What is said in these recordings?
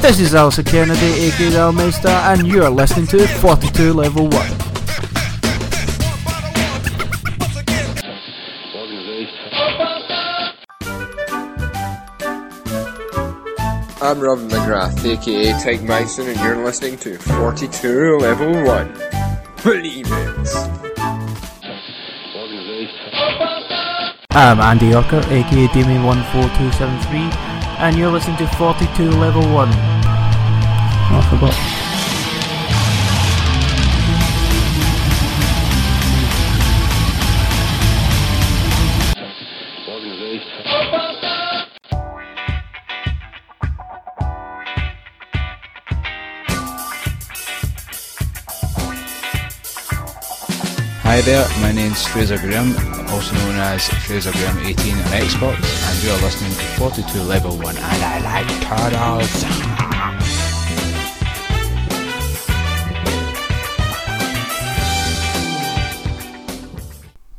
This is Alistair Kennedy, aka the Meister, and you are listening to 42 Level 1. I'm Robin McGrath, aka Tyke Mason, and you're listening to 42 Level 1. Believe it. I'm Andy Urquhart, aka Damien14273, and you're listening to 42 Level 1. Oh, I forgot. Hi there, my name's Fraser Graham, also known as Fraser Graham 18 on Xbox, and you are listening to 42 Level 1, and I like turtles.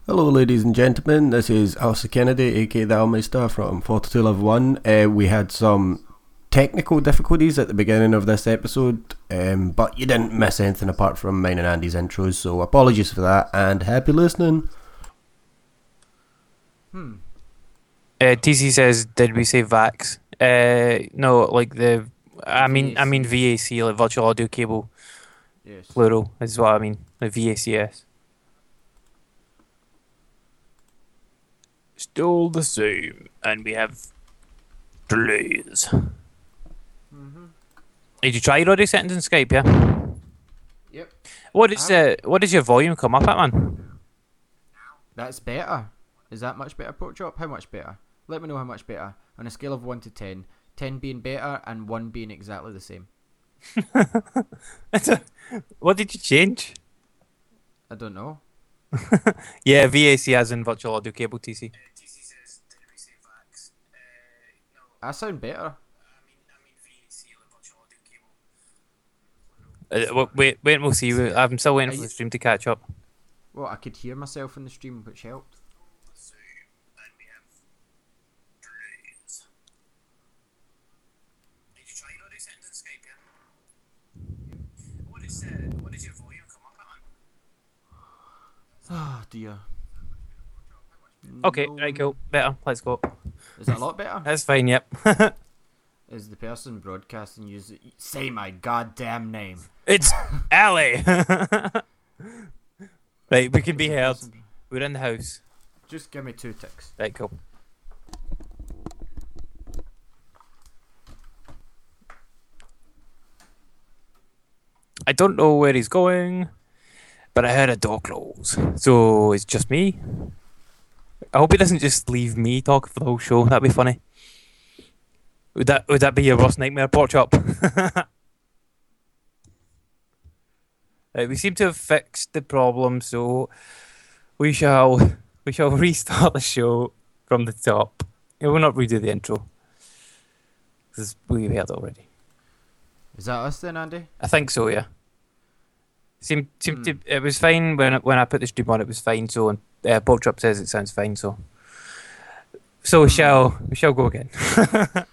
Hello, ladies and gentlemen. This is Alistair Kennedy, aka the Almeister from 42 Level 1. Uh, we had some technical difficulties at the beginning of this episode, um, but you didn't miss anything apart from mine and Andy's intros, so apologies for that and happy listening. Uh, TC says, did we say VAX? Uh, no, like the, I mean, I mean VAC, like virtual audio cable, Yes. plural is what I mean, like VACS. Still the same, and we have delays. Did you try your audio settings in Skype? Yeah. Yep. What is uh, what does your volume come up at, man? That's better. Is that much better, Pork Chop? How much better? Let me know how much better. On a scale of 1 to 10. 10 being better and 1 being exactly the same. what did you change? I don't know. Yeah, VAC as in virtual audio cable TC. I sound better. Uh, uh wait, wait, we'll see. I'm still waiting for the stream to catch up. Well, I could hear myself in the stream, which helped. Oh dear. Okay, No right, cool. Better. Let's go. Is that a lot better? That's fine. Yep. Is the person broadcasting use say my goddamn name? it's Ali. right, we can be heard. We're in the house. Just give me two ticks. Right, cool. I don't know where he's going, but I heard a door close. So it's just me. I hope he doesn't just leave me talking for the whole show. That'd be funny. Would that would that be your worst nightmare, pork chop? right, we seem to have fixed the problem, so we shall we shall restart the show from the top. Yeah, we'll not redo the intro because we've heard already. Is that us then, Andy? I think so, yeah. Seemed seemed to it was fine when I, when I put the stream on. It was fine. So and uh, Bob Trap says it sounds fine. So so we shall we shall go again.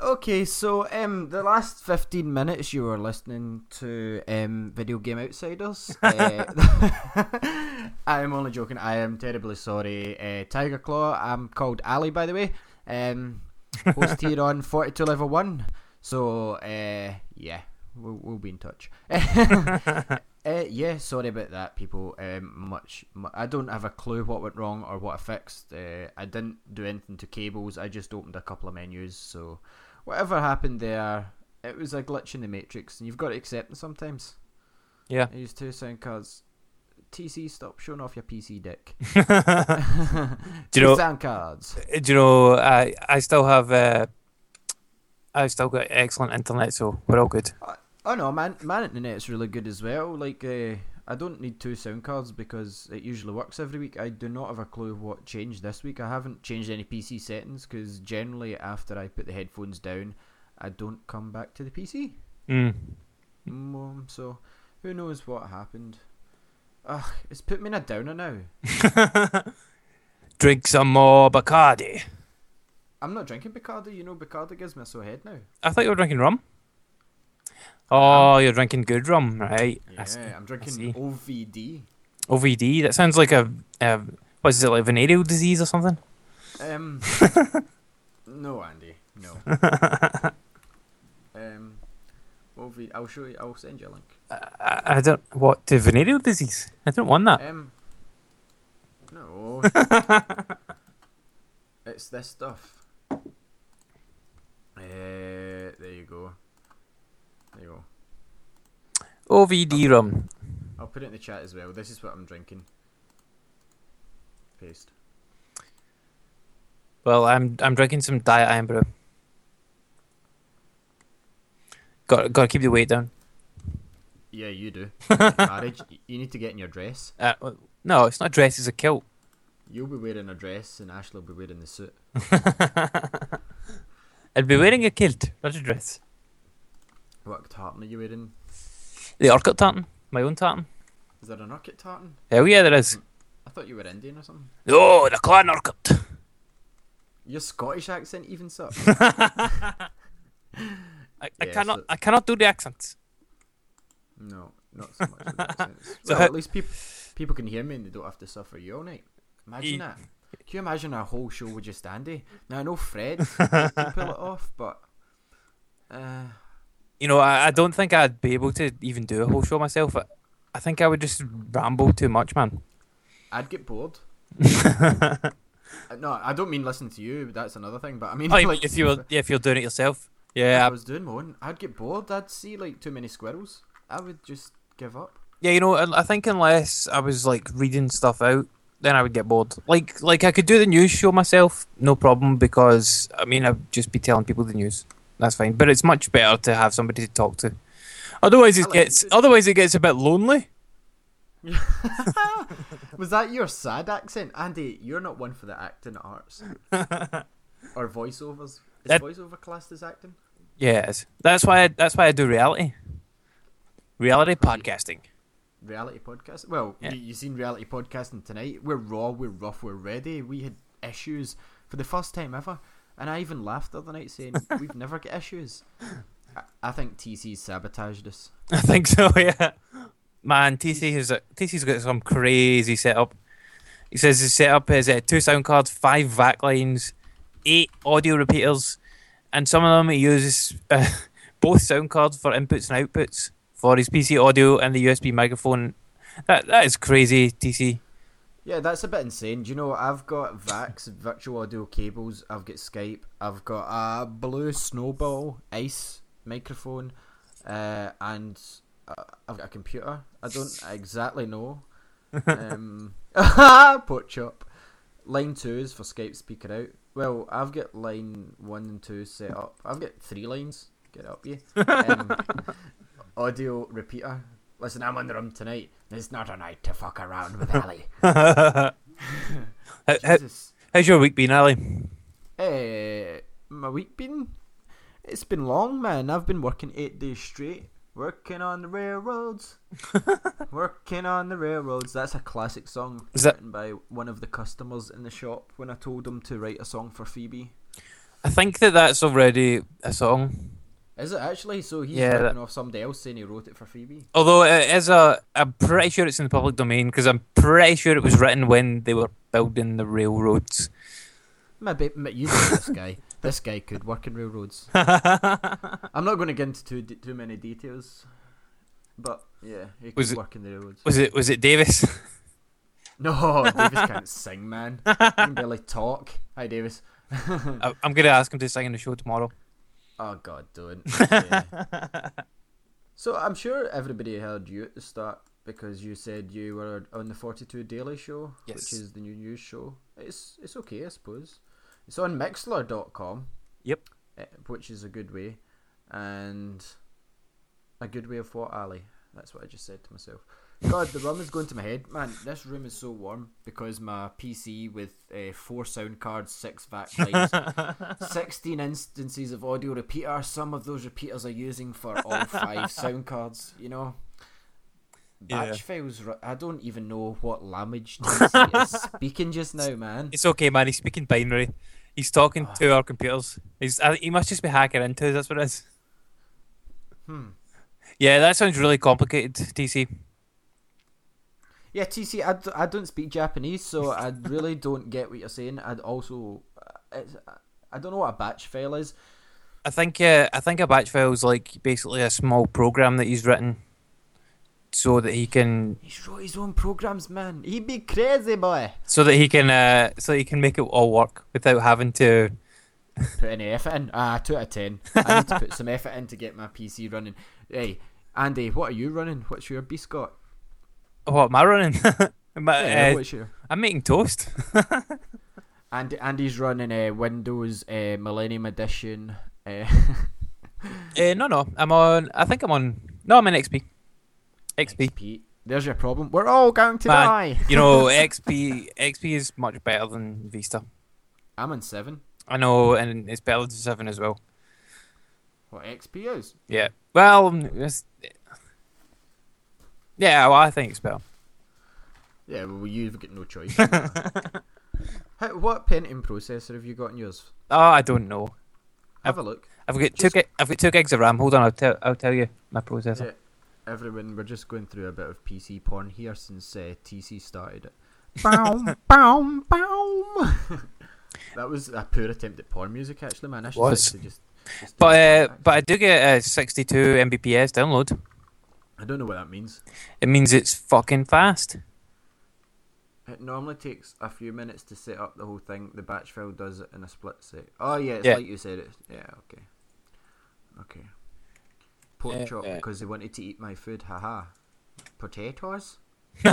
Okay, so um, the last fifteen minutes you were listening to um, video game outsiders. uh, I am only joking. I am terribly sorry. Uh, Tiger Claw. I'm called Ali, by the way. Um, host here on forty two level one. So uh, yeah, we'll, we'll be in touch. Uh, yeah, sorry about that, people. Um, much, mu- I don't have a clue what went wrong or what I fixed. Uh, I didn't do anything to cables. I just opened a couple of menus. So, whatever happened there, it was a glitch in the matrix, and you've got to accept it sometimes. yeah. I use two sound cards. TC, stop showing off your PC dick. Do you know? sound cards? Do you know? I I still have. Uh, I've still got excellent internet, so we're all good. Oh no, man, man, internet's really good as well. Like, uh, I don't need two sound cards because it usually works every week. I do not have a clue what changed this week. I haven't changed any PC settings because generally after I put the headphones down, I don't come back to the PC. Mm. Um, so, who knows what happened? Ugh, it's put me in a downer now. drink some more Bacardi. I'm not drinking Bacardi. You know Bacardi gives me a sore head now. I thought you were drinking rum. Oh, you're drinking good rum, right? I. Yeah, I'm drinking OVD. OVD. That sounds like a, a what is it like venereal disease or something? Um, no, Andy, no. um, OV. I'll show you. I'll send you a link. I, I don't what the venereal disease. I don't want that. Um, no. it's this stuff. Uh, there you go. There you go. OVD rum. I'll put it in the chat as well. This is what I'm drinking. Paste. Well, I'm I'm drinking some diet Irn-Bru. Got got to keep the weight down. Yeah, you do. Marriage. You need to get in your dress. Uh, no, it's not a dress. It's a kilt. You'll be wearing a dress, and Ashley will be wearing the suit. I'd be wearing a kilt, not a dress. What tartan are you wearing? The Urquhart tartan, my own tartan. Is there an Urquhart tartan? Hell yeah, there is. I thought you were Indian or something. Oh, the clan Urquhart. Your Scottish accent even sucks. I, I Yeah, cannot so- I cannot do the accents. no, not so much. So well, how- at least people people can hear me and they don't have to suffer you all night. Imagine Ye- that. Can you imagine a whole show with just Andy? Now I know Fred can pull it off, but uh, You know, I, I don't think I'd be able to even do a whole show myself. I, I think I would just ramble too much, man. I'd get bored. Uh, no, I don't mean listen to you. That's another thing. But I mean, Oh, like if you were, yeah, if you're doing it yourself, if yeah, I was doing my own, I'd get bored. I'd see like too many squirrels. I would just give up. yeah. You know, I I think unless I was like reading stuff out, then I would get bored. Like, like I could do the news show myself, no problem, because I mean I'd just be telling people the news. That's fine. But it's much better to have somebody to talk to. Otherwise, it gets otherwise it gets a bit lonely. Was that your sad accent, Andy? You're not one for the acting arts or voiceovers. Is That- voiceover classed as acting? Yes, that's why. I, that's why I do reality. Reality podcasting. Reality podcast. Well, Yeah. you, you seen reality podcasting tonight? We're raw, we're rough, we're ready. We had issues for the first time ever, and I even laughed the other night saying we've never got issues. I, I think TC's sabotaged us. I think so. Yeah, man. TC has a, TC's got some crazy setup. He says his setup is uh, two sound cards, five VAC lines, eight audio repeaters, and some of them he uses uh, both sound cards for inputs and outputs for his PC audio and the USB microphone. That that is crazy, TC. Yeah, that's a bit insane. Do you know I've got VAX virtual audio cables. I've got Skype. I've got a blue snowball ice microphone, uh, and I've got a computer. I don't exactly know. Um, pork chop. Line two is for Skype speaker out. Well, I've got line one and two set up. I've got three lines. Get up, you. Um, audio repeater. Listen, I'm on the room tonight. It's not a night to fuck around with Ali. How, how, Jesus. how's your week been, Ali? Eh, my week been? It's been long, man. I've been working eight days straight. Working on the railroads. working on the railroads. That's a classic song Is that- written by one of the customers in the shop when I told him to write a song for Phoebe. I think that that's already a song. Is it actually? So he's Yeah, ripping that- off somebody else saying he wrote it for Phoebe. Although uh, it is a, I'm pretty sure it's in the public domain because I'm pretty sure it was written when they were building the railroads. Maybe, ma- you know this guy. This guy could work in railroads. I'm not going to get into too, too many details, but yeah, he could Was it- work in the railroads. Was it was it Davis? No, Davis can't sing, man. He can barely talk. Hi, Davis. I- I'm gonna ask him to sing in the show tomorrow. Oh God, don't. Yeah. so I'm sure everybody heard you at the start because you said you were on the 42 Daily Show, Yes. which is the new news show. It's it's okay, I suppose. It's on Mixlr.com. Yep. eh, Which is a good way, and a good way of what, Ali? That's what I just said to myself. God, the rum is going to my head. Man, this room is so warm because my PC with uh, four sound cards, six VAC lines, 16 instances of audio repeater. Some of those repeaters are using for all five sound cards, you know? Yeah. batch files. I don't even know what language TC is speaking just now, man. It's okay, man. He's speaking binary. He's talking Ah. to our computers. He's uh, he must just be hacking into us. That's what it is. Hmm. Yeah, that sounds really complicated, TC. Yeah, TC. I, d- I don't speak Japanese, so I really don't get what you're saying. I'd also, it's, I don't know what a batch file is. I think uh, I think a batch file is like basically a small program that he's written, so that he can He's wrote his own programs, man. He'd be crazy, boy. so that he can uh, so he can make it all work without having to. Put any effort in. Ah, two out of ten. I need to put some effort in to get my PC running. Hey, Andy, what are you running? What's your beast got? What am I running? Am I- Yeah, uh, what's your? I'm making toast. Andy, Andy's running a uh, Windows uh, Millennium Edition. Uh, uh, no, no, I'm on. I think I'm on. No, I'm in XP. XP. XP. There's your problem. We're all going to Man, die. You know, XP. XP is much better than Vista. I'm on seven. I know, and it's better than seven as well. What XP is? Yeah. Well, it's, yeah. Well, I think it's better. Yeah, well, you've got no choice. How, what painting processor have you got in yours? Oh, I don't know. Have a look. I've got two. Just- Gi- I've got two gigs of RAM. Hold on, I'll tell. I'll tell you my processor. Yeah. Everyone, we're just going through a bit of PC porn here since uh, TC started it. Boom, boom, boom. that was a poor attempt at porn music, actually, man. I should Was. just. just But uh, but I do get a 62 Mbps download. I don't know what that means. It means it's fucking fast. It normally takes a few minutes to set up the whole thing. The batch file does it in a split second. Oh yeah, it's Yeah. like you said. It. Yeah. Okay. Okay. Pork Uh, chop uh. because they wanted to eat my food. Haha. Potatoes.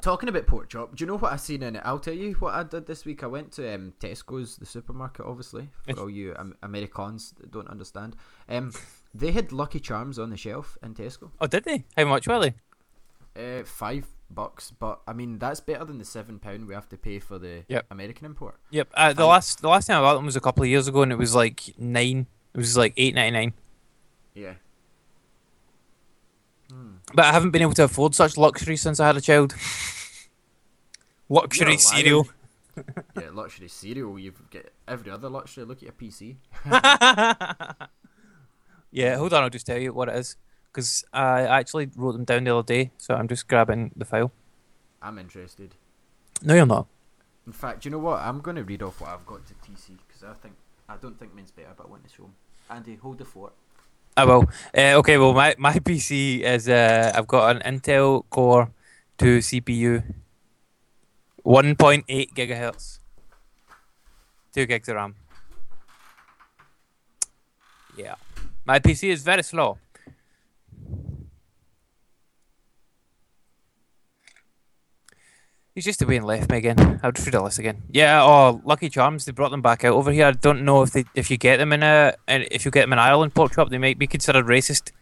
Talking about pork chop, do you know what I seen in it? I'll tell you what I did this week. I went to um, Tesco's, the supermarket, obviously, for all you um, Americans that don't understand. Um, they had Lucky Charms on the shelf in Tesco. oh, did they? How much were they? Uh, five bucks, but I mean that's better than the seven pound we have to pay for the Yep. American import. Yep. Uh, the last the last time I bought them was a couple of years ago, and it was like nine. It was like eight ninety nine. Yeah. Hmm. But I haven't been able to afford such luxury since I had a child. luxury You're a liar. cereal. Yeah, luxury cereal. You've got every other luxury. Look at your PC. Yeah, hold on, I'll just tell you what it is. Because I actually wrote them down the other day, so I'm just grabbing the file. I'm interested. No, you're not. In fact, you know what? I'm going to read off what I've got to TC because I think I don't think mine's better, but I want to show 'em. Andy, hold the fort. I will. Uh, okay, well, my, my PC is uh, I've got an Intel Core 2 CPU, 1.8 gigahertz, 2 gigs of RAM. Yeah. My PC is very slow. He's just away and left me again. I'll just read the list again. Yeah, oh, Lucky Charms, they brought them back out over here. I don't know if they if you get them in a and if you get them in Ireland pork chop, they might be considered racist.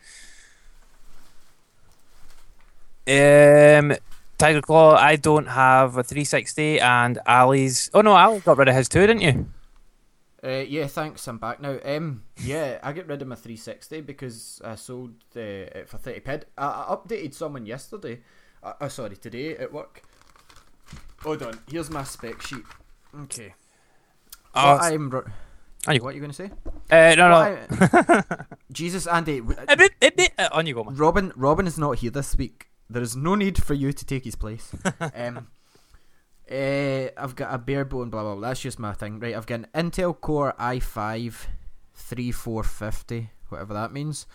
Um, Tiger Claw, I don't have a 360, and Ali's. Oh no, Ali got rid of his too, didn't you? Uh, yeah, thanks. I'm back now. Um, yeah, I get rid of my 360 because I sold uh, it for 30 pid. I, I updated someone yesterday. Uh, uh, sorry, today at work. Hold on. Here's my spec sheet. Okay. Oh, what I'm. On you. What are you going to say? Uh, no, no. What I- Jesus, Andy. w- A bit, a bit, uh, on you go, man. Robin, Robin is not here this week. There is no need for you to take his place. um, uh, I've got a bare bone, blah, blah blah. That's just my thing, right? I've got an Intel Core i5 3450, whatever that means.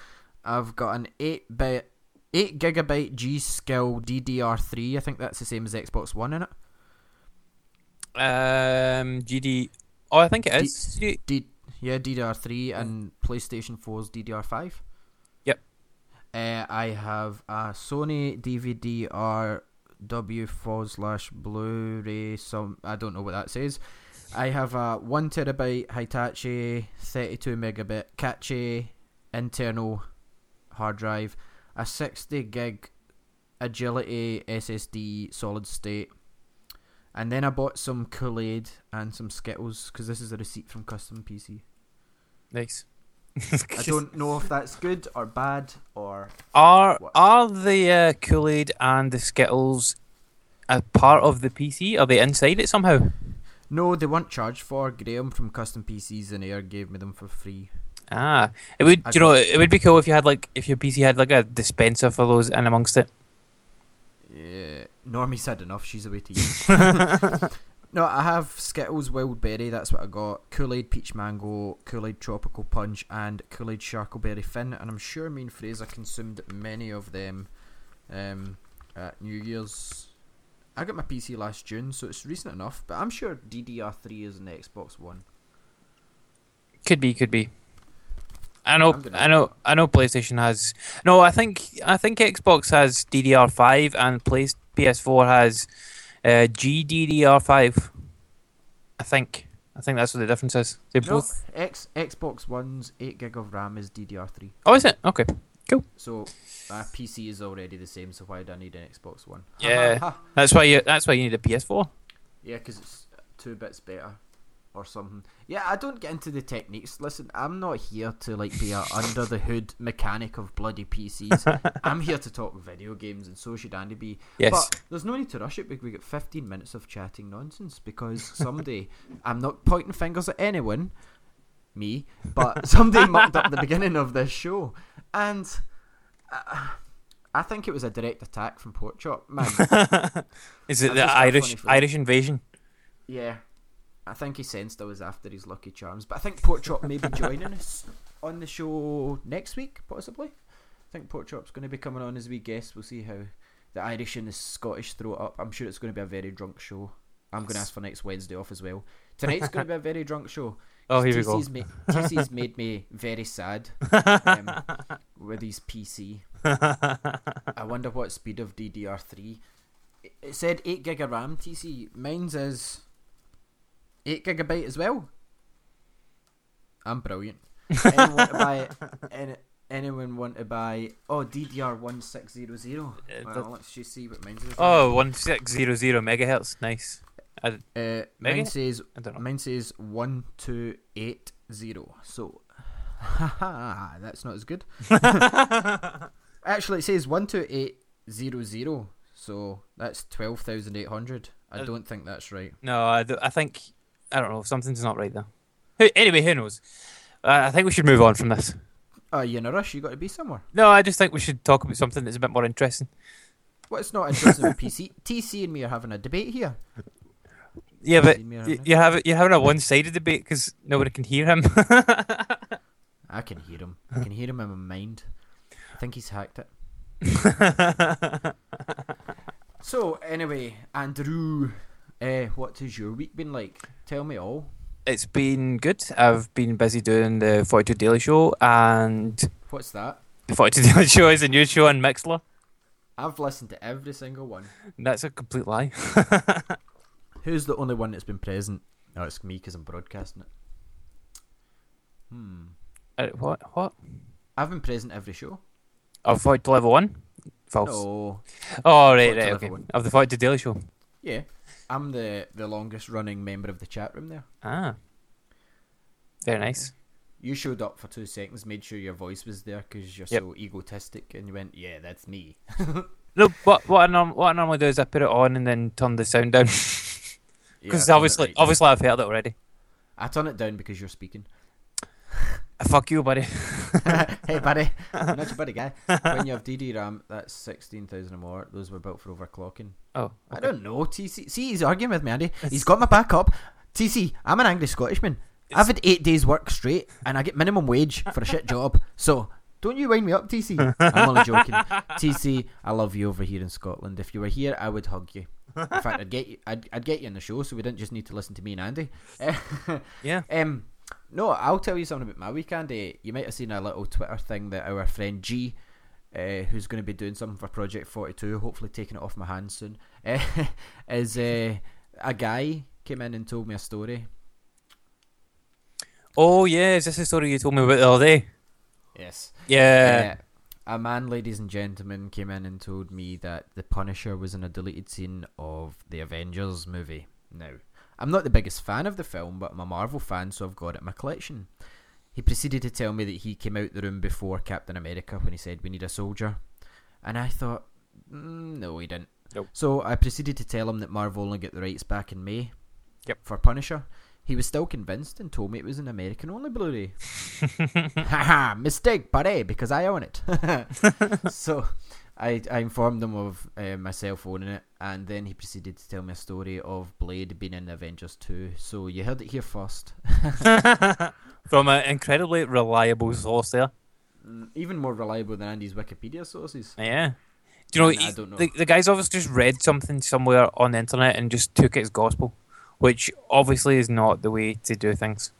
I've got an eight bit, eight gigabyte G Skill DDR3. I think that's the same as Xbox One in it. Um, GD. Oh, I think it is. G- D, yeah, DDR3 and PlayStation 4's DDR5. Yep. Uh, I have a Sony DVD RW forward slash Blu-ray. Some I don't know what that says. I have a one terabyte Hitachi 32 megabit Cache internal hard drive, a 60 gig Agility SSD solid state, and then I bought some Kool Aid and some Skittles because this is a receipt from Custom PC. nice. I don't know if that's good or bad or Are What? are the uh, Kool Aid and the Skittles a part of the PC? Are they inside it somehow? no. They weren't charged for. Graham from Custom PCs and Air gave me them for free. Ah, it would. I you know, it would be cool if you had like if your PC had like a dispenser for those in amongst it. Yeah, Normie's had enough. She's away to use. no, I have Skittles Wild Berry. That's what I got. Kool Aid Peach Mango, Kool Aid Tropical Punch, and Kool Aid Charcoalberry Fin. And I'm sure me and Fraser consumed many of them um, at New Year's. I got my PC last June, so it's recent enough. But I'm sure DDR3 is in the Xbox One. Could be, could be. I know, I know, I know. PlayStation has no. I think, I think Xbox has DDR5 and Play PS4 has uh, GDDR5. I think, I think that's what the difference is. They No, both. X Xbox One's 8 gig of RAM is DDR3. Oh, is it? Okay. Cool. So my PC is already the same. So why do I need an Xbox One? Yeah. Ha, ha, ha. That's why you. That's why you need a PS4. Yeah, because it's two bits better or something. Yeah, I don't get into the techniques. Listen, I'm not here to like be a under the hood mechanic of bloody PCs. I'm here to talk video games, and so should Andy be. Yes. But there's no need to rush it because we got 15 minutes of chatting nonsense. Because someday, I'm not pointing fingers at anyone, me, but somebody mucked up the beginning of this show, and. Uh, I think it was a direct attack from Pork Chop, man. Is it I've the just got a Irish. Irish invasion? Yeah. I think he sensed I was after his Lucky Charms. But I think Pork Chop may be joining us on the show next week, possibly. I think Pork Chop's going to be coming on as we guest. We'll see how the Irish and the Scottish throw it up. I'm sure it's going to be a very drunk show. I'm going to ask for next Wednesday off as well. Tonight's going to be a very drunk show. Oh, here we go. TC's, ma- TC's made me very sad um, with his PC. I wonder what speed of DDR3. It- It said 8 gig of RAM, TC. Mine's is 8 gigabyte as well. I'm brilliant. Anyone want to buy any, anyone want to buy oh DDR one six zero zero? Uh, Well, that- let's just see what mine's is. Oh, one six zero zero megahertz. Nice. I, uh, Mega? mine says I don't know. Mine says one two eight zero. So, that's not as good. Actually, it says one two eight zero zero. So that's twelve thousand eight hundred. I Uh, don't think that's right. No, I, do- I think I don't know. Something's not right there. Anyway, who knows? Uh, I think we should move on from this. Oh, you in a rush? You got to be somewhere. No, I just think we should talk about something that's a bit more interesting. Well, it's not interesting with PC. TC and me are having a debate here. Yeah, but See me y- around you have you're having a one-sided debate because nobody can hear him. I can hear him. I can hear him in my mind. I think he's hacked it. So anyway, Andrew, uh, what has your week been like? Tell me all. it's been good. I've been busy doing the 42 Daily Show, and What's that? the 42 Daily Show is a new show on Mixlr. I've listened to every single one. That's a complete lie. Who's the only one that's been present? No, it's me because I'm broadcasting it. Hmm. Uh, what? What? I've been present every show. Of 42 Level 1? False. No. Oh, right, 42 right, okay. 1. Of the 42 Daily Show. Yeah. I'm the, the longest running member of the chat room there. Ah. Very nice. You showed up for two seconds, made sure your voice was there because you're Yep. so egotistic, and you went, "Yeah, that's me." No, what what I, norm- what I normally do is I put it on and then turn the sound down because Yeah, turned it obviously down. obviously I've heard it already. I turn it down because you're speaking. Uh, fuck you, buddy. hey, buddy, you're not your buddy guy. When you have DD RAM, that's sixteen thousand or more. Those were built for overclocking. Oh, I don't know. TC, see, he's arguing with me, Andy. He's got my back up. TC, I'm an angry Scottishman. I've had eight days work straight, and I get minimum wage for a shit job. So don't you wind me up, TC. I'm only joking. TC, I love you over here in Scotland. If you were here, I would hug you. In fact, I'd get you. I'd, I'd get you in the show, so we didn't just need to listen to me and Andy. Yeah. Um, no, I'll tell you something about my weekend. Andy. You might have seen a little Twitter thing that our friend G, uh, who's going to be doing something for Project Forty Two, hopefully taking it off my hands soon, uh, is uh, a guy came in and told me a story. Oh yeah, is this the story you told me about the other day? Yes. Yeah. Uh, a man, ladies and gentlemen, came in and told me that the Punisher was in a deleted scene of the Avengers movie. Now, I'm not the biggest fan of the film, but I'm a Marvel fan, so I've got it in my collection. he proceeded to tell me that he came out the room before Captain America when he said we need a soldier, and I thought, mm, no, he didn't. Nope. So I proceeded to tell him that Marvel only got the rights back in May. Yep. For Punisher. He was still convinced and told me it was an American only Blu-ray. Haha, mistake, buddy, because I own it. so I, I informed him of uh, myself owning it, and then he proceeded to tell me a story of Blade being in Avengers 2. So you heard it here first. From an incredibly reliable source there. Mm, Even more reliable than Andy's Wikipedia sources. Yeah. Do you know, he- don't know. The, the guy's obviously just read something somewhere on the internet and just took it as gospel, which obviously is not the way to do things.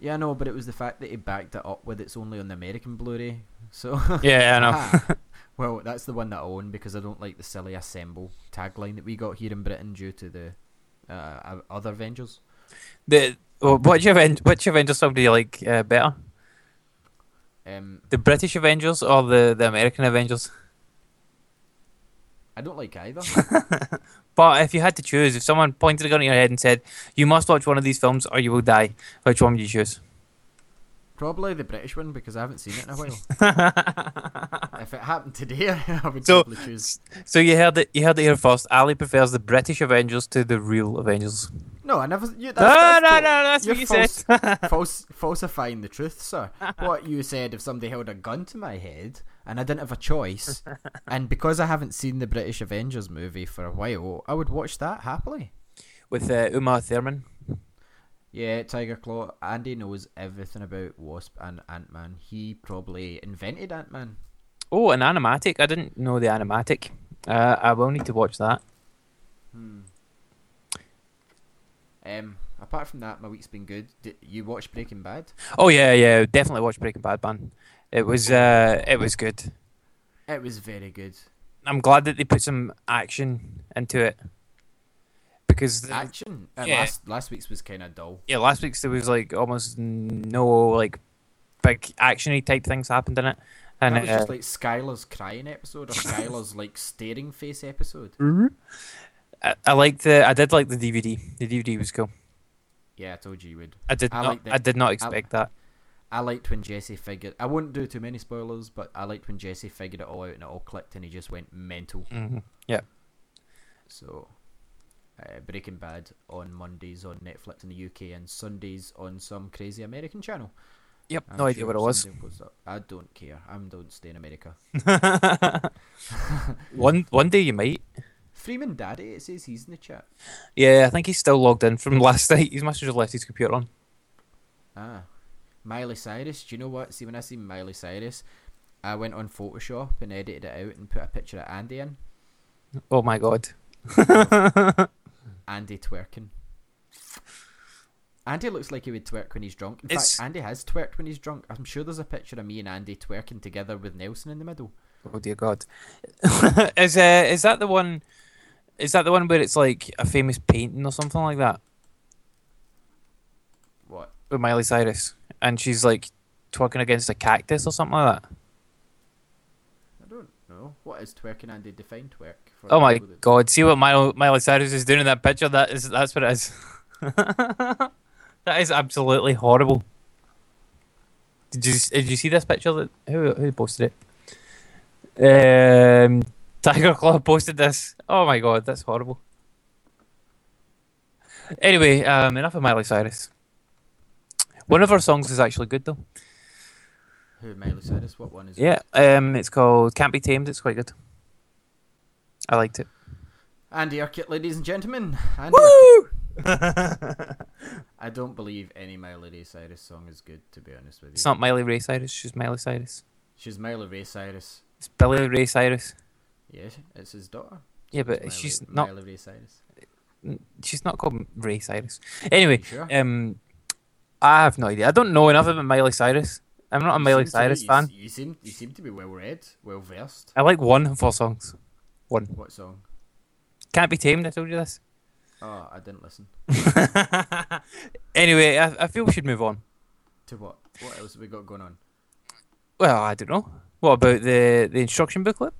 Yeah, I know, but it was the fact that he backed it up with it's only on the American Blu-ray. So Yeah, I know. Well, that's the one that I own because I don't like the silly assemble tagline that we got here in Britain due to the uh, other Avengers. the well, which Aven- which Avengers song do you like uh, better? Um, The British Avengers or the, the American Avengers? I don't like either. But if you had to choose, if someone pointed a gun at your head and said, "You must watch one of these films or you will die," which one would you choose? Probably the British one because I haven't seen it in a while. if it happened today, I would So- probably choose. So you heard it. You heard it here first. Ali prefers the British Avengers to the real Avengers. No, I never. You, that's, No, that's no, no, that's you're what you false, said. false, falsifying the truth, sir. What you said if somebody held a gun to my head and I didn't have a choice, and because I haven't seen the British Avengers movie for a while, I would watch that happily. With uh, Uma Thurman. Yeah, Tiger Claw. Andy knows everything about Wasp and Ant Man. He probably invented Ant Man. Oh, an animatic. I didn't know the animatic. Uh, I will need to watch that. Hmm. Um, apart from that, my week's been good. Did you watch Breaking Bad? Oh yeah, yeah. Definitely watch Breaking Bad, man. It was uh, it was good. It was very good. I'm glad that they put some action into it because the- Action. Uh, Yeah. Last last week's was kind of dull. yeah, last week's there was like almost no like big actiony type things happened in it, and that was uh, just like Skyler's crying episode or Skyler's like staring face episode. I, I liked the I did like the DVD. The DVD was cool. Yeah, I told you you would. I did I not the- I did not expect that. I liked when Jesse figured. I wouldn't do too many spoilers, but I liked when Jesse figured it all out and it all clicked and he just went mental. hmm Yeah. So, uh, Breaking Bad on Mondays on Netflix in the UK and Sundays on some crazy American channel. Yep. I'm no idea sure what it was. somebody will post up. I don't care. I don't stay in America. one one day you might. Freeman Daddy, it says he's in the chat. Yeah, I think he's still logged in from last night. He must have just left his computer on. Ah, Miley Cyrus. Do you know what? See, when I see Miley Cyrus, I went on Photoshop and edited it out and put a picture of Andy in. Oh my god. Andy twerking. Andy looks like he would twerk when he's drunk. In It's- fact, Andy has twerked when he's drunk. I'm sure there's a picture of me and Andy twerking together with Nelson in the middle. Oh dear God. is uh is that the one? Is that the one where it's like a famous painting or something like that What? with Miley Cyrus, and she's like twerking against a cactus or something like that? Know. What is twerking, Andy? Define twerk. For Oh my God! See what Miley, Miley Cyrus is doing in that picture. That is that's what it is. that is absolutely horrible. Did you did you see this picture? That who who posted it? Um, Tiger Claw posted this. Oh my god, that's horrible. Anyway, um, enough of Miley Cyrus. One of her songs is actually good though. Who, Miley Cyrus? What one is it? Yeah, um, it's called "Can't Be Tamed." It's quite good. I liked it. Andy Urquhart, ladies and gentlemen. Andy Urquhart. I don't believe any Miley Cyrus song is good, to be honest with you. It's not Miley Ray Cyrus. She's Miley Cyrus. She's Miley Ray Cyrus. It's Billy Ray Cyrus. Yeah, it's his daughter. Yeah, but Miley- she's not. Miley Ray Cyrus. She's not called Ray Cyrus. Anyway, sure? um, I have no idea. I don't know enough about Miley Cyrus. I'm not a Miley Cyrus be- fan. You, you seem you seem to be well read, well versed. I like one of her songs. One. What song? Can't be tamed. I told you this. Oh, I didn't listen. anyway, I, I feel we should move on. To what? What else have we got going on? Well, I don't know. What about the the instruction booklet?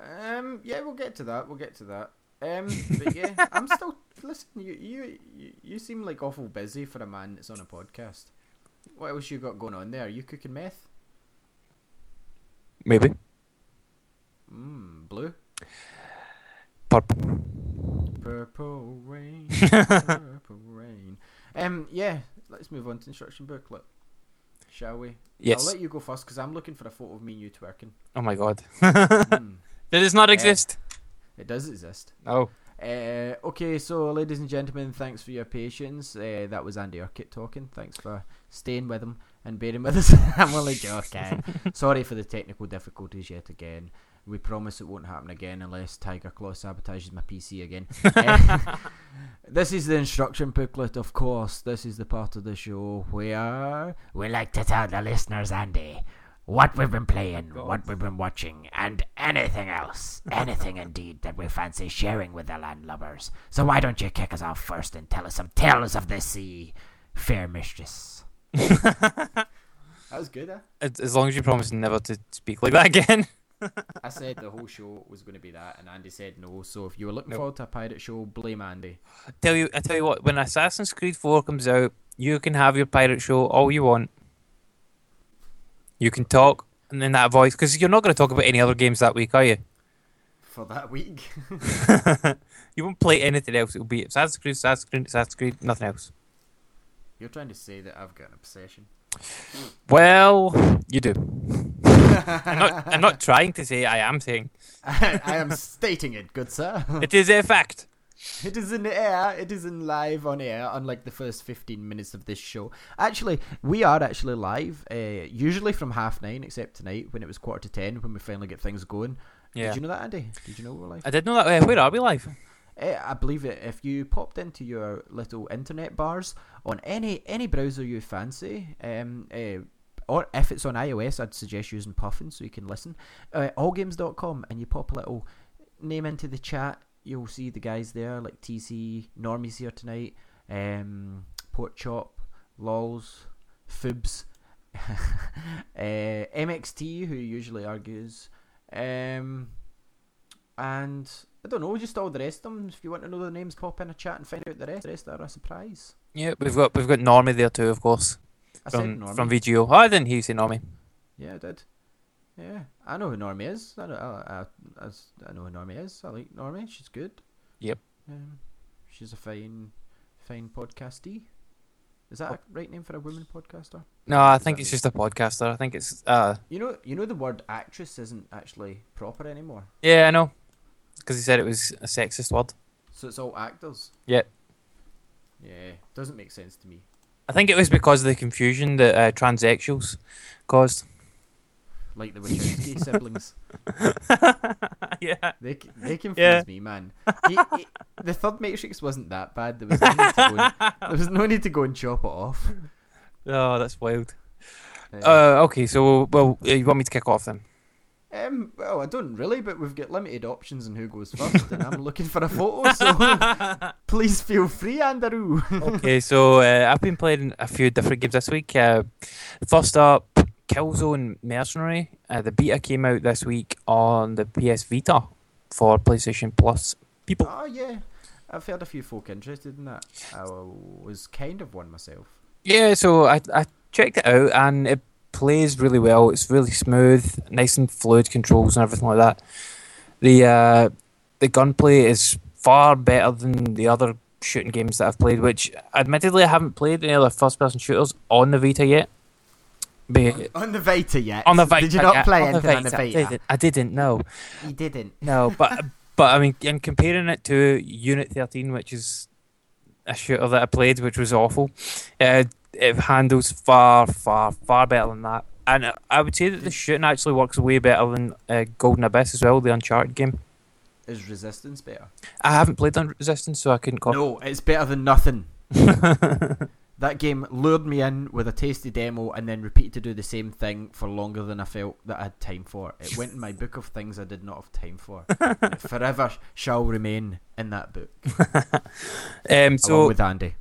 Um, yeah, we'll get to that. We'll get to that. Um, but yeah, I'm still listen. You, you you you seem like awful busy for a man that's on a podcast. What else you got going on there? Are you cooking meth? Maybe. Mmm, blue. Purple. Purple rain. purple rain. Um, yeah. Let's move on to instruction booklet. Shall we? Yes. I'll let you go first because I'm looking for a photo of me and you twerking. Oh my god. Mm, this not exist? it does exist. Oh. Uh, okay, so ladies and gentlemen, thanks for your patience. Uh, that was Andy Urquhart talking. Thanks for staying with him and bearing with us. I'm only joking. Sorry for the technical difficulties yet again. We promise it won't happen again unless Tiger Claw sabotages my PC again. This is the instruction booklet, of course. This is the part of the show where we like to tell the listeners, Andy, what we've been playing, what we've been watching, and anything else. anything indeed that we fancy sharing with the landlubbers. So why don't you kick us off first and tell us some tales of the sea, fair mistress? that was good, huh? As long as you promise never to speak like that again. I said the whole show was going to be that, and Andy said no. So if you were looking Nope. forward to a pirate show, blame Andy. I tell you, I tell you what. When Assassin's Creed Four comes out, you can have your pirate show all you want. You can talk, and then that voice, because you're not going to talk about any other games that week, are you? For that week. you won't play anything else. It'll be Assassin's Creed, Assassin's Creed, Assassin's Creed, nothing else. You're trying to say that I've got an obsession. Well, you do. I'm not. I'm not trying to say. I am saying I, I am stating it, good sir. it is a fact. It is in the air. It is in live on air, unlike the first 15 minutes of this show. Actually, we are actually live, uh, usually from half nine, except tonight when it was quarter to ten when we finally get things going. Yeah. Did you know that, Andy? Did you know we were live? I did know that. Uh, where are we live? Uh, I believe it. If you popped into your little internet bars on any any browser you fancy, um, uh, or if it's on iOS, I'd suggest using Puffin so you can listen. Uh, allgames.com and you pop a little name into the chat. You'll see the guys there like TC, Normie's here tonight, um, Pork Chop, Lols, Fibs, uh, MXT who usually argues, um, and I don't know, just all the rest of them. If you want to know the names, pop in a chat and find out the rest. The rest are a surprise. Yeah, we've got we've got Normie there too, of course, I said from Normie. from VGO. Oh, I didn't hear you say Normie. Yeah, I did. Yeah, I know who Normie is. I know, I, I, I, know who Normie is. I like Normie. She's good. Yep. Um, she's a fine, fine podcastee. Is that a right name for a woman podcaster? No, I think it's just a podcaster. I think it's uh You know, you know the word actress isn't actually proper anymore. yeah, I know, because he said it was a sexist word. So it's all actors. Yeah. Yeah, doesn't make sense to me. I think it was because of the confusion that uh, transsexuals caused. Like the Wachowski siblings. yeah. They they confuse Yeah. me, man. He, he, the third Matrix wasn't that bad. There was no need to go and, there was no need to go and chop it off. Oh, that's wild. Uh, Uh, okay, so well, uh, you want me to kick off then? Um, well, I don't really, but we've got limited options on who goes first, and I'm looking for a photo, so please feel free, Andrew. okay, so uh, I've been playing a few different games this week. Uh, first up, Killzone Mercenary. Uh, the beta came out this week on the PS Vita for PlayStation Plus. People. oh yeah, I've heard a few folk interested in that. I was kind of one myself. Yeah, so I I checked it out and it plays really well. It's really smooth, nice and fluid controls and everything like that. The uh, the gunplay is far better than the other shooting games that I've played, which admittedly I haven't played any other first person shooters on the Vita yet. Be- On the Vita yet? on the Vita, Did you not yeah, play on anything on the Vita, I didn't. I didn't. No, You didn't. no. But but I mean, in comparing it to Unit Thirteen, which is a shooter that I played, which was awful, uh, it handles far, far, far better than that. And I- would say that the shooting actually works way better than uh, Golden Abyss as well, the Uncharted game. Is Resistance better? I haven't played on Resistance, so I couldn't comment. No, it's better than nothing. That game lured me in with a tasty demo and then repeated to do the same thing for longer than I felt that I had time for. It went in my book of things I did not have time for. It forever shall remain in that book, Um, so along with Andy.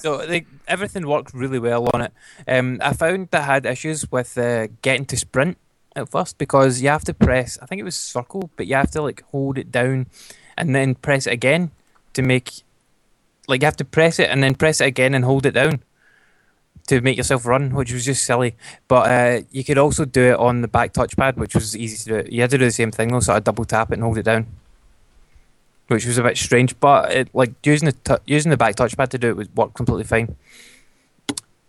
So like, everything worked really well on it. Um, I found that I had issues with uh, getting to sprint at first because you have to press. I think it was circle, but you have to like hold it down and then press it again to make. Like you have to press it and then press it again and hold it down to make yourself run, which was just silly. But uh, you could also do it on the back touchpad, which was easy to do. You had to do the same thing though, sort of double tap it and hold it down, which was a bit strange. But it, like using the tu- using the back touchpad to do it was worked completely fine.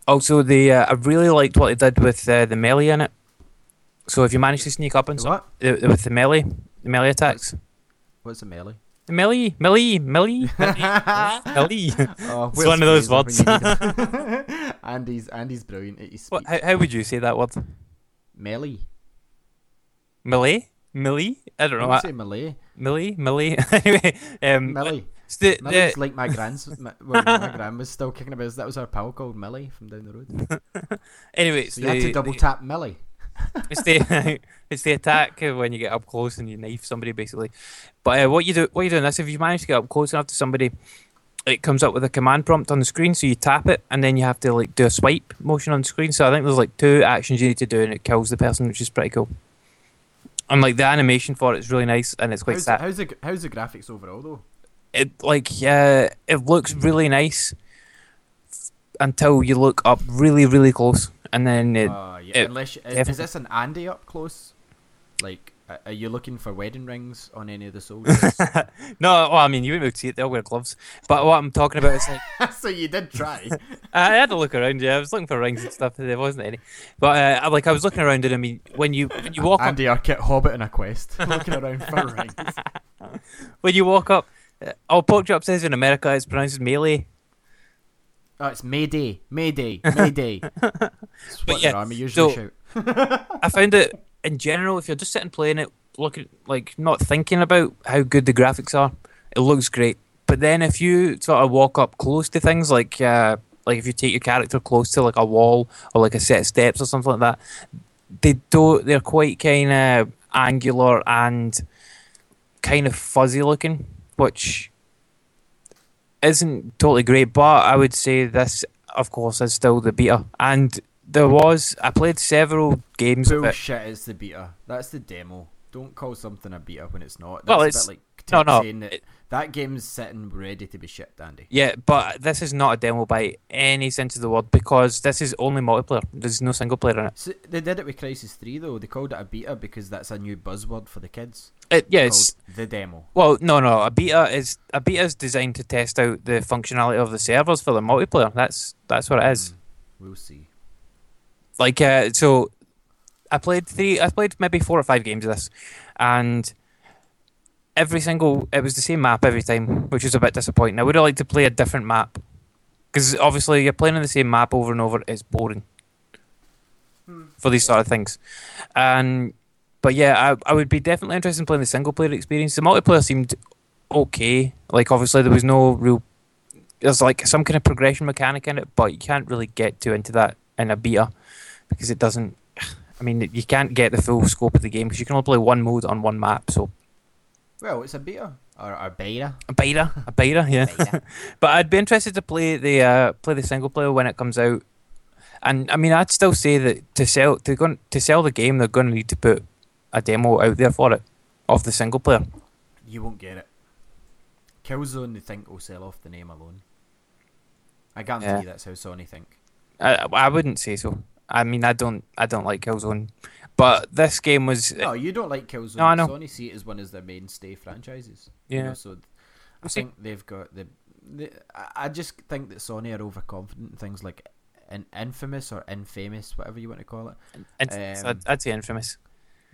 Also, the uh, I really liked what they did with uh, the melee in it. So if you manage to sneak up and What? uh, with the melee, the melee attacks, What's a melee? the melee, melee, melee, melee, melee. Oh, It's one of those words. Andy's Andy's brilliant at. What, how, how would you say that word? Melee. Melee, melee. I don't know. what say melee. Melee, melee. anyway, um, it's the, Millie's the, like my grand's. My, well, my grandma's still kicking about. That was our pal called Millie from down the road. anyway, it's So you had to double the- tap Millie. it's the it's the attack when you get up close and you knife somebody basically. But uh, what you do what you do in this if you manage to get up close enough to somebody, it comes up with a command prompt on the screen. So you tap it and then you have to like do a swipe motion on the screen. So I think there's like two actions you need to do and it kills the person, which is pretty cool. And like the animation for it is really nice and it's quite How's, sad. the, how's the how's the graphics overall though? it like uh, it looks really nice until you look up really really close and then it, Uh, yeah, it- unless is, is this an Andy up close? Like, are you looking for wedding rings on any of the soldiers? no well i mean you wouldn't be able to see it They all wear gloves but what i'm talking about is like so you did try. i had to look around yeah i was looking for rings and stuff there wasn't any but uh, like i was looking around and i mean when you when you walk up Andy Urquhart, Hobbit in a quest, looking around for rings. when you walk up uh, oh pork chop says in america it's pronounced melee Oh, it's Mayday, Mayday, Mayday. That's what yeah, army usually so- shout. I found it in general. If you're just sitting playing it, looking like not thinking about how good the graphics are, it looks great. But then if you sort of walk up close to things like uh, like if you take your character close to like a wall or like a set of steps or something like that, they don't. they're quite kind of angular and kind of fuzzy looking, which isn't totally great. But I would say this, of course, is still the beta. And there was I played several games of it. Bullshit, it's the beta. That's the demo. Don't call something a beta when it's not. That's Well, a it's- bit like no, no, saying that it- that game's sitting ready to be shipped, Andy. Yeah, but this is not a demo by any sense of the word because this is only multiplayer. There's no single player in it. So they did it with Crysis 3 though. They called it a beta because that's a new buzzword for the kids. it yeah, it's called the demo. well, no, no. A beta is a beta is designed to test out the functionality of the servers for the multiplayer. That's that's what it is. Mm, We'll see. Like, uh, so I played three. I played maybe four or five games of this, and every single it was the same map every time, which is a bit disappointing. I would have liked to play a different map because obviously you're playing on the same map over and over. It's boring for these sort of things, and but yeah, I I would be definitely interested in playing the single player experience. The multiplayer seemed okay. Like obviously there was no real. There's like some kind of progression mechanic in it, but you can't really get too into that in a beta because it doesn't. I mean, you can't get the full scope of the game because you can only play one mode on one map. So Well, it's a beta or a beta. a beta, a beta, yeah. Beta. but I'd be interested to play the uh, play the single player when it comes out. And I mean, I'd still say that to sell to go to sell the game, they're going to need to put a demo out there for it of the single player. You won't get it. Killzone, they think will sell off the name alone. I guarantee Yeah. you that's how Sony think. I I wouldn't say so. I mean, I don't I don't like Killzone, but this game was No, you don't like Killzone. No, I know. Sony see it as one of their mainstay franchises. Yeah. You know, so I think they've got the. the I just think that Sony are overconfident in things like in, infamous or infamous, whatever you want to call it. infamous. Um, I'd, I'd say infamous.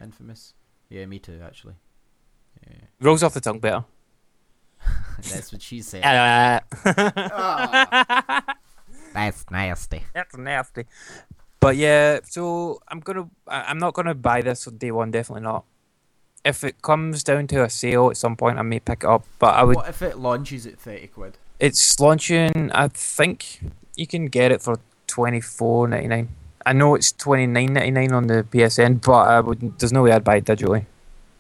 Infamous. Yeah, me too, actually. Yeah. Rolls off the tongue better. That's what she said. Uh, That's nasty. That's nasty. But yeah, so I'm gonna. I'm not gonna buy this on day one. Definitely not. If it comes down to a sale at some point, I may pick it up. But I would. What if it launches at 30 quid? It's launching. I think you can get it for twenty four ninety nine. I know it's twenty nine ninety nine on the PSN, but I would. There's no way I'd buy it digitally.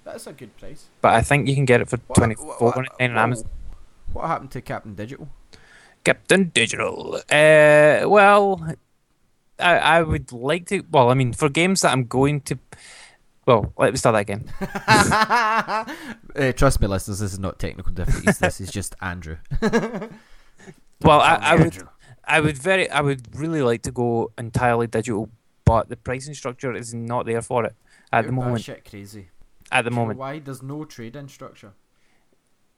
That's a good price. But I think you can get it for twenty four ninety nine twenty what- four what- ninety nine on Amazon. What happened to Captain Digital? Captain Digital. Uh, well, I I would like to. Well, I mean, for games that I'm going to. Well, let me start that again. uh, trust me, listeners, this is not technical difficulties. this is just Andrew. Well, I, I would. I would very, I would really like to go entirely digital, but the pricing structure is not there for it at the You're moment. batshit crazy. At the moment, Why? There's no trade-in structure.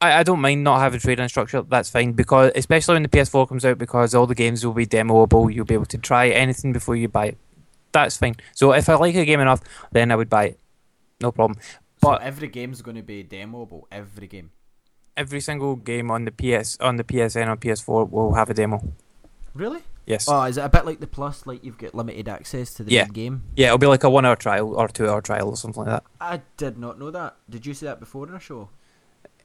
I, I don't mind not having trade-in structure. That's fine because, especially when the PS4 comes out, because all the games will be demoable. You'll be able to try anything before you buy it. That's fine. So if I like a game enough, then I would buy it. No problem. So But every game's going to be demoable. Every game. every single game on the PS, on the PSN, or PS4 will have a demo. Really? Yes. Oh, is it a bit like the Plus? Like you've got limited access to the Yeah. main game? yeah, it'll be like a one-hour trial or two-hour trial or something like that. I did not know that. Did you see that before in a show?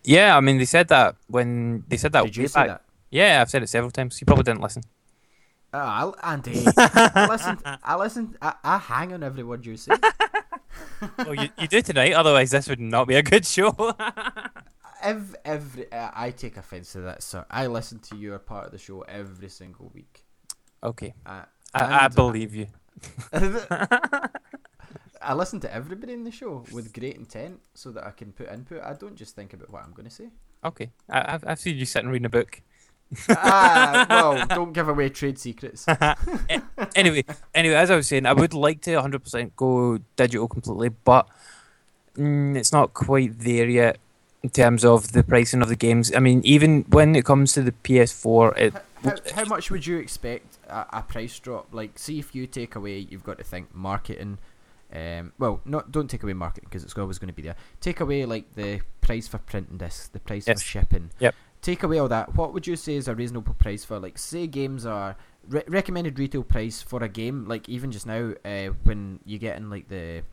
Yeah, I mean they said that when they said that. Did you way see back. that? Yeah, I've said it several times. You probably didn't listen. Ah, I'll, Andy, I listened. I listened. I, I hang on every word you say. well, you, you do tonight. Otherwise, this would not be a good show. Every, every uh, I take offence to that, sir. I listen to your part of the show every single week. okay, Uh, I, I and- believe you. I listen to everybody in the show with great intent, so that I can put input. I don't just think about what I'm going to say. Okay, I, I've I've seen you sitting reading a book. ah, well, don't give away trade secrets. anyway, anyway, as I was saying, I would like to 100% go digital completely, but mm, it's not quite there yet in terms of the pricing of the games. I mean, even when it comes to the PS4, it How, how much would you expect a, a price drop? Like, see if you take away, you've got to think marketing. Um, well, not don't take away marketing because it's always going to be there. Take away like the price for printing discs, the price Yes. for shipping. Yep. Take away all that. What would you say is a reasonable price for like say games are re- recommended retail price for a game? Like even just now, uh, when you get in like the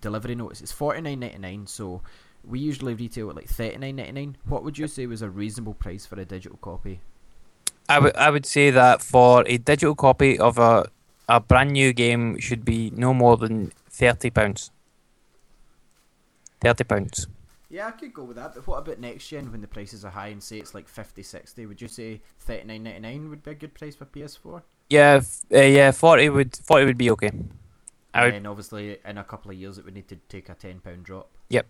delivery notice, it's forty nine ninety nine. So we usually retail at like thirty nine ninety nine. What would you say was a reasonable price for a digital copy? I would I would say that for a digital copy of a a brand new game should be no more than thirty pounds. Thirty pounds. Yeah, I could go with that, but what about next gen when the prices are high and say it's like 50, 60? Would you say thirty nine ninety nine would be a good price for PS4? Yeah, uh, yeah, forty would forty would be okay. I would, And obviously, in a couple of years, it would need to take a ten pound drop. Yep.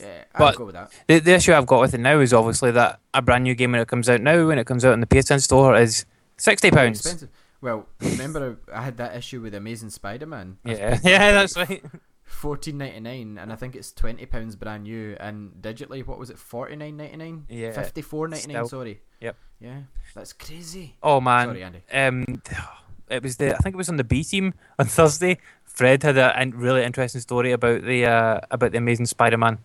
Yeah, I'd But- go with that. the the issue I've got with it now is obviously that a brand new game when it comes out now, when it comes out in the PSN store, is sixty pounds. Well, remember I had that issue with Amazing Spider-Man. Yeah, yeah, that's right. Fourteen ninety nine, and I think it's twenty pounds brand new, and digitally, what was it? Forty nine ninety nine. Yeah, Fifty four ninety nine. Sorry. Yep. Yeah, that's crazy. Oh man, Sorry, Andy. um, it was the I think it was on the B team on Thursday. Fred had a really interesting story about the uh, about the Amazing Spider-Man.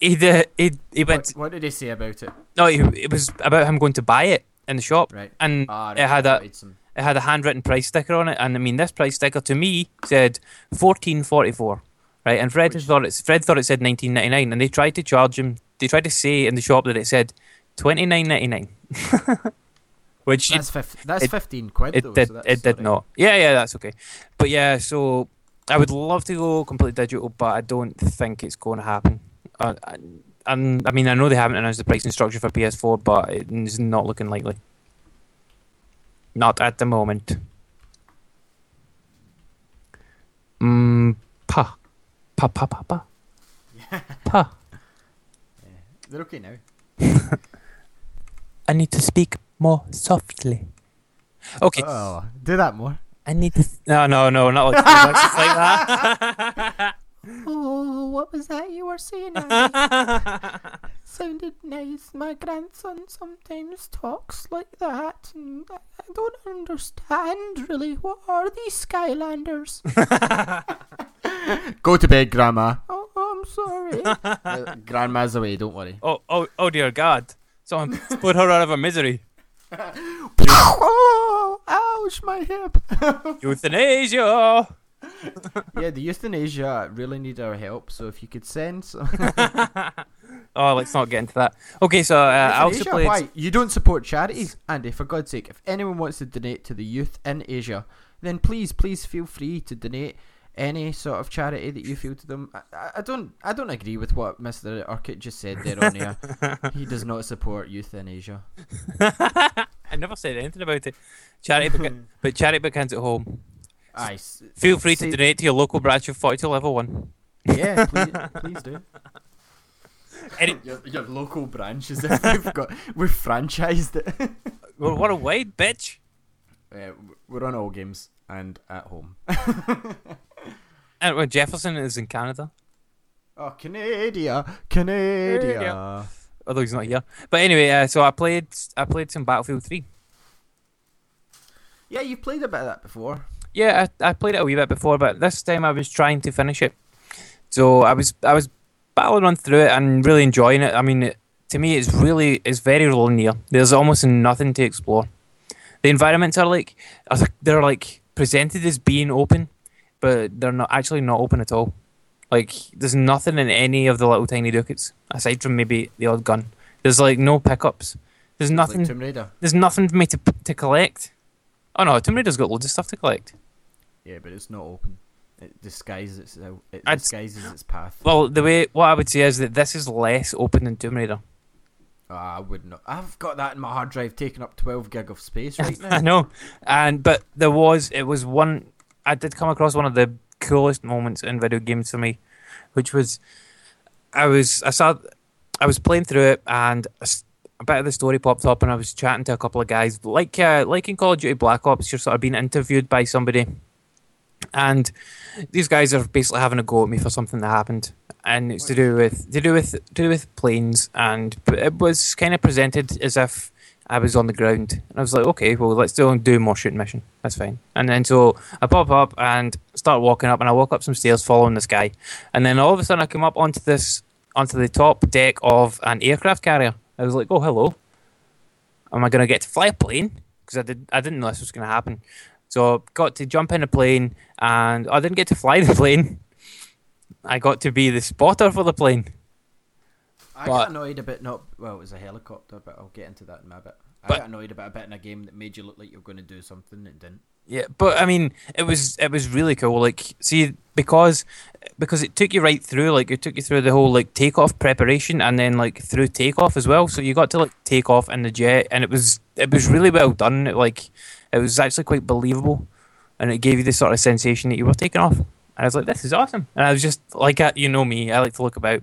He uh, he he went. What, what did he say about it? No, he, it was about him going to buy it in the shop, Right. and Ah, right, it had a it had a handwritten price sticker on it, and I mean this price sticker to me said fourteen forty four, right? And Fred Which- thought it Fred thought it said nineteen ninety nine, and they tried to charge him. They tried to say in the shop that it said twenty nine ninety nine, which it, That's fif- that's it- fifteen quid it though. did so it did alright. not. Yeah, yeah, that's okay. But yeah, so I would love to go completely digital, but I don't think it's going to happen. Uh, and, and I mean, I know they haven't announced the pricing structure for PS4, but it's not looking likely. Not at the moment. Mm, pa, pa, pa, pa, pa, pa. They're okay now. I need to speak more softly. Okay, Oh, do that more. I need to. No, no, no, not like, like that. Oh, what was that you were saying? Sounded nice. My grandson sometimes talks like that, and I I don't understand really. What are these Skylanders? Go to bed, Grandma. Oh, I'm sorry. Uh, grandma's away. Don't worry. Oh, oh, oh dear God! Someone put her out of her misery. oh, ouch, my hip. Euthanasia. yeah, the euthanasia really need our help. So if you could send some. Oh, let's not get into that. Okay, so uh, I also played. Why? You don't support charities, Andy. For God's sake, if anyone wants to donate to the youth in Asia, then please, please feel free to donate any sort of charity that you feel to them. I, I- don't, I don't agree with what Mister Urquhart just said there on air. he does not support youth in Asia. I never said anything about it. Charity, book, but charity begins at home. Aye, s- Feel free to See- donate to your local branch of 42 level one. yeah, please, please do. Any, Your, your local branch is if we've got we've franchised it. Well, what a wait, bitch. Uh, we're on all games and at home. And well, Jefferson is in Canada, oh, Canada, Canada. although he's not here. But anyway, uh, so I played. I played some Battlefield Three. Yeah, you've played a bit of that before. Yeah, I, I played it a wee bit before, but this time I was trying to finish it. So I was I was battling on through it and really enjoying it. I mean, it, to me, it's really it's very linear. There's almost nothing to explore. The environments are like they're like presented as being open, but they're not actually not open at all. Like there's nothing in any of the little tiny ducats aside from maybe the odd gun. There's like no pickups. There's nothing. Like there's nothing for me to to collect. Oh no, Tomb Raider's got loads of stuff to collect. Yeah, but it's not open. It disguises its it I'd- disguises its path. Well, the way what I would say is that this is less open than Tomb Raider. Ah, I would not. I've got that in my hard drive, taking up twelve gig of space right now. I know, and but there was it was one I did come across one of the coolest moments in video games for me, which was I was I saw I was playing through it and a, bit of the story popped up and I was chatting to a couple of guys like uh, like in Call of Duty Black Ops you're sort of being interviewed by somebody and these guys are basically having a go at me for something that happened. And it's to do with to do with to do with planes and it was kind of presented as if I was on the ground. And I was like okay well let's do do more shooting mission. That's fine. And then so I pop up and start walking up and I walk up some stairs following this guy. And then all of a sudden I come up onto this onto the top deck of an aircraft carrier I was like oh hello am I going to get to fly a plane because I did I didn't know this was going to happen so I got to jump in a plane and I didn't get to fly the plane I got to be the spotter for the plane I But- got annoyed a bit. Not well, it was a helicopter, but I'll get into that in a bit. I But- got annoyed about a bit in a game that made you look like you were going to do something and didn't. Yeah, but I mean, it was it was really cool. Like, see, because because it took you right through. Like, it took you through the whole like takeoff preparation, and then like through takeoff as well. So you got to like take off in the jet, and it was it was really well done. It, like, it was actually quite believable, and it gave you the sort of sensation that you were taking off. And I was like, this is awesome. And I was just like, you know me, I like to look about,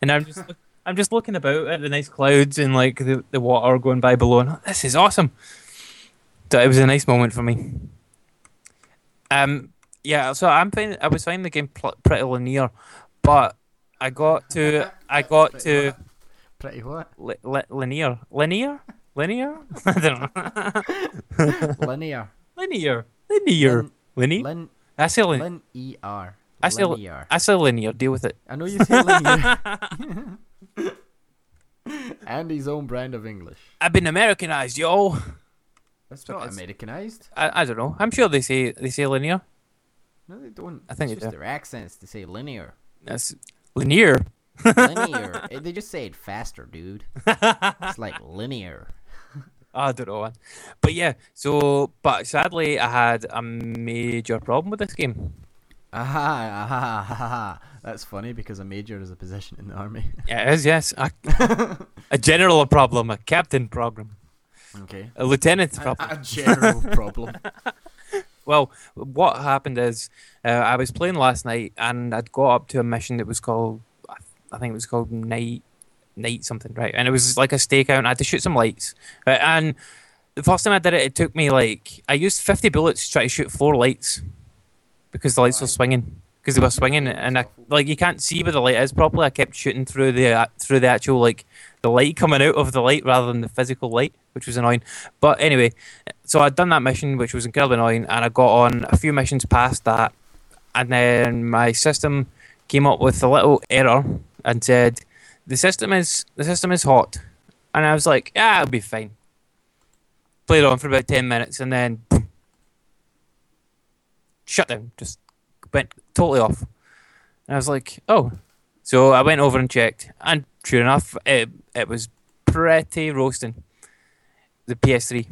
and I'm just. I'm just looking about at the nice clouds and like the, the water going by below, and this is awesome. So it was a nice moment for me. Um, yeah, so I'm finding I was finding the game pl- pretty linear, but I got to I got Pretty to what? Pretty what? li- li- linear linear linear I don't know Linear. linear linear Lin- linear. Lin. I say lin- Lin. E. R. I say linear. I say linear. Deal with it. I know you say linear. and his own brand of English. I've been Americanized, yo. That's not it's- Americanized. I, I don't know. I'm sure they say they say linear. No, they don't. I think it's just do. their accents to say linear. That's linear. Linear. They just say it faster, dude. It's like linear. I don't know. But yeah, so but sadly, I had a major problem with this game. Aha, aha, aha, aha. That's funny because a major is a position in the army. Yeah, it is, yes. A, a general problem, a captain problem, okay. a lieutenant A, problem. a general problem. Well, what happened is uh, I was playing last night and I'd got up to a mission that was called, I I think it was called Night, Night something, right? And it was like a stakeout and I had to shoot some lights. Right? And the first time I did it, it took me like, I used 50 bullets to try to shoot four lights because the lights were swinging. Because they were swinging, and I, like you can't see where the light is properly. I kept shooting through the uh, through the actual like the light coming out of the light rather than the physical light, which was annoying. But anyway, so I'd done that mission, which was incredibly annoying, and I got on a few missions past that, and then my system came up with a little error and said the system is the system is hot, and I was like, yeah, it'll be fine. Played on for about ten minutes, and then boom, shut down, just went totally off. And I was like, oh. So I went over and checked, and sure enough, it, it was pretty roasting. The PS3,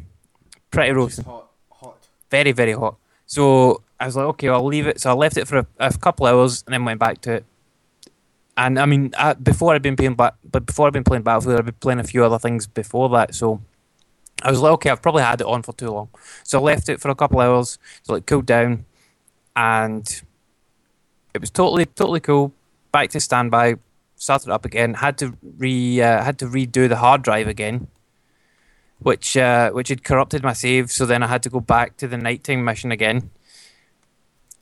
pretty roasting hot, hot. very very hot. So I was like, okay, I'll leave it. So I left it for a, a couple hours and then went back to it. And I mean, I, before I'd been playing, ba- but before I'd been playing Battlefield, I'd been playing a few other things before that. So I was like, okay, I've probably had it on for too long. So I left it for a couple hours, so it cooled down, and it was totally totally cool. Back to standby, started up again. Had to re uh, had to redo the hard drive again which uh, which had corrupted my save. So then I had to go back to the nighttime mission again.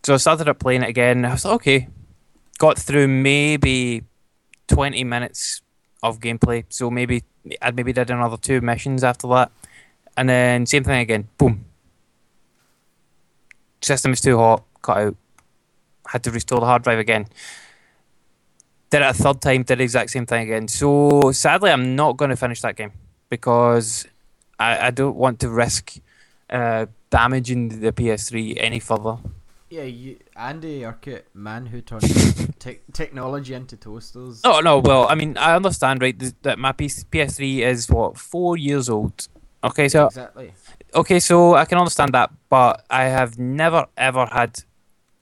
So I started up playing it again. I was like, okay, got through maybe twenty minutes of gameplay. So maybe I'd maybe did another two missions after that, and then same thing again. Boom. System is too hot. Cut out. Had to restore the hard drive again. Did it a third time. Did the exact same thing again. So sadly, I'm not going to finish that game because I, I don't want to risk uh, damaging the PS3 any further. Yeah, you, Andy Urquhart, man who turned te- technology into toasters. Oh no, well, I mean, I understand, right? th- That my PS- PS3 is what four years old. Okay, so Exactly. okay, so I can understand that, but I have never ever had,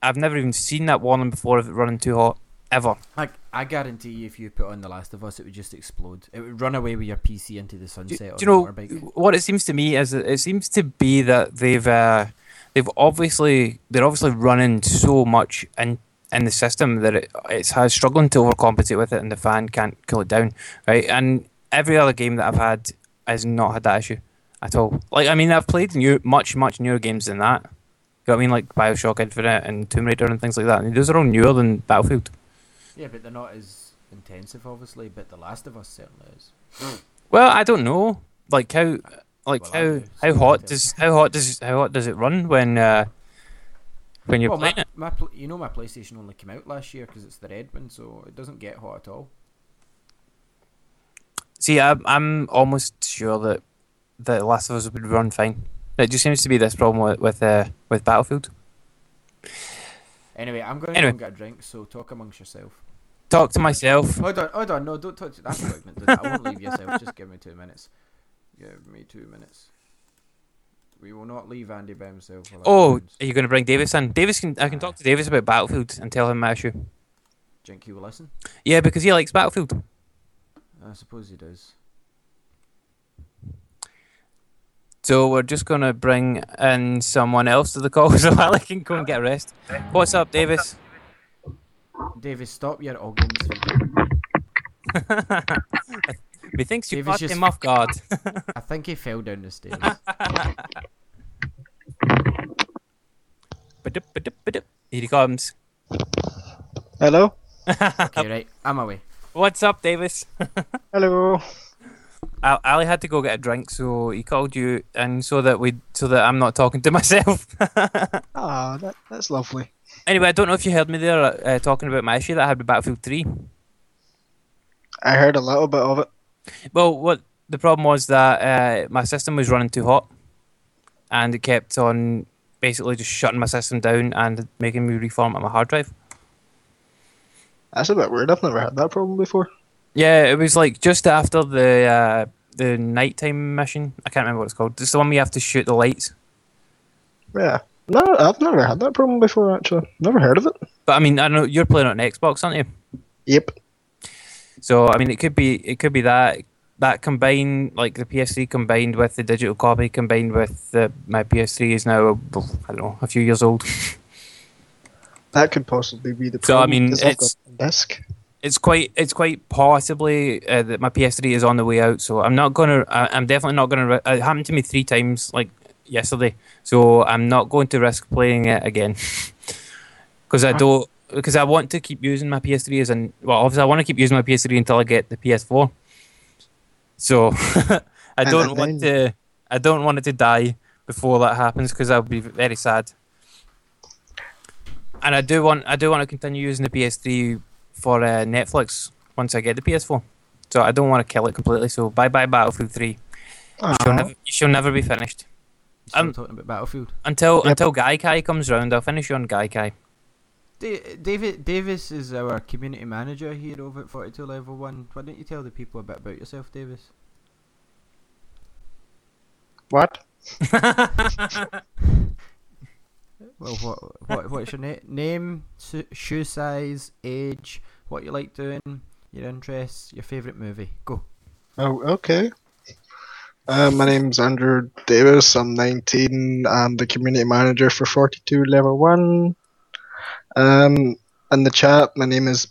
I've never even seen that warning before of it running too hot ever. Like I guarantee you, if you put on The Last of Us, it would just explode. It would run away with your PC into the Do, sunset. do you know motorbike. what it seems to me is? It seems to be that they've uh, they've obviously they're obviously running so much in in the system that it it's has struggling to overcompensate with it, and the fan can't cool it down, right? And every other game that I've had has not had that issue at all. Like I mean, I've played new much much newer games than that. You know what I mean, like Bioshock Infinite and Tomb Raider and things like that. And those are all newer than Battlefield. Yeah, but they're not as intensive, obviously. But The Last of Us certainly is. Well, I don't know, like how, like Well, how how hot does how hot does how hot does it run when uh, when you're well, playing my, it? my you know my PlayStation only came out last year because it's the red one, so it doesn't get hot at all. See, I'm I'm almost sure that that Last of Us would run fine. It just seems to be this problem with with uh, with Battlefield. Anyway, I'm going to Anyway. go and get a drink. So talk amongst yourself. Talk to myself. Hold on, hold on. No, don't touch it. That's not going to do that. I won't leave yourself. Just give me two minutes. Give me two minutes. We will not leave Andy by himself. Oh, happens. are you going to bring Davis in? Davis can I can talk to Davis about Battlefield and tell him my issue. Jink, he will listen. Yeah, because he likes Battlefield. I suppose he does. So we're just going to bring in someone else to the call so I can go and get a rest. What's up, Davis? Davis, stop your organs. Methinks you Davis caught just- him off guard. I think he fell down the stairs. Ba-dup, ba-dup, ba-dup. Here he comes. Hello. okay, right. I'm away. What's up, Davis? Hello. Al- Ali had to go get a drink, so he called you, and so that we, so that I'm not talking to myself. Ah, that, that's lovely. Anyway, I don't know if you heard me there uh, talking about my issue that I had with Battlefield Three. I heard a little bit of it. Well, what the problem was that uh, my system was running too hot, and it kept on basically just shutting my system down and making me reformat my hard drive. That's a bit weird. I've never had that problem before. Yeah, it was like just after the uh, the nighttime mission. I can't remember what it's called. It's the one where you have to shoot the lights. Yeah. No, I've never had that problem before, actually. Never heard of it. But I mean, I know you're playing on an Xbox, aren't you? Yep. So I mean, it could be it could be that that combined like the PS3 combined with the digital copy combined with the my PS3 is now I don't know a few years old. That could possibly be the So, problem. mean, 'cause I've it's- disc. It's quite it's quite possibly uh, that my PS3 is on the way out. So I'm not gonna I, I'm definitely not gonna. It happened to me three times like yesterday. So I'm not going to risk playing it again because I don't because I want to keep using my PS3 as an well obviously I want to keep using my PS3 until I get the PS4. So I don't want to I don't want it to die before that happens because I'll be very sad. And I do want I do want to continue using the PS3 for uh, Netflix once I get the PS4. So I don't want to kill it completely. So bye bye Battlefield 3. Ah, She'll never, she'll never be finished Still Um, talking about Battlefield. until Yep. until Gaikai comes round. I'll finish you on Gaikai. Da- David Davis is our community manager here over at 42 Level 1. Why don't you tell the people a bit about yourself, Davis? what? Well, what, what what's your na- name, su- shoe size, age, what you like doing, your interests, your favourite movie? Go. Oh, okay. Uh, my name's Andrew Davis. I'm 19. I'm the community manager for 42 Level 1. Um, in the chat, my name is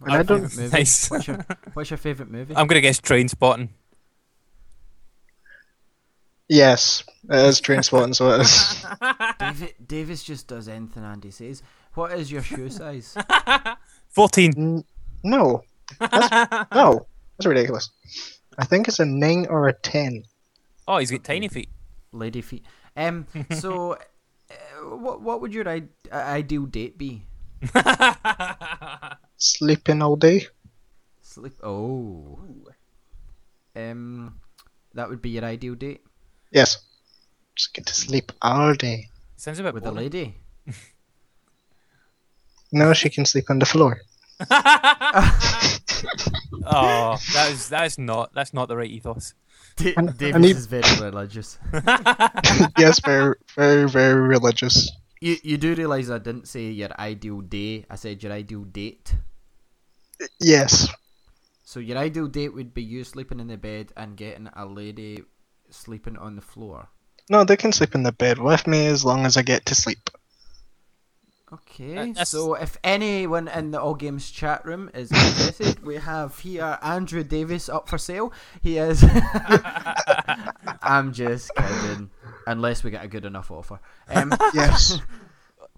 What's I your don't- favourite movie? Nice. What's your What's your favorite movie? I'm gonna guess Trainspotting. Yes, it is Trainspotting, so it is. David Davis just does anything Andy says. What is your shoe size? Fourteen. N- No, that's, no, that's ridiculous. I think it's a nine or a ten. Oh, he's got tiny feet. Lady feet. Um. So, uh, what what would your I- uh, ideal date be? Sleeping all day. Sleep. Oh. Um. That would be your ideal date Yes, just get to sleep all day. Sounds a bit with a lady. No, she can sleep on the floor. Oh, that is that is not that's not the right ethos. Da- And- Davis and he- is very religious. yes, very, very, very religious. You you do realise I didn't say your ideal day. I said your ideal date. Yes, So your ideal date would be you sleeping in the bed and getting a lady sleeping on the floor. no, they can sleep in the bed with me as long as I get to sleep. Okay, that's- so if anyone in the All Games chat room is interested, we have here Andrew Davis up for sale. He is. I'm just kidding. Unless we get a good enough offer. Um, Yes,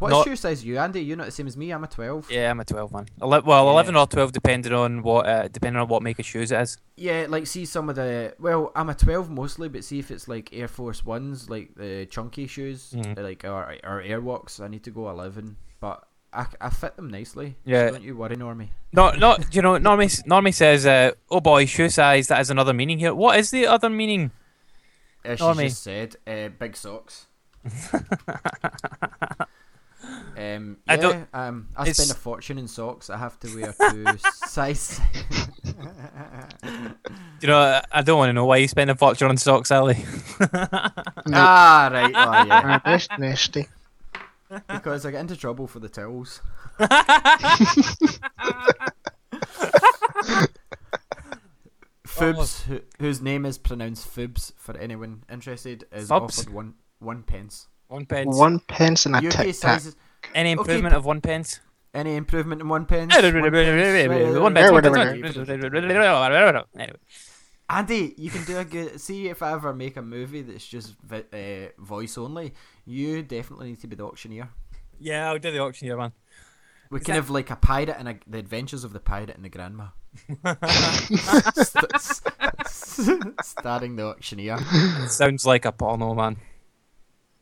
what Not- shoe size are you, Andy? You're not the same as me. I'm a 12. Yeah, I'm a twelve man. Ele- well, Yeah. eleven or twelve, depending on what uh, depending on what make of shoes it is. Yeah, like see some of the. Well, I'm a 12 mostly, but see if it's like Air Force Ones, like the chunky shoes, Mhm. like or, or Airwalks, I need to go 11. But I, I fit them nicely. so Yeah. don't you worry, Normie. No, no, you know, Normie, Normie says, uh, "Oh boy, shoe size." That has another meaning here. What is the other meaning? Uh, she Normie. just said uh, big socks. um, I don't- um, I it's- spend a fortune in socks. I have to wear two size. You know, I- I don't want to know why you spend a fortune on socks, Ali. ah, right. Oh, yeah. Ah, that's nasty. Because I get into trouble for the towels. Fibs, who, whose name is pronounced Fibs, for anyone interested, is Fubs? offered one one pence. One pence. One pence and a UK tic tac. sizes. Any Okay, improvement but- of one pence? Any improvement in one pence? Eh, one eh, eh, One pence? pence. One pence. Anyway, Andy, you can do a good. See if I ever make a movie that's just vi- uh, voice only. You definitely need to be the auctioneer. yeah, I'll do the auctioneer, man. We Is can that- have like a pirate and a, the adventures of the pirate and the grandma. St- s- s- Starring the auctioneer. Sounds like a porno, man.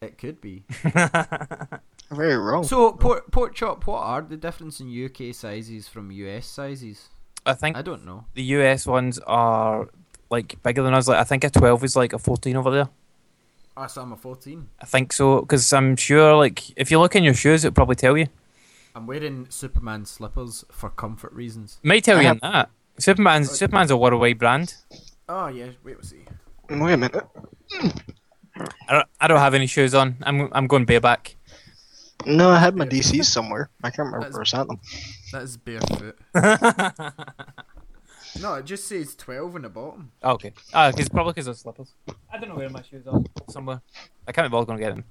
It could be. Very wrong. So, pork, pork chop, what are the difference in UK sizes from US sizes? I think I don't know. the US ones are like bigger than us. Like I think a twelve is like a fourteen over there. Ah, so I'm a 14. I think so because I'm sure like if you look in your shoes, it'll probably tell you. I'm wearing Superman slippers for comfort reasons. May tell I you have- on that. Superman's Superman's a worldwide brand. Oh, yeah, wait, we'll see. Wait a minute. I don't, I don't have any shoes on. I'm I'm going bareback. No, I had my DCs somewhere. I can't remember That's- where I sat them. That is barefoot. no, it just says 12 in the bottom. Oh, okay. Ah, cause probably because of slippers. I don't know where my shoes are. Somewhere. I can't be bothered going to get them.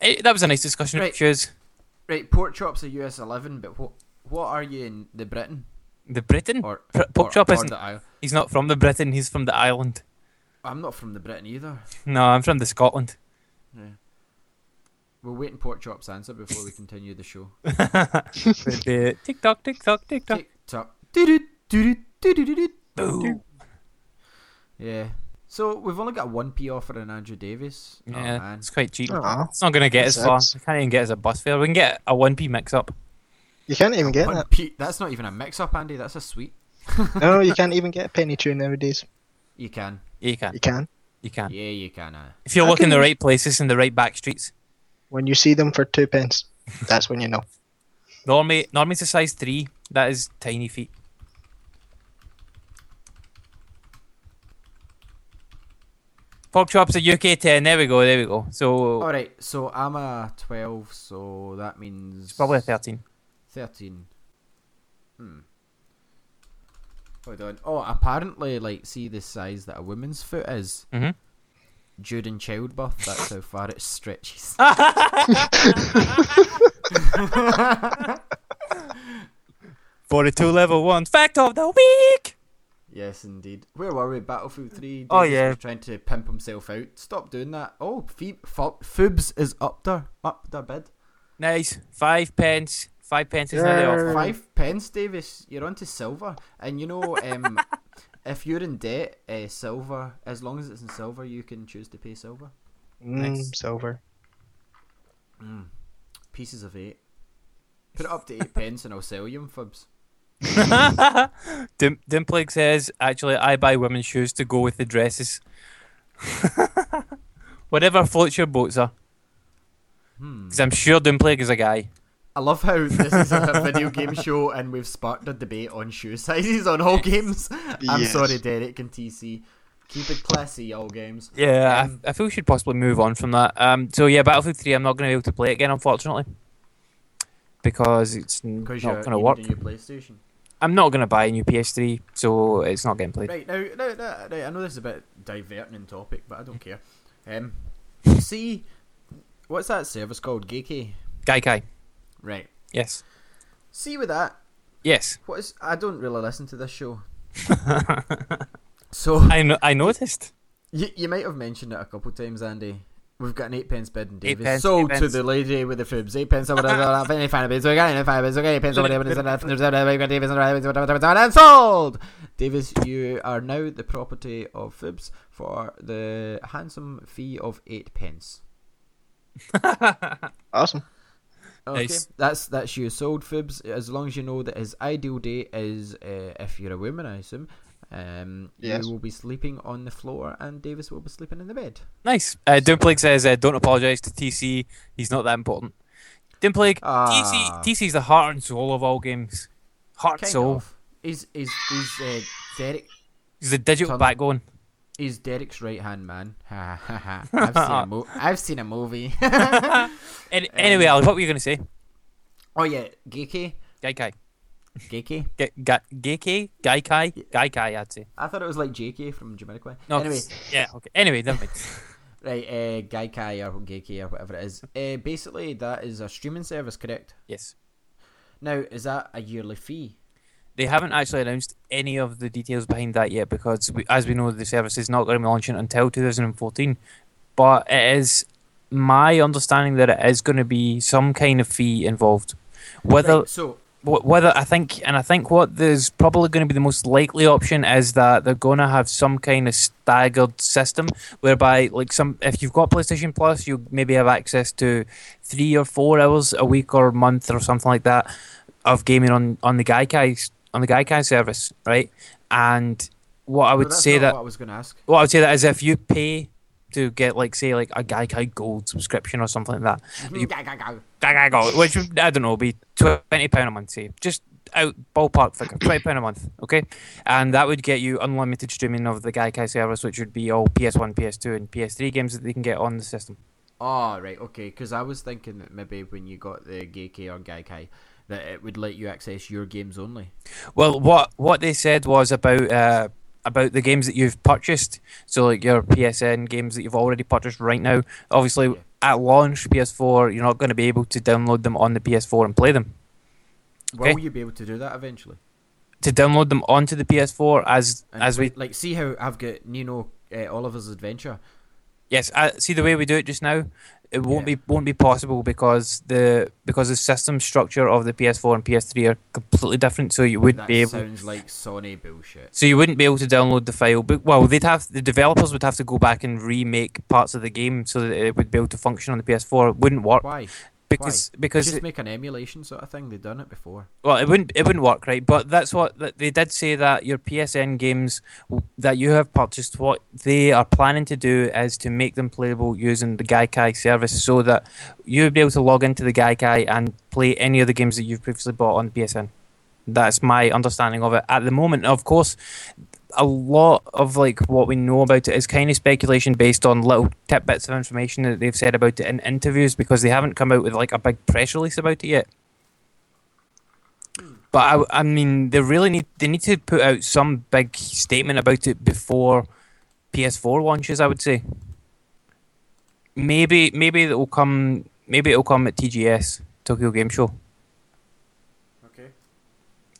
Eh, that was a nice discussion Right. of shoes. Right, pork chops are US 11, but what what are you in the Britain? The Britain. Or, Pr- pork or- chop or isn't. the Isle? He's not from the Britain. He's from the island. I'm not from the Britain either. No, I'm from the Scotland. Yeah. We're waiting pork chops answer before we continue the show. Tick tock, tick tock, tick tock. Tick tock. Yeah. So we've only got 1p offer in Andrew Davis. Oh, Yeah, man. it's quite cheap. Oh, Aw. It's not going to get That's us far. We can't even get us a bus fare. We can get a 1p mix up. You can't even get that. 1p. That's not even a mix up, Andy. That's a sweet. No, you can't even get a penny tune nowadays. You can. Yeah, you can. You can. You can. Yeah, you can. Uh. If you I look in the right places in the right back streets. When you see them for two pence, that's when you know. Normie, Normie's a size 3. That is tiny feet. Pork chops a UK 10. There we go, there we go. So, All right. So I'm a 12. So that means it's probably a 13. 13. Hmm. Hold on. Oh, apparently, like, see the size that a woman's foot is Mhm. during childbirth. That's how far it stretches. 42 level 1. Fact of the week! Yes, indeed. Where were we? Battlefield 3. Oh, yeah. trying to pimp himself out. Stop doing that. Oh, Phoebe, Fo- Foobs is up there. Up their bid. Nice. Five pence. Five pence is now. Five pence, Davis. You're on to silver. And you know, um, if you're in debt, uh, silver, as long as it's in silver, you can choose to pay silver. Mm, Nice. silver. Mm. Pieces of eight. Put it up to eight pence and I'll sell you them, Fibs. Dim- Dimpleg says, actually, I buy women's shoes to go with the dresses. Whatever floats your boats are. Hmm. Because I'm sure Dimpleg is a guy. I love how this is a video game show and we've sparked a debate on shoe sizes on all games. I'm Yes. sorry, Derek and TC. Keep it classy, all games. Yeah, Um, I, I feel we should possibly move on from that. Um, so yeah, Battlefield 3, I'm not going to be able to play it again, unfortunately. Because it's Because not going to work. new PlayStation. I'm not going to buy a new PS3, so it's not getting played. Right now, now, now, right, I know this is a bit diverting in topic, but I don't care. Um, see, what's that service called? Geeky. Gaikai. Right. Yes. See with that, Yes. what is? I don't really listen to this show, so I no- I noticed. you, you might have mentioned it a couple times, Andy. We've got an eight pence bid in Davis. pence, Sold to pence. the lady with the fibs. Eight pence over there. Any fan bits. We got any fan bits. Okay, eight pence over there. We've got Davis and sold. Davis, you are now the property of fibs for the handsome fee of eight pence. Awesome. Okay, Nice. that's that's you sold fibs. As long as you know that his ideal day is, uh, if you're a woman, I assume, um, Yes. you will be sleeping on the floor, and Davis will be sleeping in the bed. Nice. Uh, Dimpleg says, uh, don't apologise to TC. He's not that important. Dimpleg, Ah. TC, TC's the heart and soul of all games. Heart and Kind soul. of. He's he's he's uh, Derek. He's the digital Son- backbone. He's Derek's right hand man. Ha ha ha. I've seen a mo- I've seen a movie. Any, anyway, Ali, what were you going to say? oh yeah, Geeky, Gaikai. Geeky. Ga- ga- Gaikai? Gaikai? Gaikai, I'd say. I thought it was like JK from Jamiroquai. No, anyway, Yeah, okay. Anyway, never mind. right, uh, Gaikai or Geeky or whatever it is. Uh, basically, that is a streaming service, correct? yes. Now, is that a yearly fee? They haven't actually announced any of the details behind that yet because, we, as we know, the service is not going to be launching until 2014. But it is my understanding that it is going to be some kind of fee involved. Whether Right, so whether I think, and I think what there's probably going to be the most likely option is that they're going to have some kind of staggered system whereby, like, some if you've got PlayStation Plus, you maybe have access to three or four hours a week or month or something like that of gaming on on the Gaikai on the Gaikai service, right? And what I would say that what I was going to ask. what I would say that is if you pay to get like say like a Gaikai Gold subscription or something like that, mm-hmm. you Gaikai Gold, which would, I don't know, be twenty pound a month, say just out ballpark figure, twenty pound a month, okay, and that would get you unlimited streaming of the Gaikai service, which would be all PS1, PS2, and PS3 games that they can get on the system. Oh, right, okay. Because I was thinking that maybe when you got the Geeky or Gaikai, that it would let you access your games only. Well, what what they said was about uh, about the games that you've purchased. So like your PSN games that you've already purchased right now. Obviously, Yeah. at launch PS4, you're not going to be able to download them on the PS4 and play them. Will you be able to do that eventually? To download them onto the PS4 as And as we like see how I've got Nino uh, Oliver's Adventure. Yes, uh, see the way we do it just now. It won't Yeah. be won't be possible because the because the system structure of the PS4 and PS3 are completely different. So you wouldn't That be able. sounds like Sony bullshit. So you wouldn't be able to download the file, but well, they'd have the developers would have to go back and remake parts of the game so that it would be able to function on the PS4. It wouldn't work Why? Because because Just it- make an emulation sort of thing. They've done it before. well, it wouldn't it wouldn't work, right? But that's what that they did say that your PSN games that you have purchased, what they are planning to do is to make them playable using the Gaikai service, so that you'll be able to log into the Gaikai and play any of the games that you've previously bought on PSN. That's my understanding of it at the moment. Of course, a lot of like what we know about it is kind of speculation based on little tidbits of information that they've said about it in interviews because they haven't come out with like a big press release about it yet. But I, I mean, they really need they need to put out some big statement about it before PS4 launches. I would say. Maybe maybe it will come. Maybe it'll come at TGS Tokyo Game Show.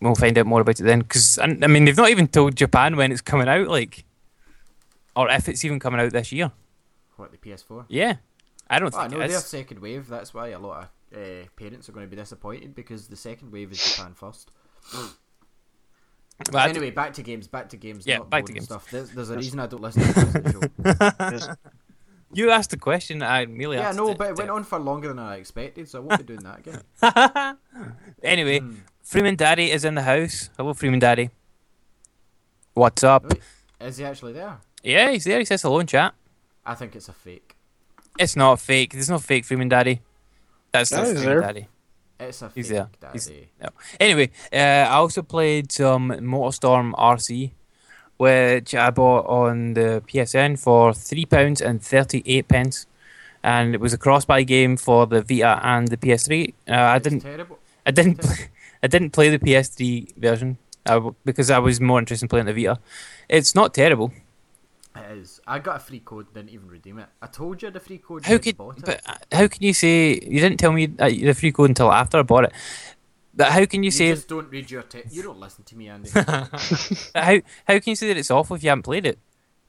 We'll find out more about it then. Because I mean, they've not even told Japan when it's coming out, like, or if it's even coming out this year. What the PS4? Yeah, I don't Oh, I know it their second wave. That's why a lot of uh, parents are going to be disappointed because the second wave is Japan first. But anyway, back to games. Back to games. Yeah, not back to games. Stuff. There's, there's a reason I don't listen to the show. you asked the question. I merely yeah, asked no, it. but it went on for longer than I expected, so I won't be doing that again. Anyway, Hmm. Freeman Daddy is in the house. Hello, Freeman Daddy. What's up? Is he actually there? Yeah, he's there. He says hello in chat. I think it's a fake. It's not fake. There's no fake Freeman Daddy. That's No, Freeman there. Daddy. It's a He's fake there. daddy. He's- No. Anyway, uh, I also played some MotorStorm RC, which I bought on the PSN for three pounds and thirty eight pence, and it was a cross-buy game for the Vita and the PS3. Uh, I It's didn't, terrible. I didn't, play, I didn't play the PS3 version because I was more interested in playing the Vita. It's not terrible. It is. I got a free code, didn't even redeem it. I told you the free code. How could, bought it. but uh, how can you say you didn't tell me the free code until after I bought it? But how can you you say just don't read your text. You don't listen to me, Andy. how how can you say that it's awful if you haven't played it?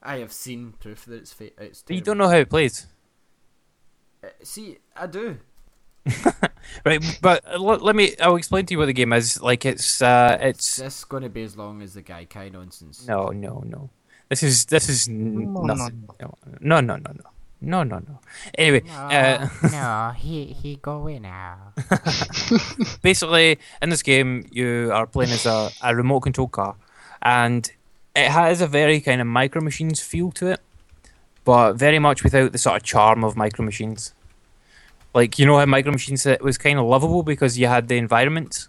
I have seen proof that it's fake. It's But you don't know how it plays. Uh, See, I do. Right, but let, let me. I'll explain to you what the game is. Like it's, uh, it's this going to be as long as the guy Kai nonsense? no, no, no. This is this is n- No, no, nothing. No, no, no, no, no, no, no, no. Anyway, uh, no, he he go going now. basically, in this game, you are playing as a, a remote control car, and it has a very kind of micro machines feel to it, but very much without the sort of charm of micro machines. Like you know how micro machines it was kind of lovable because you had the environments.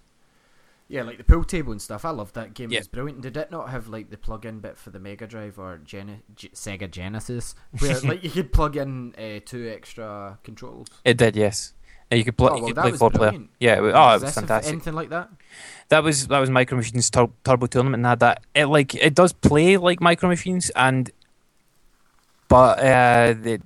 Yeah, like the pool table and stuff. I loved that game. Yeah. It was brilliant. Did it not have like the plug-in bit for the Mega Drive or Gen- G- Sega Genesis, where like you could plug in uh, two extra controls? It did, yes. And you could play, Oh, you could play four player. Yeah, it was, oh, it was fantastic. Anything like that? That was that was Micro Machines Tur- Turbo Tournament and had that. It like it does play like Micro Machines and, but uh, the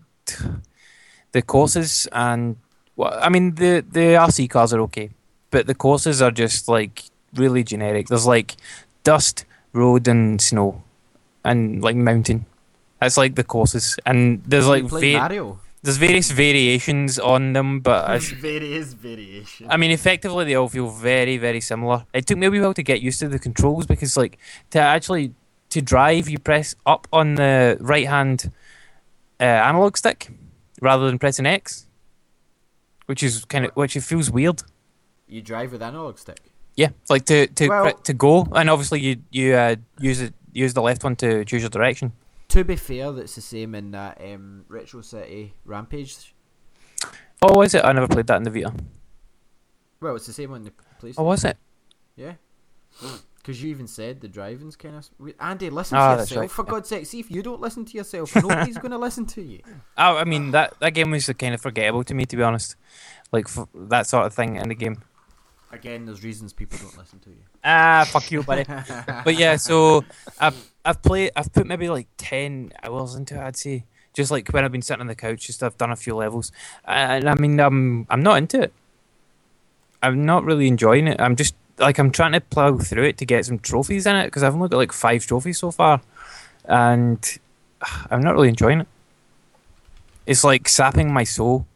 the courses and well, I mean the the RC cars are okay, but the courses are just like really generic. There's like dust, road, and snow, and like mountain. That's like the courses, and there's like va- Mario. there's various variations on them, but it's, Various variation. I mean, effectively, they all feel very, very similar. It took me a wee while to get used to the controls because, like, to actually to drive, you press up on the right hand uh, analog stick rather than pressing X, which is kind of which it feels weird. you drive with analog stick. Yeah, it's like to to Well- to go, and obviously you you uh, use it use the left one to choose your direction. To be fair, that's the same in that um, Retro City Rampage. Oh, is it? I never played that in the Vita. Well, it's the same on the PlayStation. Oh, was it? Yeah. Because you even said the driving's kind of. Andy, listen Ah, to that's yourself, right, for yeah. God's sake. See, if you don't listen to yourself, nobody's going to listen to you. Oh, I mean that that game was kind of forgettable to me, to be honest. Like f- that sort of thing in the game. Again, there's reasons people don't listen to you. Ah, fuck you, buddy. but yeah, so I've I've played I've put maybe like ten hours into it. I'd say just like when I've been sitting on the couch, just I've done a few levels, and I mean I'm I'm not into it. I'm not really enjoying it. I'm just like I'm trying to plow through it to get some trophies in it because I've only got like five trophies so far, and I'm not really enjoying it. It's like sapping my soul.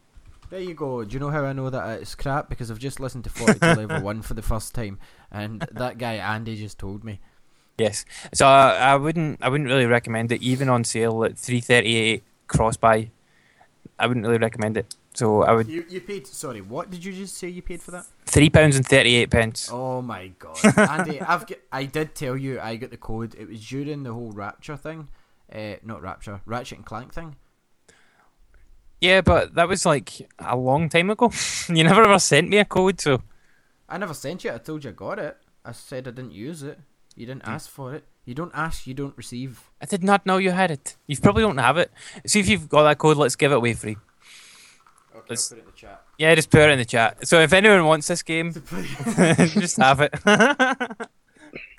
There you go. Do you know how I know that it's crap? Because I've just listened to 42 Level 1 for the first time, and that guy Andy just told me. Yes. So I, I wouldn't I wouldn't really recommend it even on sale at three thirty eight cross buy. I wouldn't really recommend it. So I would You, you paid. Sorry, what did you just say you paid for that? Three pounds and thirty eight pence. Oh my god, Andy! I've got, I did tell you I got the code. It was during the whole Rapture thing, uh, not Rapture, Ratchet and Clank thing. Yeah, but that was like a long time ago. you never ever sent me a code, so I never sent you. I told you I got it. I said I didn't use it. You didn't ask for it. You don't ask, you don't receive. I did not know you had it. You probably don't have it. See if you've got that code. Let's give it away free. Okay, Let's- I'll put it in the chat. Yeah, just put it in the chat. So if anyone wants this game, just have it.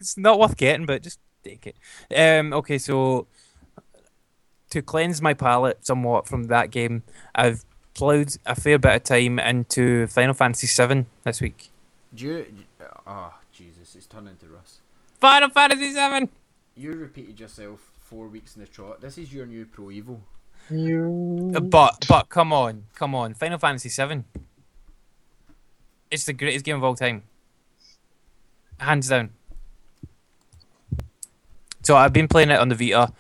it's not worth getting, but just take it. Um, okay, so to cleanse my palate somewhat from that game, I've plowed a fair bit of time into Final Fantasy VII this week. Do you, Oh Jesus, it's turned into Russ. Final Fantasy Seven. You repeated yourself four weeks in the trot. This is your new Pro Evo. You. But but come on, come on, Final Fantasy Seven. It's the greatest game of all time. Hands down. So I've been playing it on the Vita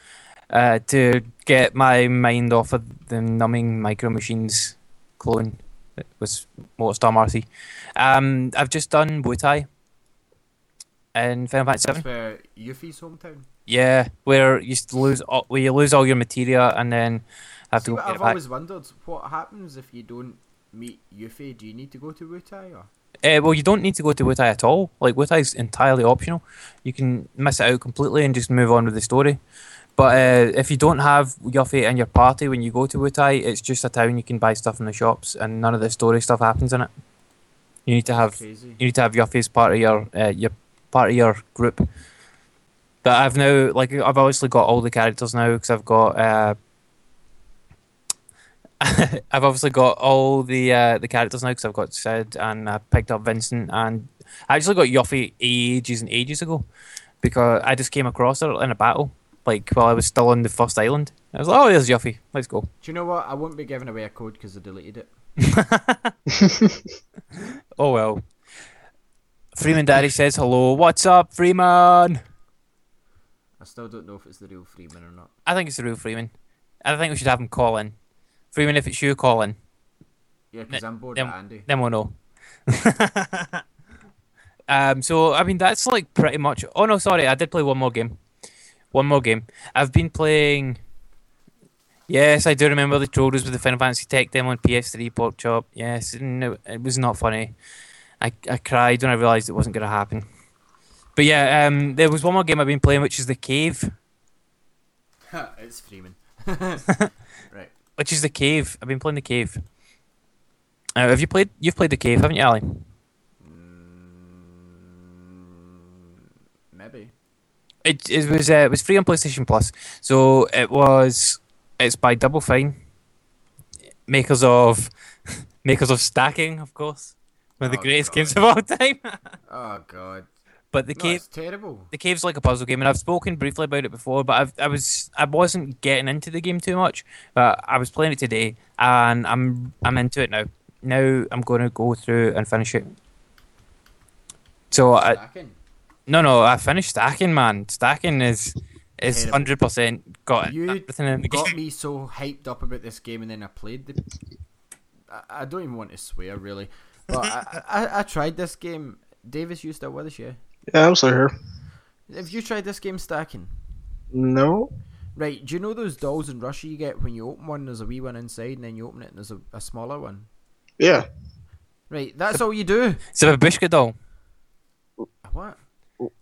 uh, to get my mind off of the numbing micro machines clone that was Motorstorm RC. Um, I've just done Wutai in Final Fantasy That's where Yuffie's hometown. Yeah, where you lose all, where you lose all your materia and then have See, to go I've it back. always wondered what happens if you don't meet Yuffie. Do you need to go to Wutai or? Uh, well, you don't need to go to Wutai at all. Like Wutai is entirely optional. You can miss it out completely and just move on with the story. But uh, if you don't have Yuffie in your party when you go to Wutai, it's just a town you can buy stuff in the shops, and none of the story stuff happens in it. You need to have Crazy. you need to have Yuffie as part of your uh, your part of your group. But I've now like I've obviously got all the characters now because I've got uh, I've obviously got all the uh, the characters now because I've got Sid and I picked up Vincent and I actually got Yuffie ages and ages ago because I just came across her in a battle like while I was still on the first island. I was like, oh, there's Yuffie. Let's go. Do you know what? I won't be giving away a code because I deleted it. Oh well. Freeman Daddy says hello. What's up, Freeman? I still don't know if it's the real Freeman or not. I think it's the real Freeman. I think we should have him call in. Freeman, if it's you, call in. Yeah, because I'm bored Then, of Andy. then we'll know. um, so, I mean, that's like pretty much. Oh, no, sorry. I did play one more game. One more game. I've been playing. Yes, I do remember the trollers with the Final Fantasy Tech demo on PS3 Pork Chop. Yes, no, it was not funny. I, I cried when I realised it wasn't going to happen. But yeah, um, there was one more game I've been playing, which is The Cave. it's Freeman. right. Which is The Cave. I've been playing The Cave. Uh, have you played? You've played The Cave, haven't you, Ali? Maybe. It, it was uh, it was free on PlayStation Plus, so it was it's by Double Fine, makers of makers of Stacking, of course, one of the Oh, greatest God. games of all time. Oh God. But the No, cave terrible. the cave's like a puzzle game, and I've spoken briefly about it before, but I've, I was I wasn't getting into the game too much, but I was playing it today, and I'm I'm into it now. Now I'm going to go through and finish it. So I, Stacking. no, no, I finished stacking, man. Stacking is is hundred percent got You everything in the got game. me so hyped up about this game, and then I played the. I, I don't even want to swear really, but I, I I tried this game. Davis, you still with us? Yeah. Yeah, I'm still here. Have you tried this game stacking? No. Right. Do you know those dolls in Russia you get when you open one? There's a wee one inside, and then you open it, and there's a, a smaller one. Yeah. Right. That's all you do. It's a babushka doll. What?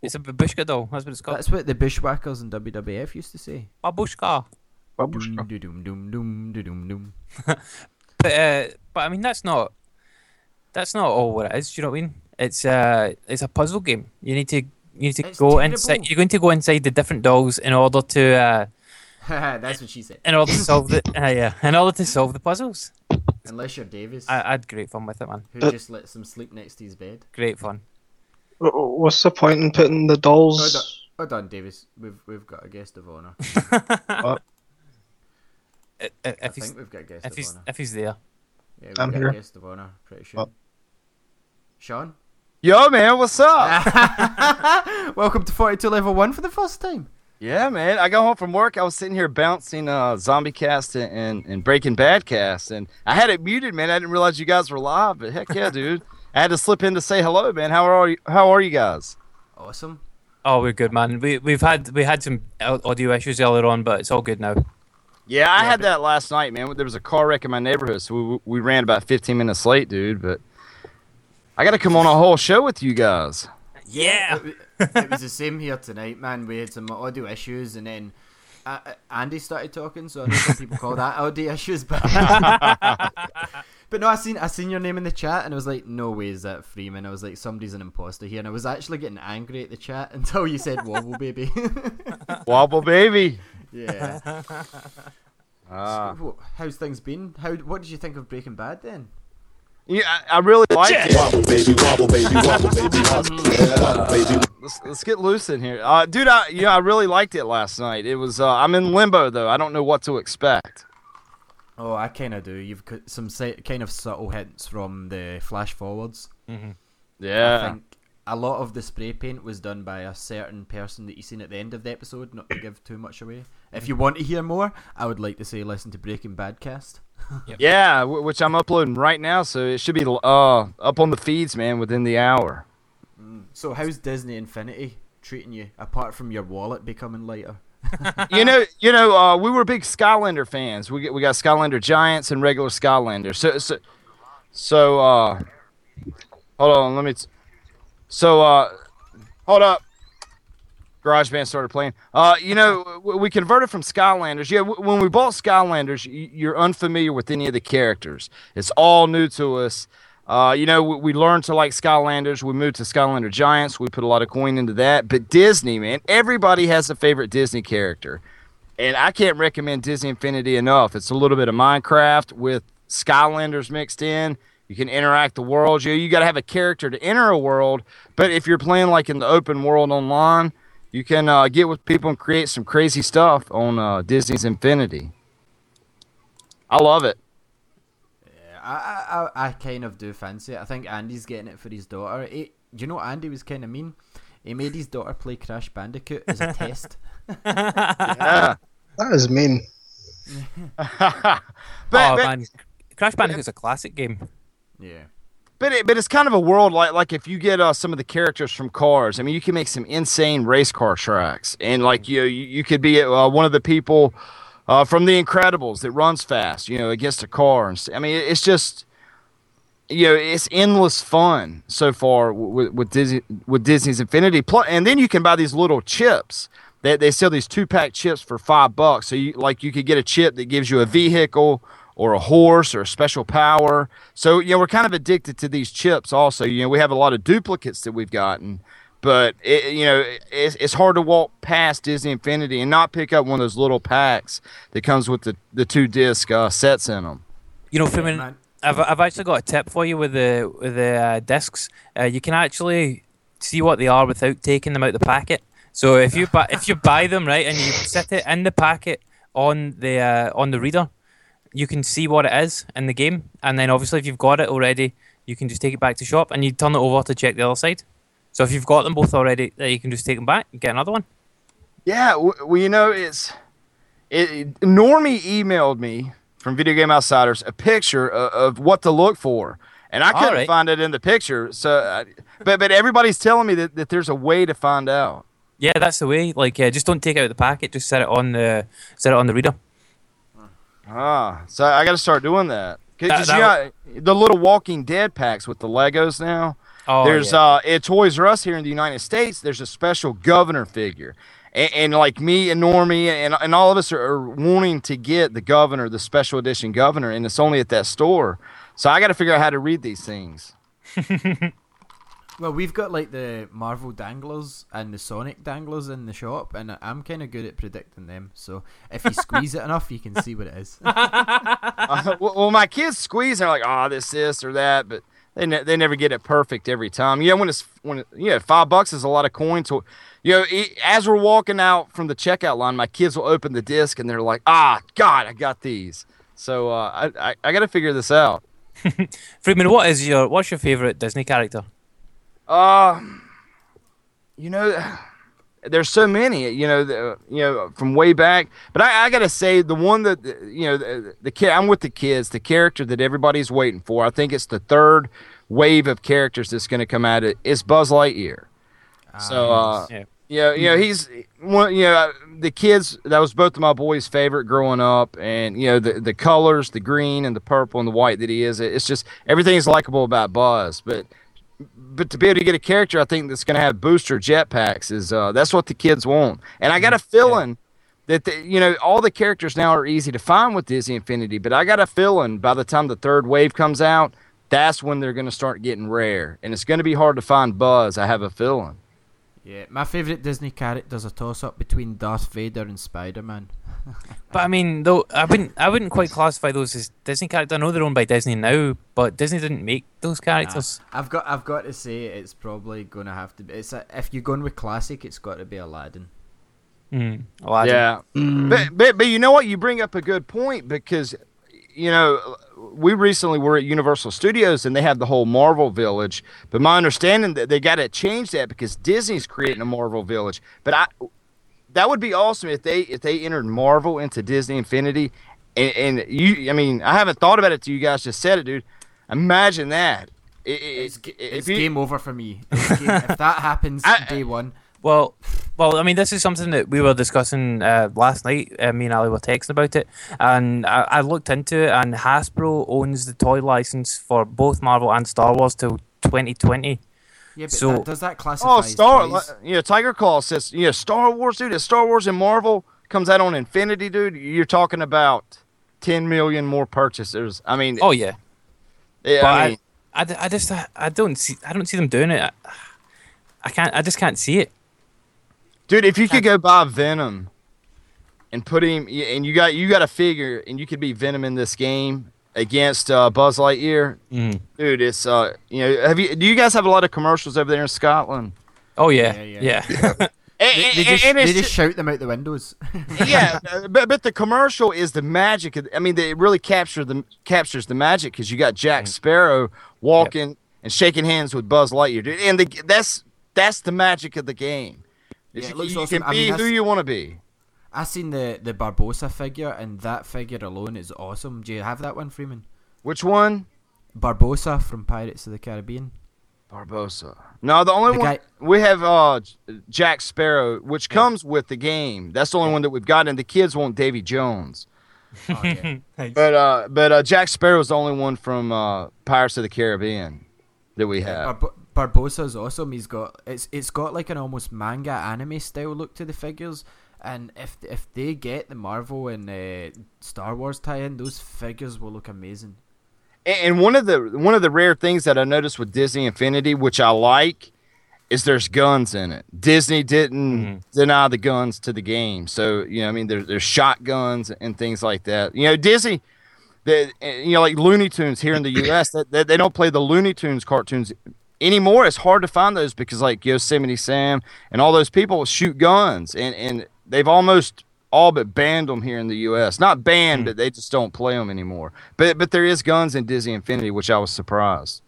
It's a babushka doll. That's what it's called. That's what the bushwhackers in WWF used to say. Babushka. Babushka. Doom, doom, doom, doom, doom, doom. But uh, but I mean that's not that's not all what it is. Do you know what I mean? It's uh it's a puzzle game. You need to you need to It's go terrible. inside. You're going to go inside the different dolls in order to uh That's what she said. in order to solve the uh, yeah in order to solve the puzzles. Unless you're Davis, I, I had great fun with it, man. who just lets them sleep next to his bed. Great fun. Wh- wh- What's the point in putting the dolls? Well done, Davis. We've we've got a guest of honor. I- I- I he's think we've got a guest if of he's honor. if he's there. Yeah, we've I'm got here. a guest of honor. Pretty sure. Oh. Sean, Yo, man, what's up? welcome to Forty Two Level One for the first time. yeah, man. I got home from work. I was sitting here bouncing uh, Zombie Cast and, and, and Breaking Bad Cast, and I had it muted, man. I didn't realize you guys were live, but heck yeah, dude. I had to slip in to say hello, man. How are you? How are you guys? Awesome. Oh, we're good, man. We we've had we had some au- audio issues earlier on, but it's all good now. Yeah, I Yeah, had but- that last night, man. There was a car wreck in my neighborhood, so we, we ran about 15 minutes late, dude. But I got to come on a whole show with you guys. Yeah. It, was the same here tonight, man. We had some audio issues, and then uh, uh, Andy started talking. So I know some people call that audio issues, but but no, I seen I seen your name in the chat, and I was like, no way is that Freeman. I was like, somebody's an imposter here, and I was actually getting angry at the chat until you said wobble baby. Wobble, baby. yeah. Ah. So, how's things been? How what did you think of Breaking Bad then? Yeah, I, I really liked it. Wobble, baby, wobble, baby, wobble, baby, wobble. Yeah, baby. Let's, let's get loose in here, uh, dude. I you know I really liked it last night. It was uh, I'm in limbo though. I don't know what to expect. Oh, I kind of do. You've got some si- kind of subtle hints from the flash forwards. I Yeah. I think a lot of the spray paint was done by a certain person that you seen at the end of the episode. Not to give too much away. If you want to hear more, I would like to say listen to Breaking Bad cast. Yeah, w- which I'm uploading right now, so it should be uh up on the feeds, man, within the hour. So how's Disney Infinity treating you? Apart from your wallet becoming lighter. you know, you know, uh, we were big Skylander fans. We get, we got Skylander Giants and regular Skylander. So so so uh, hold on, let me. T- so uh, hold up. GarageBand started playing. Uh, you know, we converted from Skylanders. Yeah, when we bought Skylanders, you're unfamiliar with any of the characters. It's all new to us. Uh, you know, we, we learned to like Skylanders. We moved to Skylander Giants. We put a lot of coin into that. But Disney, man, everybody has a favorite Disney character. And I can't recommend Disney Infinity enough. It's a little bit of Minecraft with Skylanders mixed in. You can interact the world. You you got to have a character to enter a world. But if you're playing like in the open world online, you can uh, get with people and create some crazy stuff on uh, Disney's Infinity. I love it. Yeah, I, I, I, I kind of do fancy it. I think Andy's getting it for his daughter. He, you know, Andy was kind of mean. He made his daughter play Crash Bandicoot as a test. Yeah. That is mean. but, oh but, man, Crash Bandicoot's a classic game. Yeah. But it, but it's kind of a world like like if you get uh, some of the characters from Cars, I mean, you can make some insane race car tracks, and like you you, you could be uh, one of the people uh, from The Incredibles that runs fast, you know, against a car. And I mean, it's just you know, it's endless fun so far with, with Disney with Disney's Infinity. Plus, and then you can buy these little chips. They, they sell these two pack chips for five bucks. So you like you could get a chip that gives you a vehicle or a horse or a special power. So you know we're kind of addicted to these chips. Also, you know we have a lot of duplicates that we've gotten, but it, you know it's, it's hard to walk past Disney Infinity and not pick up one of those little packs that comes with the the two disc uh, sets in them. You know, Freeman. I've, I've actually got a tip for you with the with the uh, discs. Uh, you can actually see what they are without taking them out the packet. So if you buy if you buy them right and you set it in the packet on the uh, on the reader, you can see what it is in the game, and then obviously if you've got it already, you can just take it back to shop and you turn it over to check the other side. So if you've got them both already, then you can just take them back and get another one. Yeah, well, you know, it's it, Normie emailed me from Video Game Outsiders a picture of, of what to look for, and I couldn't Alright. find it in the picture. So, I, but but everybody's telling me that, that there's a way to find out. Yeah, that's the way. Like, uh, just don't take it out the packet. Just set it on the set it on the reader. Ah, so I got to start doing that. 'Cause That- you that got the little Walking Dead packs with the Legos now. Oh, there's yeah. uh at Toys R Us here in the United States. There's a special governor figure, and, and like me and Normie and, and all of us are, are wanting to get the governor, the special edition governor, and it's only at that store. So I got to figure out how to read these things. Well, we've got like the Marvel danglers and the Sonic danglers in the shop, and I'm kind of good at predicting them. So if you squeeze it enough, you can see what it is. Uh, well, well, my kids squeeze. They're like, "Oh, this, this, or that," but they ne- they never get it perfect every time. You know, when it's when it, yeah, five bucks is a lot of coin. To you know, e- as we're walking out from the checkout line, my kids will open the disc and they're like, "Ah, God, I got these." So uh, I I, I got to figure this out. Freeman, what is your what's your favorite Disney character? Uh, you know, there's so many. You know, the, you know from way back. But I, I gotta say, the one that you know, the, the kid. I'm with the kids. The character that everybody's waiting for. I think it's the third wave of characters that's going to come out. It is Buzz Lightyear. so, uh, Yeah. yeah, you know, he's one. You know, the kids. That was both of my boys' favorite growing up, and you know, the the colors, the green and the purple and the white that he is. It's just everything's likable about Buzz, but but to be able to get a character, I think that's going to have booster jetpacks is uh, that's what the kids want. And I got a feeling that the, you know all the characters now are easy to find with Disney Infinity, but I got a feeling by the time the third wave comes out, that's when they're going to start getting rare, and it's going to be hard to find Buzz. I have a feeling. yeah, my favorite Disney character's a toss up between Darth Vader and Spider Man. But I mean, though, I wouldn't, I wouldn't quite classify those as Disney characters. I know they're owned by Disney now, but Disney didn't make those characters. I've got I've got to say it's probably gonna have to be. It's a, if you're going with classic, it's got to be Aladdin. Mm. Aladdin. Yeah, but, but but you know what? You bring up a good point because you know we recently were at Universal Studios and they have the whole Marvel Village. But my understanding that they got to change that because Disney's creating a Marvel Village. But I that would be awesome if they if they entered Marvel into Disney Infinity. And, and you, I mean, I haven't thought about it till you guys just said it, dude. Imagine that. It, it, It's, it- it's you- game over for me. Game- if that happens I- day one, Well, well, I mean, this is something that we were discussing uh, last night. Uh, me and Ali were texting about it, and I, I looked into it. And Hasbro owns the toy license for both Marvel and Star Wars till 2020. Yeah. But So- that, does that oh, classify? Oh, as Star, toys? you know, Tiger Claw says, you know, Star Wars, dude. If Star Wars and Marvel comes out on Infinity, dude, you're talking about 10 million more purchasers. I mean, Oh yeah, yeah, but I I, mean, I, d- I just I don't see I don't see them doing it. I, I can't. I just can't see it. dude, if you could go buy Venom and put him, and you got you got a figure, and you could be Venom in this game against uh, Buzz Lightyear, Mm. dude. It's uh, you know, have you? Do you guys have a lot of commercials over there in Scotland? Oh yeah, Yeah, yeah. yeah. And, They, they just, they it's just shout them out the windows. yeah, but but the commercial is the magic. Of, I mean, they really captures the captures the magic because you got Jack Mm. Sparrow walking and shaking hands with Buzz Lightyear, dude. And the, that's that's the magic of the game. Yeah, you it looks you awesome. can I be mean, who that's- you want to be. I seen the the Barbossa figure, and that figure alone is awesome. Do you have that one, Freeman? Which one? Barbossa from Pirates of the Caribbean. Barbossa. No, the only The one guy- we have uh Jack Sparrow, which comes with the game. That's the only one that we've got, and the kids want Davy Jones. Oh, yeah. But uh, but uh, Jack Sparrow is the only one from uh, Pirates of the Caribbean that we have. Barbo- Barbossa's awesome. He's got it's it's got like an almost manga anime style look to the figures, and if if they get the Marvel and uh, Star Wars tie-in, those figures will look amazing. And, and one of the one of the rare things that I noticed with Disney Infinity, which I like, is there's guns in it. Disney didn't deny the guns to the game, so you know, I mean, there's there's shotguns and things like that. You know, Disney, the you know, like Looney Tunes here in the U.S. that they, they don't play the Looney Tunes cartoons anymore. It's hard to find those because like Yosemite Sam and all those people shoot guns, and and they've almost all but banned them here in the U.S. Not banned, but they just don't play them anymore. But but there is guns in Disney Infinity, which I was surprised.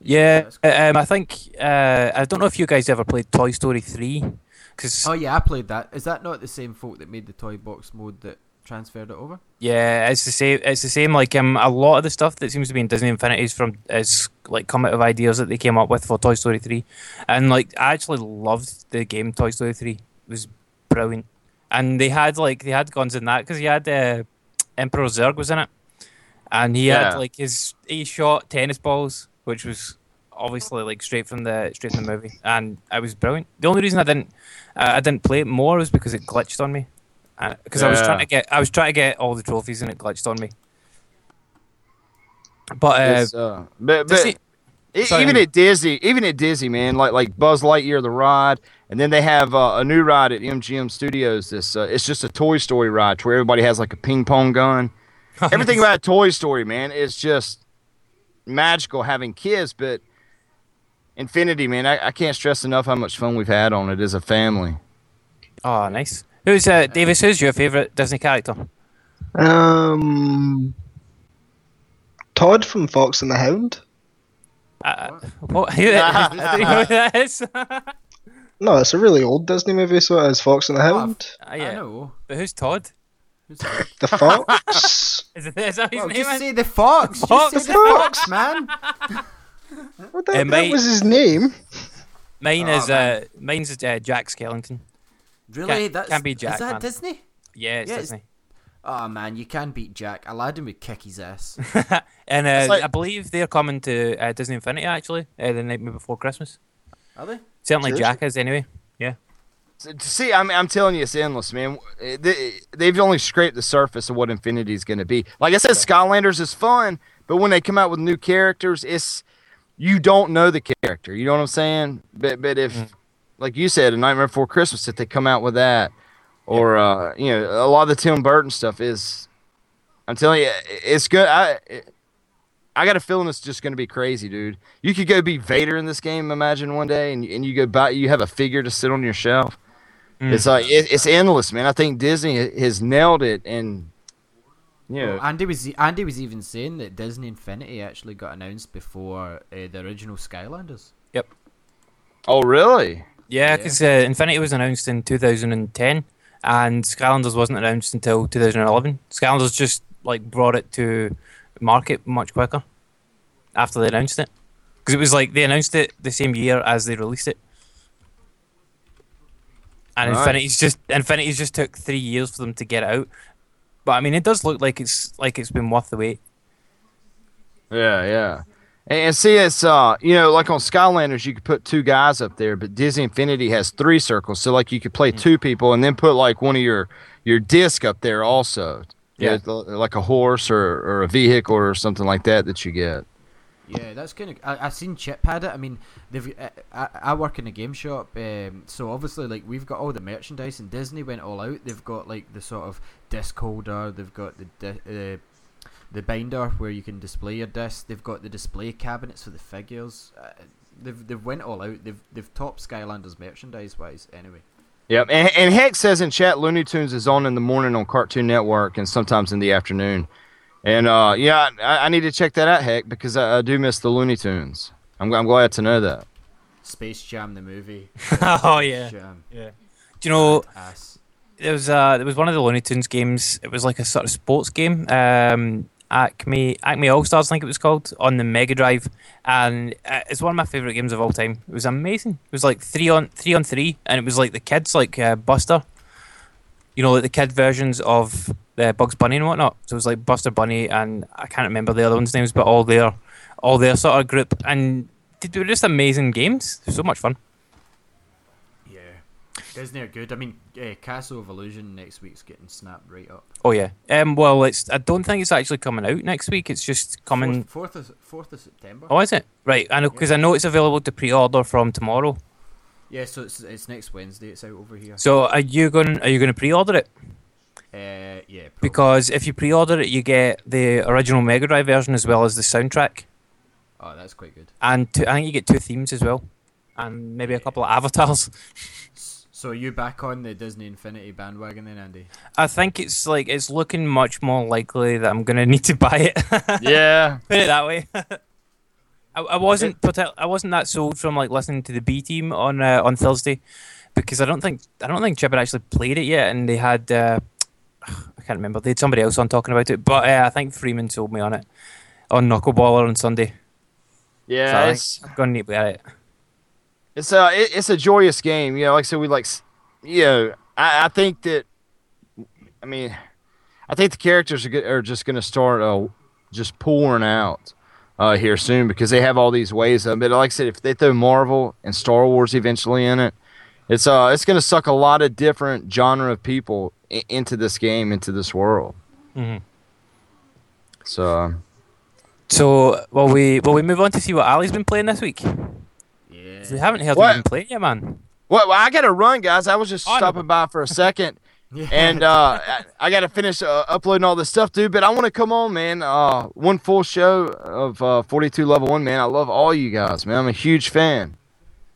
Yeah, um, I think uh, I don't know if you guys ever played Toy Story three, because Oh yeah, I played that. Is that not the same folk that made the toy box mode that transferred it over? yeah, it's the same. It's the same. Like um, a lot of the stuff that seems to be in Disney Infinity is from is like come out of ideas that they came up with for Toy Story three, and like I actually loved the game Toy Story three. It was brilliant, and they had like they had guns in that because he had uh, Emperor Zurg was in it, and he Yeah. had like his he shot tennis balls, which was obviously like straight from the straight from the movie, and it was brilliant. The only reason I didn't uh, I didn't play it more was because it glitched on me, because I was trying to get I was trying to get all the trophies and it glitched on me. But uh, uh, but but Disney- even at Disney, even at Disney, man, like like Buzz Lightyear the ride, and then they have uh, a new ride at MGM Studios. This uh, it's just a Toy Story ride where everybody has like a ping pong gun. Everything about Toy Story, man, is just magical having kids. But Infinity, man, I, I can't stress enough how much fun we've had on it as a family. oh, nice. Who's uh, Davis? Who's your favorite Disney character? Um, Tod from Fox and the Hound. Uh, what? Who, I don't who that is. Uh, No, it's a really old Disney movie, so it is Fox and the Hound. I yeah, know. but who's Tod? Who's that? The Fox. Is, it, is that his Well, name? just is? say the fox. Fox. Just say the fox, man. What that, Uh, that was his name. Mine Oh, is uh, mine's uh, Jack Skellington. Really? Can't- That's can't be Is Jack, that man. Disney? Yeah, it's Yeah, it's- Disney. Oh man, you can beat Jack. Aladdin would kick his ass. And uh, like- I believe they're coming to uh, Disney Infinity actually uh, the night before Christmas. Are they? Certainly Seriously? Jack is anyway. Yeah. See, I'm, I'm telling you, it's endless, man. They, they've only scraped the surface of what Infinity is going to be. Like I said, Skylanders is fun, but when they come out with new characters, it's you don't know the character. You know what I'm saying? But but if, like you said, A Nightmare Before Christmas, if they come out with that, or uh, you know, a lot of the Tim Burton stuff is. I'm telling you, it's good. I I got a feeling it's just going to be crazy, dude. You could go be Vader in this game. Imagine one day, and and you go buy, you have a figure to sit on your shelf. It's like it, it's endless, man. I think Disney has nailed it, and you know, Well, Andy was Andy was even saying that Disney Infinity actually got announced before uh, the original Skylanders. Yep. Oh really? Yeah, Yeah. because uh, Infinity was announced in 2010, and Skylanders wasn't announced until 2011. Skylanders just like brought it to market much quicker after they announced it, because it was like they announced it the same year as they released it. And Right. Infinity's just Infinity's just took three years for them to get it out, but I mean it does look like it's like it's been worth the wait. Yeah, yeah. And, and see, it's uh, you know, like on Skylanders, you could put two guys up there, but Disney Infinity has three circles, so like you could play two people, and then put like one of your your disc up there also. Yeah. Yeah, like a horse or, or a vehicle or something like that that you get. Yeah, that's kind of. I, I've seen Chip had it. I mean, they've. I, I, I work in a game shop, um, so obviously, like we've got all the merchandise, and Disney went all out. They've got like the sort of disc holder. They've got the di- uh, the binder where you can display your disc. They've got the display cabinets for the figures. Uh, they've they've went all out. They've they've topped Skylanders merchandise wise. Anyway, Yep. And, and Heck says in chat, Looney Tunes is on in the morning on Cartoon Network and sometimes in the afternoon. And uh, yeah, I, I need to check that out, Heck, because I, I do miss the Looney Tunes. I'm, I'm glad to know that. Space Jam the movie. oh yeah. Jam. Do you know Ass. there was uh there was one of the Looney Tunes games. It was like a sort of sports game. Um, Acme Acme All Stars, I think it was called, on the Mega Drive, and uh, it's one of my favorite games of all time. It was amazing. It was like three on three on three, and it was like the kids, like uh, Buster. You know, like the kid versions of uh, Bugs Bunny and whatnot. So it was like Buster Bunny, and I can't remember the other ones' names, but all their all their sort of group, and they were just amazing games. So much fun. Yeah. Disney are good. I mean, uh, Castle of Illusion next week's getting snapped right up. Oh yeah. Um. Well, it's. I don't think it's actually coming out next week. It's just coming. Fourth, fourth, of, fourth of September. Oh, is it? Right. I know because I know it's available to pre-order from tomorrow. Yeah, so it's it's next Wednesday. It's out over here. So are you going? Are you going to pre-order it? Uh, yeah. Probably. Because if you pre-order it, you get the original Mega Drive version as well as the soundtrack, oh, that's quite good. and two, I think you get two themes as well, and maybe a couple of avatars. S- So are you back on the Disney Infinity bandwagon then, Andy? I think it's like it's looking much more likely that I'm going to need to buy it. Yeah. Put it that way. I, I wasn't partic- I wasn't that sold from like listening to the B team on uh, on Thursday because I don't think I don't think Chip had actually played it yet, and they had uh, I can't remember they had somebody else on talking about it, but uh, I think Freeman sold me on it on Knuckleballer on Sunday. So Yeah. I it's, think I'm gonna need to get it. It's a it, it's a joyous game. You know, like I said, we like, s- you know, I, I think that, I mean, I think the characters are, good, are just going to start uh, just pouring out uh, here soon because they have all these ways of. But like I said, if they throw Marvel and Star Wars eventually in it, it's uh it's going to suck a lot of different genre of people I- into this game, into this world. Mhm. So. um, So will we will we move on to see what Ali's been playing this week? Yeah. We haven't heard What? him been playing yet, man. Well, well, I got to run, guys. I was just Oh, I know. stopping by for a second. Yeah. and uh, I, I got to finish uh, uploading all this stuff, dude. But I want to come on, man. Uh, one full show of uh, 42 level one, man. I love all you guys, man. I'm a huge fan.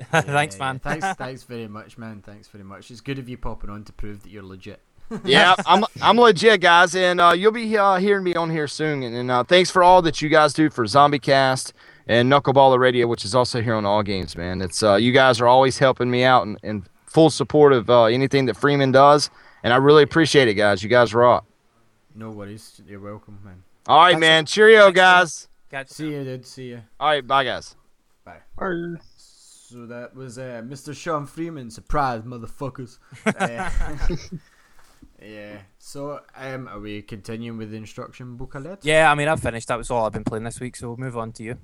Thanks, man. Thanks, thanks very much, man. Thanks very much. It's good of you popping on to prove that you're legit. Yeah, I'm I'm legit, guys, and uh, you'll be uh, hearing me on here soon. And, and uh, thanks for all that you guys do for Zombie Cast and Knuckleballer Radio, which is also here on All Games, man. It's uh, you guys are always helping me out and, and full support of uh, anything that Freeman does, and I really appreciate it, guys. You guys rock. No worries. You're welcome, man. All right, Thanks, man. Cheerio, guys. Catch See you, dude. See you. All right, bye, guys. Bye. So that was uh, Mr. Sean Freeman. Surprise, motherfuckers. Uh, yeah. So, um, are we continuing with the instruction book alert? Yeah, I mean I've finished. That was all I've been playing this week. So we'll move on to you.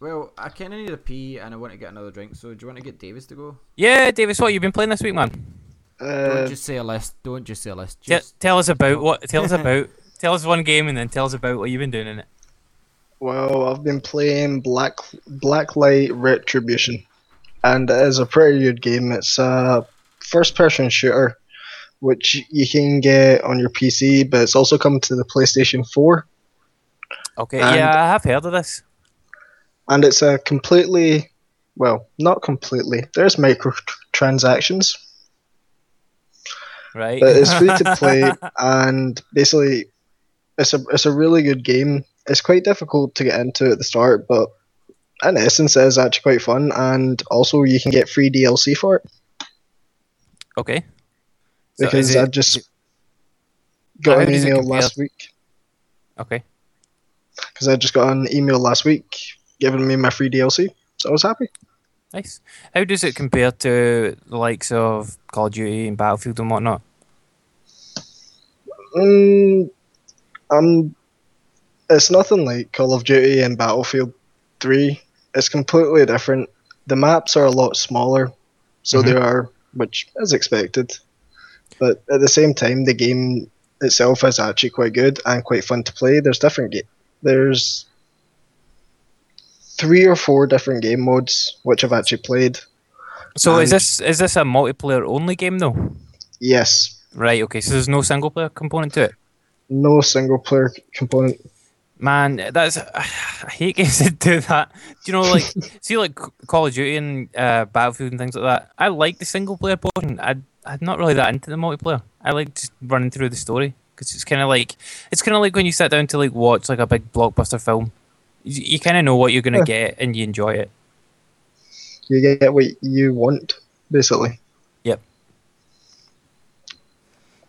Well, I kind of need a pee and I want to get another drink. So, do you want to get Davis to go? Yeah, Davis, what you been playing this week, man? Don't Uh, just say a list. Don't just say a list. Te- Just tell us about what. Tell us about. tell us one game and then tell us about what you've been doing in it. well, I've been playing Black Blacklight Retribution, and it is a pretty good game. It's a first-person shooter which you can get on your PC, but it's also coming to the PlayStation 4. Okay, And- yeah, I have heard of this. And it's a completely well not completely there's microtransactions Right. but it's free to play and basically it's a it's a really good game it's quite difficult to get into at the start but in essence it is actually quite fun and also you can get free dlc for it okay. So because it- i just it- got an email last week Okay. because i just got an email last week giving me my free dlc so i was happy Nice. How does it compare to the likes of Call of Duty and Battlefield and whatnot? Mm, um, it's nothing like Call of Duty and Battlefield 3. It's completely different. The maps are a lot smaller, so they are, which is expected. But at the same time, the game itself is actually quite good and quite fun to play. There's different ga- There's three or four different game modes which I've actually played. So is this is this a multiplayer only game though? Yes, Right. Okay. So there's no single player component to it. no single player component. Man, that's I hate games that do that. Do you know, like, see, like Call of Duty and uh, Battlefield and things like that. I like the single player portion. I I'm not really that into the multiplayer. I like just running through the story because it's kind of like it's kind of like when you sit down to like watch like a big blockbuster film. You, kind of know what you're gonna Yeah. get and you enjoy it. You get what you want, basically. Yep.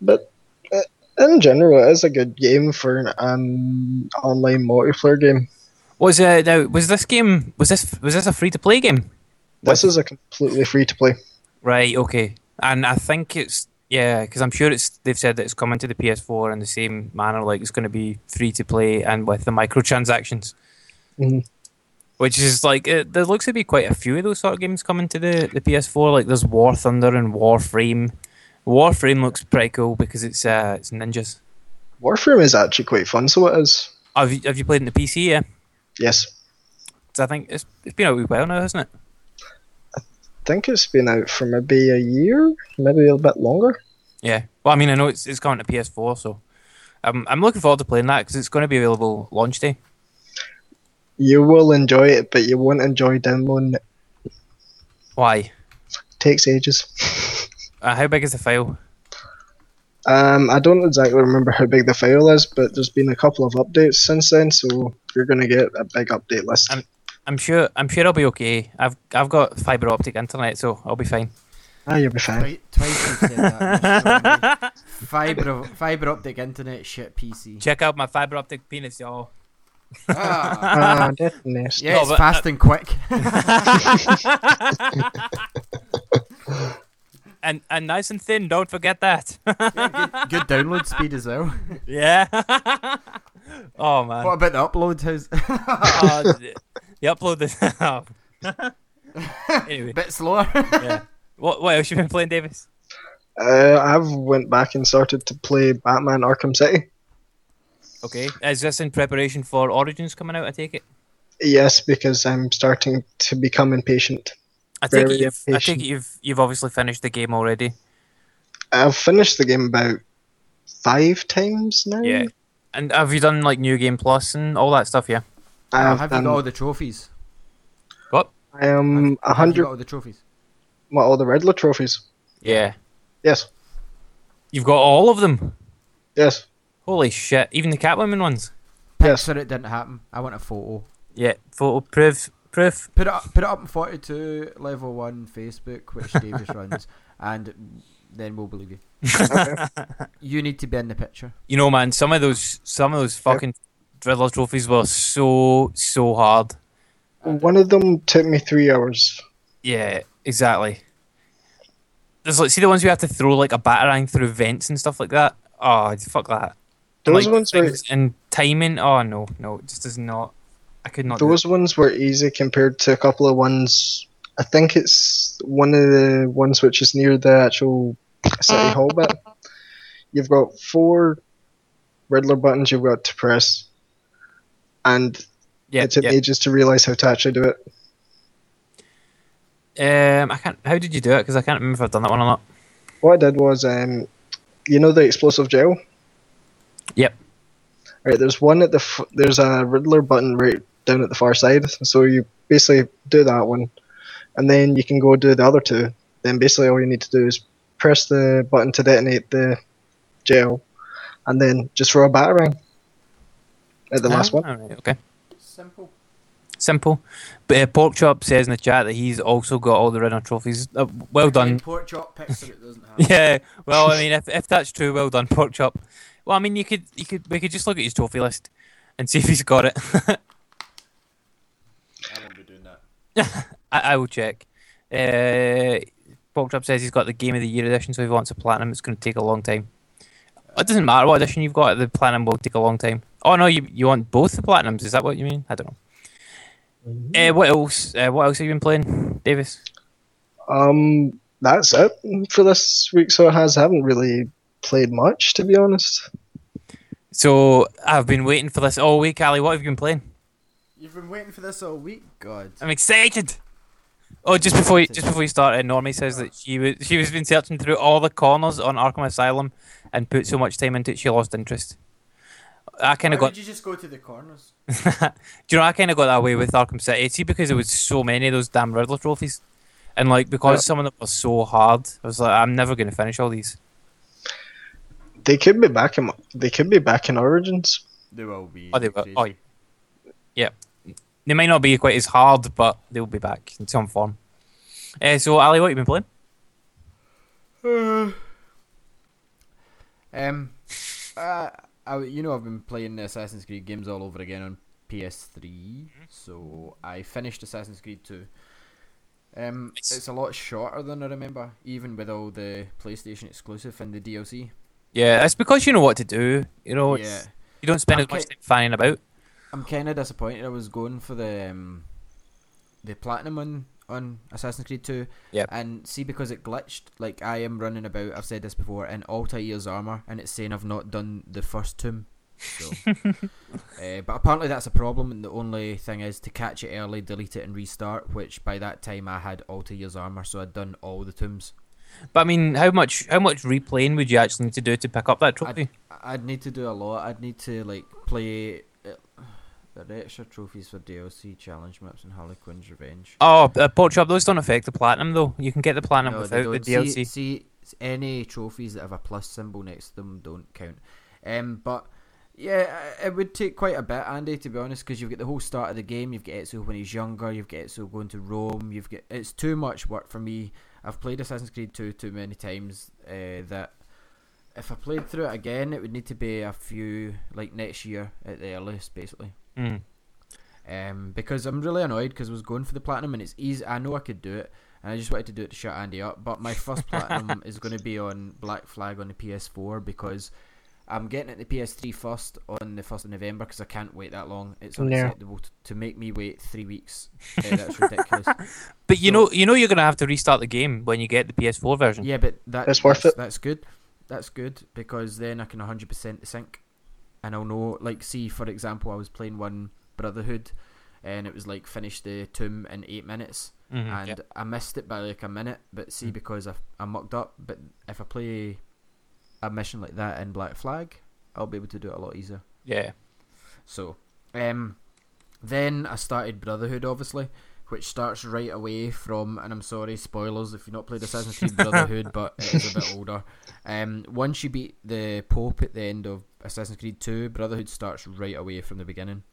But uh, in general, it is a good game for an um, online multiplayer game. Was uh, now was this game was this was this a free to play game? This is a completely free to play. Right. Okay. And I think it's yeah, because I'm sure it's they've said that it's coming to the PS4 in the same manner, like it's going to be free to play and with the microtransactions. Mhm. Which is like it, there looks to be quite a few of those sort of games coming to the, the PS4. Like there's War Thunder and Warframe. Warframe looks pretty cool because it's uh it's ninjas. Warframe is actually quite fun, so it is. Have you, have you played in the PC? Yeah. Yes. 'Cause I think it's it's been out a wee while now, hasn't it? I think it's been out for maybe a year, maybe a bit longer. Yeah. Well, I mean, I know it's it's coming to PS4, so I'm I'm looking forward to playing that because it's going to be available launch day. You will enjoy it, but you won't enjoy downloading it. Why? takes ages. Uh, how big is the file? Um, I don't exactly remember how big the file is, but there's been a couple of updates since then, so you're going to get a big update list. I'm- I'm sure I'm sure I'll be okay. I've I've got fiber optic internet, so I'll be fine. ah, you'll be fine. Twi- twice you said that. fiber fiber optic internet shit PC. Check out my fiber optic penis, y'all. Ah. Ah, that's nasty. Yeah, No, it's but- fast and quick. And and nice and thin. Don't forget that. Good download speed as well. yeah. oh man. What about the upload? How's Oh, the, the upload is anyway. bit slower? Yeah. What what else you been playing, Davis? Uh, I've went back and started to play Batman Arkham City. Okay. Is this in preparation for Origins coming out? I take it. Yes, because I'm starting to become impatient. I take it Very you've I take impatient. it you've you've obviously finished the game already. I've finished the game about five times now. Yeah. And have you done like New Game Plus and all that stuff? Yeah. I have, have you done, got all the trophies? What? I am a hundred. got all the trophies? What all the Riddler trophies? Yeah. Yes, You've got all of them. yes, Holy shit! Even the Catwoman ones. yes. Picture it didn't happen. I want a photo. Yeah. Photo proof. Proof. Put it up, put it up on 42 level 1 Facebook, which Davis runs, and then we'll believe you. You need to be in the picture. You know, man. Some of those, some of those fucking Riddler trophies were so so hard. One of them took me three hours. Yeah. Exactly. There's like, see the ones you have to throw like a batarang through vents and stuff like that. Oh, fuck that. Those like, ones were and timing. Oh no, no, it just does not. I could not. do those ones were easy compared to a couple of ones. I think it's one of the ones which is near the actual city hall bit. You've got four Riddler buttons you've got to press, and Yeah. it took yeah. me ages to realize how to actually do it. Um, I can't. How did you do it? Because I can't remember if I've done that one or not. What I did was um, you know the explosive gel. Yep. All right. there's one at the f- there's a Riddler button right down at the far side. So you basically do that one, and then you can go do the other two. Then basically all you need to do is press the button to detonate the gel, and then just throw a batarang at the last Ah, one. alright, okay. Simple. Simple. But uh, Pork Chop says in the chat that he's also got all the Riddler trophies. Uh, well done. Pork chop picks that it doesn't have. Yeah. Well, I mean, if if that's true, well done, Pork Chop. Well, I mean, you could you could we could just look at his trophy list and see if he's got it. I won't be doing that. I, I will check. Uh, Pork Chop says he's got the Game of the Year edition, so if he wants a platinum, it's going to take a long time. It doesn't matter what edition you've got; the platinum will take a long time. Oh no, you you want both the platinums? Is that what you mean? I don't know. Uh, what else? Uh, what else have you been playing, Davis? Um, that's it for this week. So it has. I haven't really played much, to be honest. So I've been waiting for this all week, Ali. What have you been playing? You've been waiting for this all week. God. I'm excited. Oh, just before you, just before you start, uh, Normie says that she was she was been searching through all the corners on Arkham Asylum and put so much time into it she lost interest. I kind Why of got. would you just go to the corners? Do you know I kind of got that way with Arkham City? See, because there was so many of those damn Riddler trophies, and like because Yeah. some of them were so hard, I was like, I'm never going to finish all these. They could be back in. They could be back in Origins. They will be. Oh, they will. Oh, yeah. They might not be quite as hard, but they'll be back in some form. Uh, so, Ali, what have you been playing? Um, uh, I, you know I've been playing the Assassin's Creed games all over again on PS3. So I finished Assassin's Creed 2. Um, Nice. it's a lot shorter than I remember, even with all the PlayStation exclusive and the DLC. Yeah, it's because you know what to do. You know, it's, yeah, you don't spend as Okay. much time fanning about. I'm kind of disappointed. I was going for the um, the platinum on on Assassin's Creed 2. Yep. And see, because it glitched, like I am running about. I've said this before in Altair's armor, and it's saying I've not done the first tomb. So, uh, but apparently that's a problem, and the only thing is to catch it early, delete it, and restart. Which by that time I had Altair's armor, so I'd done all the tombs. But I mean, how much how much replaying would you actually need to do to pick up that trophy? I'd need to do a lot. I'd need to like play. Uh, the extra trophies for DLC challenge maps and Harley Quinn's Revenge. Oh, uh, Pork Chop, those don't affect the platinum though. You can get the platinum No, without the. DLC. See, see, any trophies that have a plus symbol next to them don't count. Um, but yeah, it would take quite a bit, Andy, to be honest, because you've got the whole start of the game. You've got Ezio when he's younger. You've got Ezio going to Rome. You've got it's too much work for me. I've played Assassin's Creed 2 too many times uh, that if I played through it again, it would need to be a few like next year at the earliest, basically. Mm. Um, because I'm really annoyed because I was going for the platinum and it's easy. I know I could do it, and I just wanted to do it to shut Andy up. But my first platinum is going to be on Black Flag on the PS4 because I'm getting it the PS3 first on the first of November because I can't wait that long. It's unacceptable t- to make me wait three weeks. Uh, that's ridiculous. But you So- know, you know, you're gonna have to restart the game when you get the PS4 version. Yeah, but that, It's worth that's, it. That's good. That's good because then I can 100% sync, and I'll know. Like, see, for example, I was playing one Brotherhood, and it was like finish the tomb in eight minutes, Mhm, and yeah. I missed it by like a minute. But see, Mm. because I I mucked up. But if I play a mission like that in Black Flag, I'll be able to do it a lot easier. yeah. So, um, then I started Brotherhood, obviously, which starts right away from, and I'm sorry, spoilers if you've not played Assassin's Creed Brotherhood, but it is a bit older. Um, once you beat the Pope at the end of Assassin's Creed 2, Brotherhood starts right away from the beginning.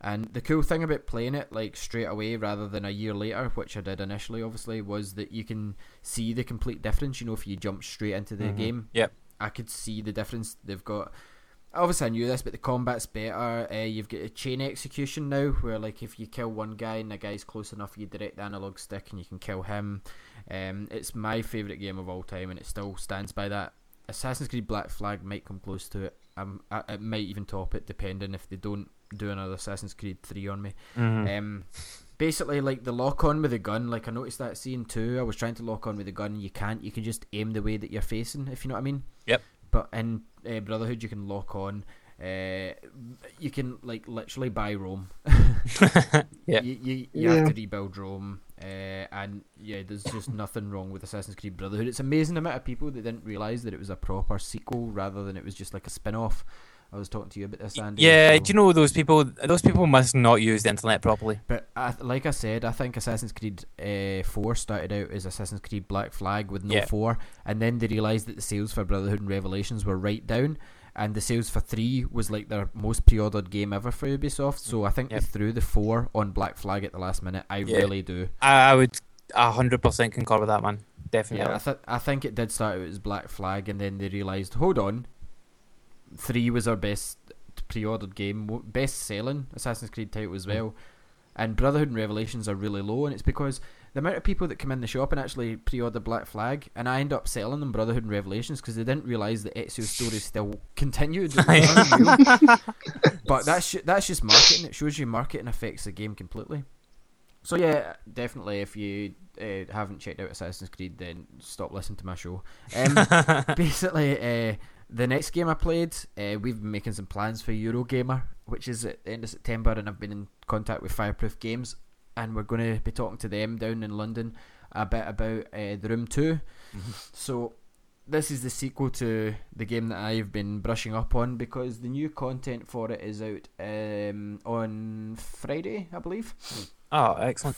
And the cool thing about playing it like straight away rather than a year later, which I did initially, obviously, was that you can see the complete difference. You know, if you jump straight into the Mhm. game, Yep. I could see the difference. They've got obviously I knew this, but the combat's better. Uh, you've got a chain execution now, where like if you kill one guy and the guy's close enough, you direct the analog stick and you can kill him. Um, it's my favorite game of all time, and it still stands by that. Assassin's Creed Black Flag might come close to it. Um, I, it might even top it, depending if they don't do another Assassin's Creed three on me. Mhm. Um, basically, like the lock on with the gun. Like I noticed that scene too. I was trying to lock on with the gun. And you can't. You can just aim the way that you're facing, if you know what I mean. Yep. But in uh, Brotherhood, you can lock on. Uh, you can like literally buy Rome. Yeah. You you, you have to rebuild Rome. Uh, and yeah, there's just nothing wrong with Assassin's Creed Brotherhood. It's amazing the amount of people that didn't realize that it was a proper sequel rather than it was just like a spin-off. I was talking to you about this, Andy. Yeah, so- do you know those people? Those people must not use the internet properly. But I, like I said, I think Assassin's Creed uh, 4 started out as Assassin's Creed Black Flag with no Yeah. 4, and then they realised that the sales for Brotherhood and Revelations were right down, and the sales for 3 was like their most pre ordered game ever for Ubisoft. So I think Yep. they threw the 4 on Black Flag at the last minute. I Yeah. really do. I, I would hundred percent concur with that, man. Definitely. Yeah, I, th- I think it did start out as Black Flag, and then they realised, hold on, 3 was our best pre ordered game, best selling Assassin's Creed title as well. And Brotherhood and Revelations are really low, and it's because the amount of people that come in the shop and actually pre-order Black Flag, and I end up selling them Brotherhood and Revelations because they didn't realise that Ezio's story still continued. It was unreal. but that's that's just marketing. It shows you marketing affects the game completely. So yeah, definitely. If you uh, haven't checked out Assassin's Creed, then stop listening to my show. Um, basically, uh, the next game I played, uh, we've been making some plans for Eurogamer, which is at the end of September, and I've been in contact with Fireproof Games, and we're going to be talking to them down in London a bit about uh, the Room 2 So this is the sequel to the game that I've been brushing up on because the new content for it is out um, on Friday, I believe. oh, excellent.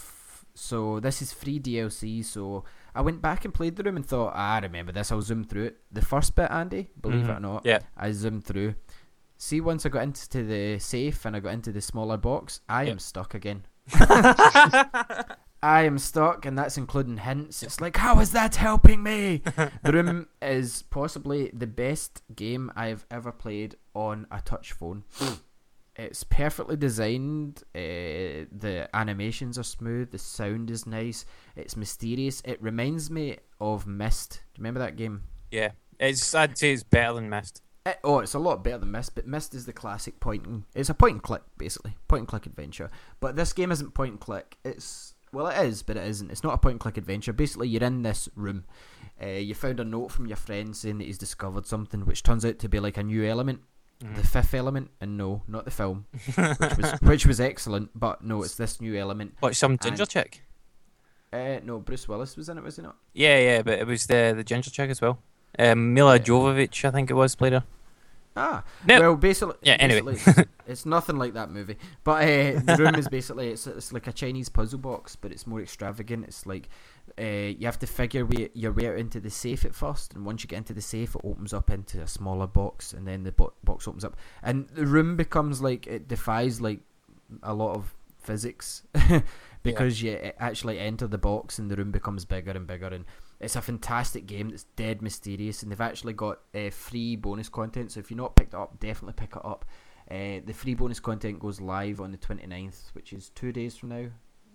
So this is free DLC. So I went back and played the room and thought, ah, I remember this. I'll zoom through it. The first bit, Andy, believe it or not, Yeah. I zoomed through. See, once I got into the safe and I got into the smaller box, I am stuck again. I am stuck, and that's including hints. It's like, how is that helping me? the room is possibly the best game I've ever played on a touch phone. It's perfectly designed. Uh, the animations are smooth. The sound is nice. It's mysterious. It reminds me of Myst. Do you remember that game? Yeah, it's. I'd say it's better than Myst. Eh, oh, it's a lot better than Myst, but Myst is the classic point and it's a point and click basically, point and click adventure. But this game isn't point and click. It's well, it is, but it isn't. It's not a point and click adventure. Basically, you're in this room. Uh, you found a note from your friend saying that he's discovered something, which turns out to be like a new element, The fifth element, and no, not the film, which was which was excellent. But no, it's this new element. What some ginger And- chick? Uh, no, Bruce Willis was in it, was he not? Yeah, yeah, but it was the the ginger chick as well. Um, Mila Yeah. Jovovich, I think it was, played her. Ah, No. well, basically, Yeah, anyway. basically it's, it's nothing like that movie. But uh, the room is basically it's it's like a Chinese puzzle box, but it's more extravagant. It's like uh, you have to figure way, your way out into the safe at first, and once you get into the safe, it opens up into a smaller box, and then the bo- box opens up, and the room becomes like it defies like a lot of physics because you uh, actually enter the box, and the room becomes bigger and bigger, and it's a fantastic game that's dead mysterious, and they've actually got uh, free bonus content. So if you're not picked it up, definitely pick it up. Uh, the free bonus content goes live on the 29th, which is two days from now.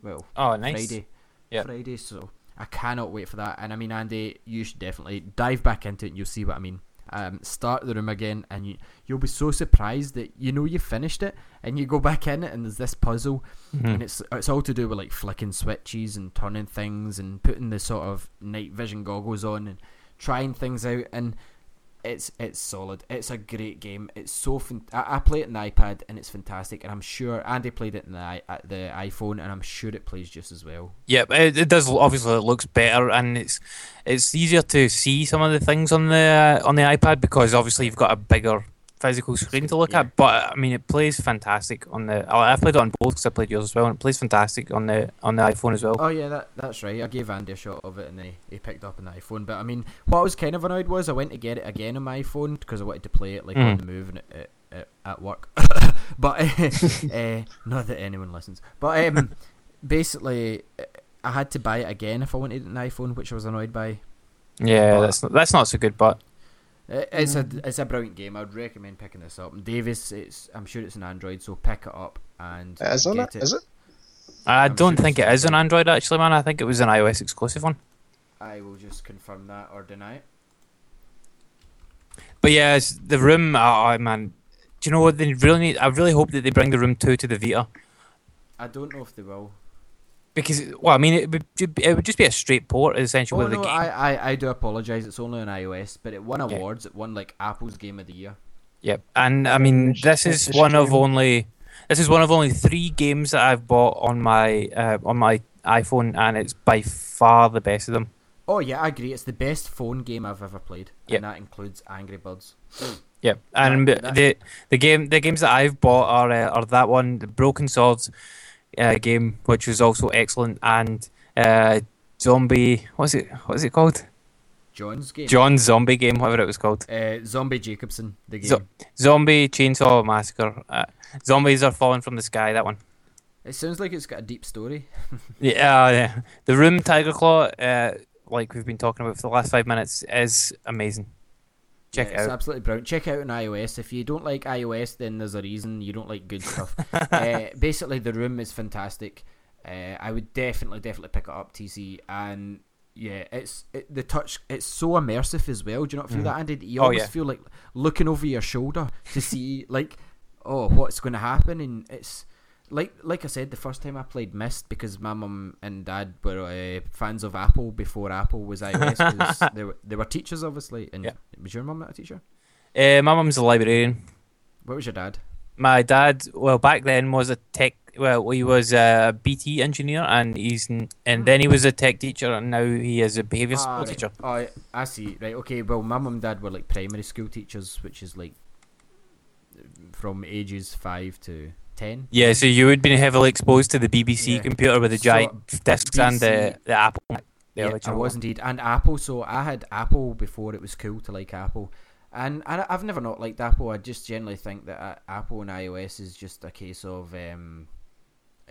Well, Oh, nice. Friday. Yep. Friday, so I cannot wait for that. And I mean, Andy, you should definitely dive back into it and you'll see what I mean. Um, start the room again, and you, you'll be so surprised that you know you finished it, and you go back in it, and there's this puzzle, Mhm. and it's it's all to do with like flicking switches and turning things and putting the sort of night vision goggles on and trying things out and it's it's solid it's a great game it's so fan- I, I play it on the iPad and it's fantastic and I'm sure Andy played it in the, uh, the iPhone and I'm sure it plays just as well Yeah, it, it does. Obviously, it looks better, and it's it's easier to see some of the things on the uh, on the iPad because obviously you've got a bigger physical screen to look Yeah. at. But I mean, it plays fantastic on the. I played it on both because I played yours as well, and it plays fantastic on the on the iPhone as well. Oh yeah, that that's right. I gave Andy a shot of it, and he, he picked up an iPhone. But I mean, what I was kind of annoyed was I went to get it again on my iPhone because I wanted to play it like on Mm. the move and it, it, it, at work. but uh, not that anyone listens. But um, basically, I had to buy it again if I wanted an iPhone, which I was annoyed by. Yeah, But- that's not, that's not so good, but It's a mm. it's a brilliant game. I'd recommend picking this up. Davis, it's I'm sure it's an Android, so pick it up and It is on get it? Is it? I I'm don't sure think it's an Android actually, man. I think it was an iOS exclusive one. I will just confirm that or deny it. But yeah, it's the room. Oh man, do you know what they really need? I really hope that they bring the room two to the Vita. I don't know if they will. Because, well, I mean, it would it would just be a straight port essentially Oh of the no, game. I, I, I do apologise. It's only on iOS, but it won Yeah. awards. It won like Apple's Game of the Year. Yep, and I mean, this is one of only this is one of only three games that I've bought on my uh, on my iPhone, and it's by far the best of them. Oh yeah, I agree. It's the best phone game I've ever played, Yep. and that includes Angry Birds. Yeah, and That- that- the the game the games that I've bought are uh, are that one, the Broken Swords uh, game, which was also excellent, and uh, Zombie. What's it? What's it called? John's game. John's Zombie game, whatever it was called. Uh, Zombie Jacobson, the game. Zo- Zombie Chainsaw Massacre. Uh, zombies are falling from the sky. That one. it sounds like it's got a deep story. Yeah, uh, yeah. The Room Tiger Claw, uh, like we've been talking about for the last five minutes, is amazing. Check Yeah, it it's out. absolutely brilliant. Check it out on iOS. If you don't like iOS, then there's a reason you don't like good stuff. uh, basically, the room is fantastic. Uh, I would definitely, definitely pick it up, TC. And yeah, it's it, the touch. It's so immersive as well. Do you not feel Mhm. that, Andy? You Oh, always yeah. feel like looking over your shoulder to see like, oh, what's going to happen, and it's. Like like I said, the first time I played Myst because my mum and dad were uh, fans of Apple before Apple was iOS. they were they were teachers, obviously. And Yeah. was your mum not a teacher? Uh, my mum's a librarian. What was your dad? My dad, well, back then was a tech. Well, he was a BT engineer, and he's and then he was a tech teacher, and now he is a behaviour Ah, support right. teacher. Oh, I see. Right. Okay. Well, my mum and dad were like primary school teachers, which is like from ages five to ten. Yeah, so you would been heavily exposed to the BBC Yeah. computer with the So, giant discs and the the Apple. The yeah, I was indeed, and Apple. So I had Apple before it was cool to like Apple, and I, I've never not liked Apple. I just generally think that uh, Apple and iOS is just a case of um,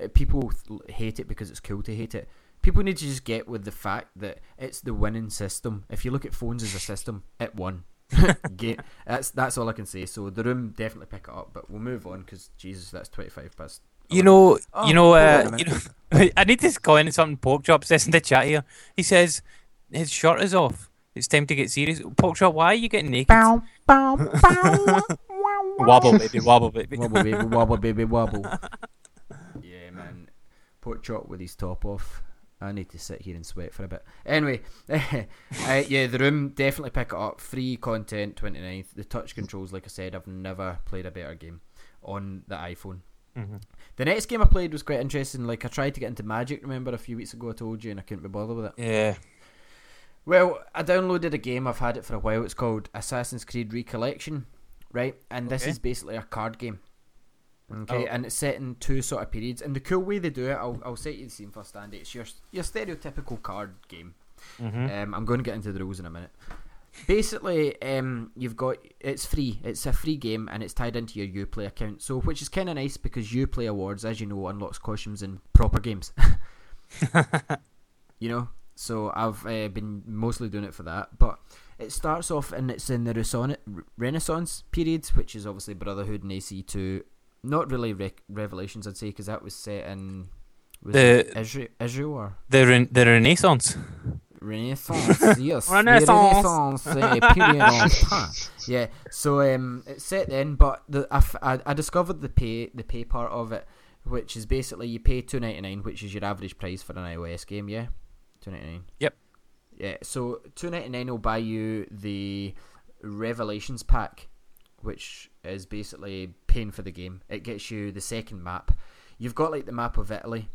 uh, people hate it because it's cool to hate it. People need to just get with the fact that it's the winning system. If you look at phones as a system, it won. Ga- that's that's all I can say. So the room definitely pick it up, but we'll move on because Jesus, that's twenty five past. You know, Oh, you know, hold on a uh, you know. I need to comment on something Pork Chop says in the chat here. He says his shirt is off. It's time to get serious. Pork Chop, why are you getting naked? Bow, bow, bow. Wobble, baby, wobble, baby. wobble baby wobble baby wobble. Yeah, man. Pork chop with his top off. I need to sit here and sweat for a bit. Anyway, uh, yeah, the room definitely pick it up. Free content, 29th. The touch controls, like I said, I've never played a better game on the iPhone. Mhm. The next game I played was quite interesting. Like I tried to get into Magic. Remember a few weeks ago I told you, and I couldn't be bothered with it. Yeah. Well, I downloaded a game. I've had it for a while. It's called Assassin's Creed Recollection, right? And this Okay. is basically a card game. Okay, Oh. and it's set in two sort of periods. And the cool way they do it, I'll, I'll set you the scene first, Andy. It's your your stereotypical card game. hmm Um, I'm going to get into the rules in a minute. Basically, um, you've got it's free. It's a free game, and it's tied into your UPlay account. So, which is kind of nice because UPlay Awards, as you know, unlocks costumes in proper games. you know, so I've uh, been mostly doing it for that. But it starts off and it's in the Renaissance period, which is obviously Brotherhood and AC2. Not really Re- Revelations, I'd say, because that was set in was The- it Israel, Israel or The re- the Renaissance. Renaissance, yes. the Renaissance. Renaissance uh, period of time. Yeah, so um, it's set then, but the I, f- I, I discovered the pay the pay part of it, which is basically you pay two ninety nine, which is your average price for an iOS game. Yeah, two ninety nine. Yep. Yeah, so two ninety nine will buy you the Revelations pack, which is basically paying for the game. It gets you the second map. You've got like the map of Italy,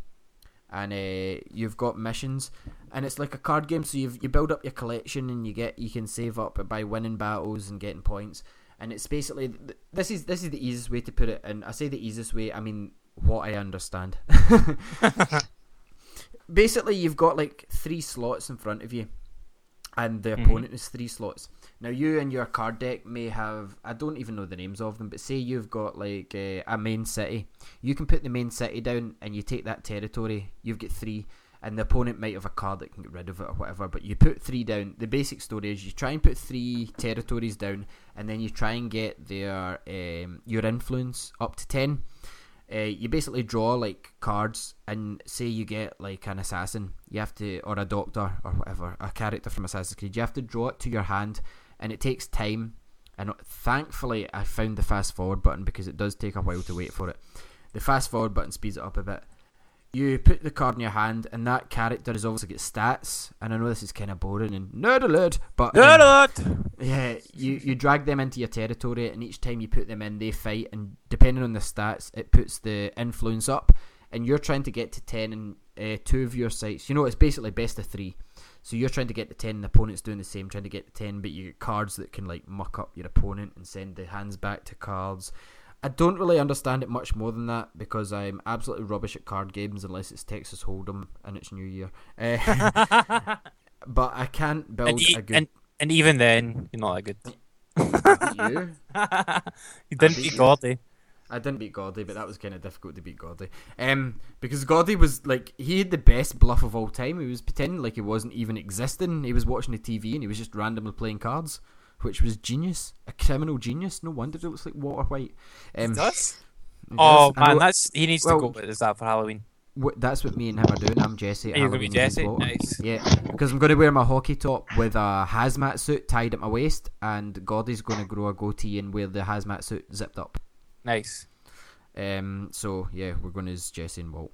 and uh, you've got missions, and it's like a card game. So you you build up your collection, and you get you can save up by winning battles and getting points. And it's basically this is this is the easiest way to put it. And I say the easiest way, I mean what I understand. basically, you've got like three slots in front of you, and the Mhm. opponent is three slots. Now, you and your card deck may have, I don't even know the names of them, but say you've got like uh, a main city. You can put the main city down and you take that territory. You've got three, and the opponent might have a card that can get rid of it or whatever, but you put three down. The basic story is you try and put three territories down, and then you try and get their um, your influence up to 10. Uh, you basically draw like cards and say you get like an assassin you have to or a doctor or whatever a character from assassin's creed you have to draw it to your hand and it takes time and thankfully i found the fast forward button because it does take a while to wait for it the fast forward button speeds it up a bit you put the card in your hand and that character has obviously got stats and i know this is kind of boring and nerd alert but nerd um, yeah, you, you drag them into your territory, and each time you put them in, they fight, and depending on the stats, it puts the influence up. and you're trying to get to ten in uh, two of your sites. You know, it's basically best of three. So you're trying to get to ten, the opponent's doing the same, trying to get to ten, but you get cards that can like muck up your opponent and send the hands back to cards. I don't really understand it much more than that because I'm absolutely rubbish at card games unless it's Texas Hold'em and it's New Year. Uh, but I can't build and, e- a good. and, and even then, you're not that good. you? you didn't you. Gordy. I didn't beat Gordy, but that was kind of difficult to beat Gordy. Um, because Gordy was like he had the best bluff of all time. He was pretending like he wasn't even existing. He was watching the TV and he was just randomly playing cards, which was genius, a criminal genius. No wonder it looks like Walter White. Um, He does? he Oh does. Man, know- that's he needs well, to go with that for Halloween. Wh- that's what me and him are doing. I'm Jesse. at Are you gonna be Halloween, he's Jesse? Walter. Nice. Yeah, because I'm going to wear my hockey top with a hazmat suit tied at my waist, and Gordy's going to grow a goatee and wear the hazmat suit zipped up. Nice. Um, so yeah, we're going as Jesse and Walt.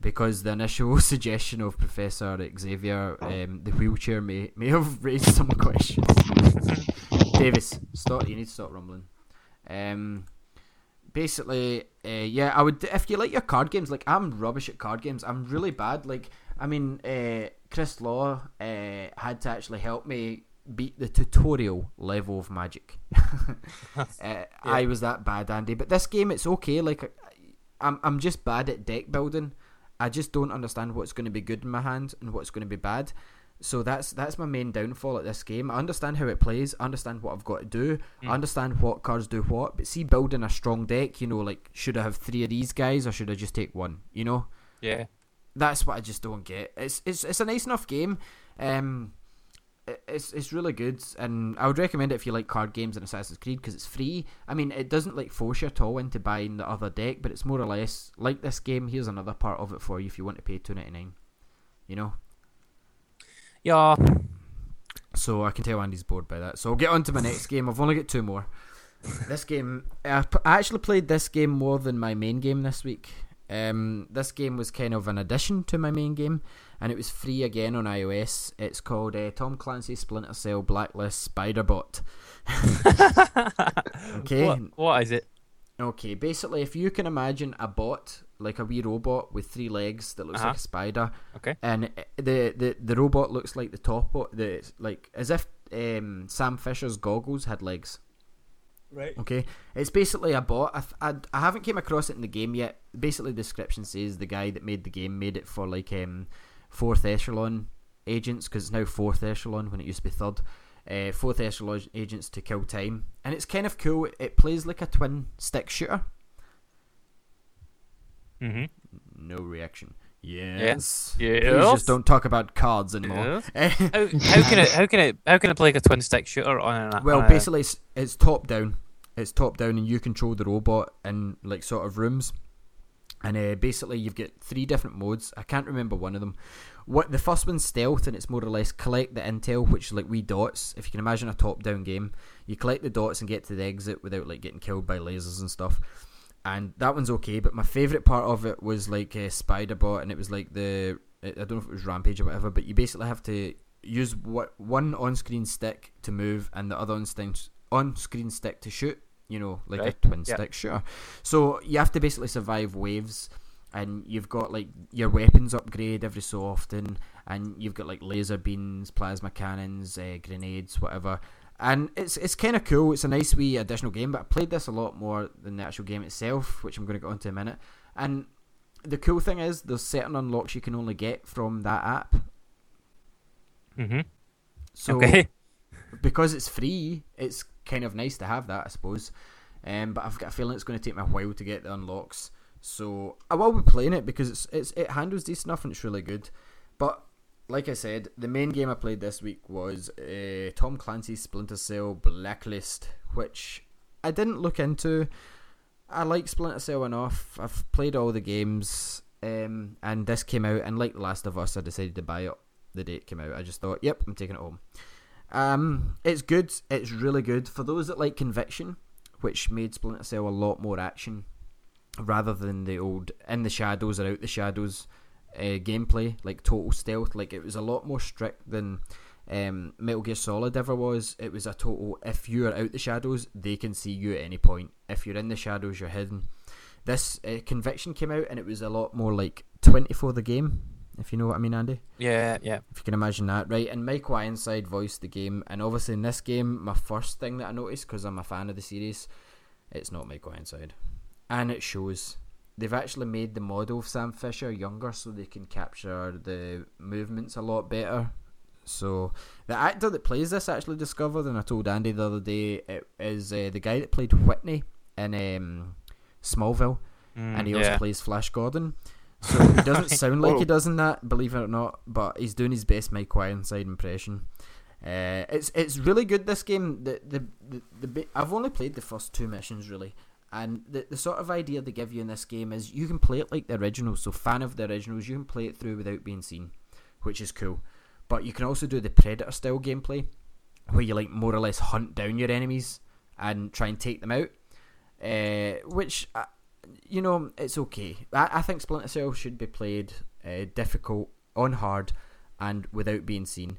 Because the initial suggestion of Professor Xavier, um, the wheelchair may may have raised some questions. Davis, stop! You need to stop rumbling. Um, basically, uh, yeah, I would if you like your card games. Like I'm rubbish at card games. I'm really bad. Like I mean, uh, Chris Law uh, had to actually help me beat the tutorial level of Magic. uh, I was that bad, Andy. But this game, it's okay. Like I'm, I'm just bad at deck building. I just don't understand what's going to be good in my hand and what's going to be bad. So that's that's my main downfall at this game. I understand how it plays, I understand what I've got to do, I understand what cards do what, but see building a strong deck, you know, like should I have three of these guys or should I just take one? You know? Yeah. That's what I just don't get. It's it's it's a nice enough game. Um it's it's really good, and I would recommend it if you like card games and Assassin's Creed because it's free. I mean, it doesn't like force you at all into buying the other deck, but it's more or less like this game. Here's another part of it for you if you want to pay two ninety nine. You know, Yeah. so I can tell Andy's bored by that. So I'll get on to my next game. I've only got two more. This game, I actually played this game more than my main game this week. Um, this game was kind of an addition to my main game, and it was free again on iOS. It's called uh, Tom Clancy Splinter Cell Blacklist Spiderbot. okay, What, what is it? Okay, basically, if you can imagine a bot, like a wee robot with three legs that looks Uh-huh. like a spider, Okay. and the, the the robot looks like the top, the like as if um, Sam Fisher's goggles had legs. Right. Okay, it's basically a bot. I, th- I, I haven't came across it in the game yet. Basically, the description says the guy that made the game made it for like um, fourth echelon agents because it's now fourth echelon when it used to be third. Uh, fourth echelon agents to kill time, and it's kind of cool. It plays like a twin stick shooter. Mm-hmm. No reaction. Yes. Yes. Please just don't talk about cards anymore. How, how can it how can it how can it play like a twin stick shooter on a well, on a- basically, it's, it's top down. It's top down, and you control the robot in like sort of rooms. And uh, basically, you've got three different modes. I can't remember one of them. What the first one's stealth, and it's more or less collect the intel, which is like wee dots. If you can imagine a top-down game, you collect the dots and get to the exit without like getting killed by lasers and stuff. And that one's okay, but my favourite part of it was like uh, Spiderbot, and it was like the I don't know if it was Rampage or whatever, but you basically have to use what one on-screen stick to move and the other on-screen on-screen stick to shoot. You know, like Right. a twin stick shooter. So you have to basically survive waves, and you've got like your weapons upgrade every so often, and you've got like laser beams, plasma cannons, uh, grenades, whatever. And it's it's kind of cool. It's a nice wee additional game, but I played this a lot more than the actual game itself, which I'm going to get onto in a minute. And the cool thing is, there's certain unlocks you can only get from that app. Mhm. So Okay. because it's free, it's kind of nice to have that, I suppose. Um, but I've got a feeling it's going to take me a while to get the unlocks. So I will be playing it because it's, it's it handles decent enough and it's really good. But like I said, the main game I played this week was uh, Tom Clancy's Splinter Cell Blacklist, which I didn't look into. I like Splinter Cell enough. I've played all the games, um, and this came out, and like The Last of Us, I decided to buy it the day it came out. I just thought, yep, I'm taking it home. Um, it's good. It's really good for those that like Conviction, which made Splinter Cell a lot more action rather than the old in the shadows or out the shadows uh, gameplay, like total stealth. Like it was a lot more strict than um, Metal Gear Solid ever was. It was a total if you are out the shadows, they can see you at any point. If you're in the shadows, you're hidden. this uh, Conviction came out and it was a lot more like 24 the game, if you know what I mean, Andy. Yeah, yeah. If you can imagine that, right? And Mike Ironside voiced the game, and obviously in this game, my first thing that I noticed because I'm a fan of the series, it's not Mike Ironside, and it shows. They've actually made the model of Sam Fisher younger so they can capture the movements a lot better. So the actor that plays this actually discovered, and I told Andy the other day, it is uh, the guy that played Whitney in um, Smallville, Mm, and he also plays Flash Gordon. So he doesn't sound like he does in that, believe it or not, but he's doing his best Mike Ironside impression. Uh, it's it's really good. This game, the the, the the I've only played the first two missions really, and the the sort of idea they give you in this game is you can play it like the original. So fan of the originals, you can play it through without being seen, which is cool. But you can also do the Predator style gameplay, where you like more or less hunt down your enemies and try and take them out. Uh, which uh, you know, it's okay. I, I think Splinter Cell should be played uh, difficult, on hard, and without being seen.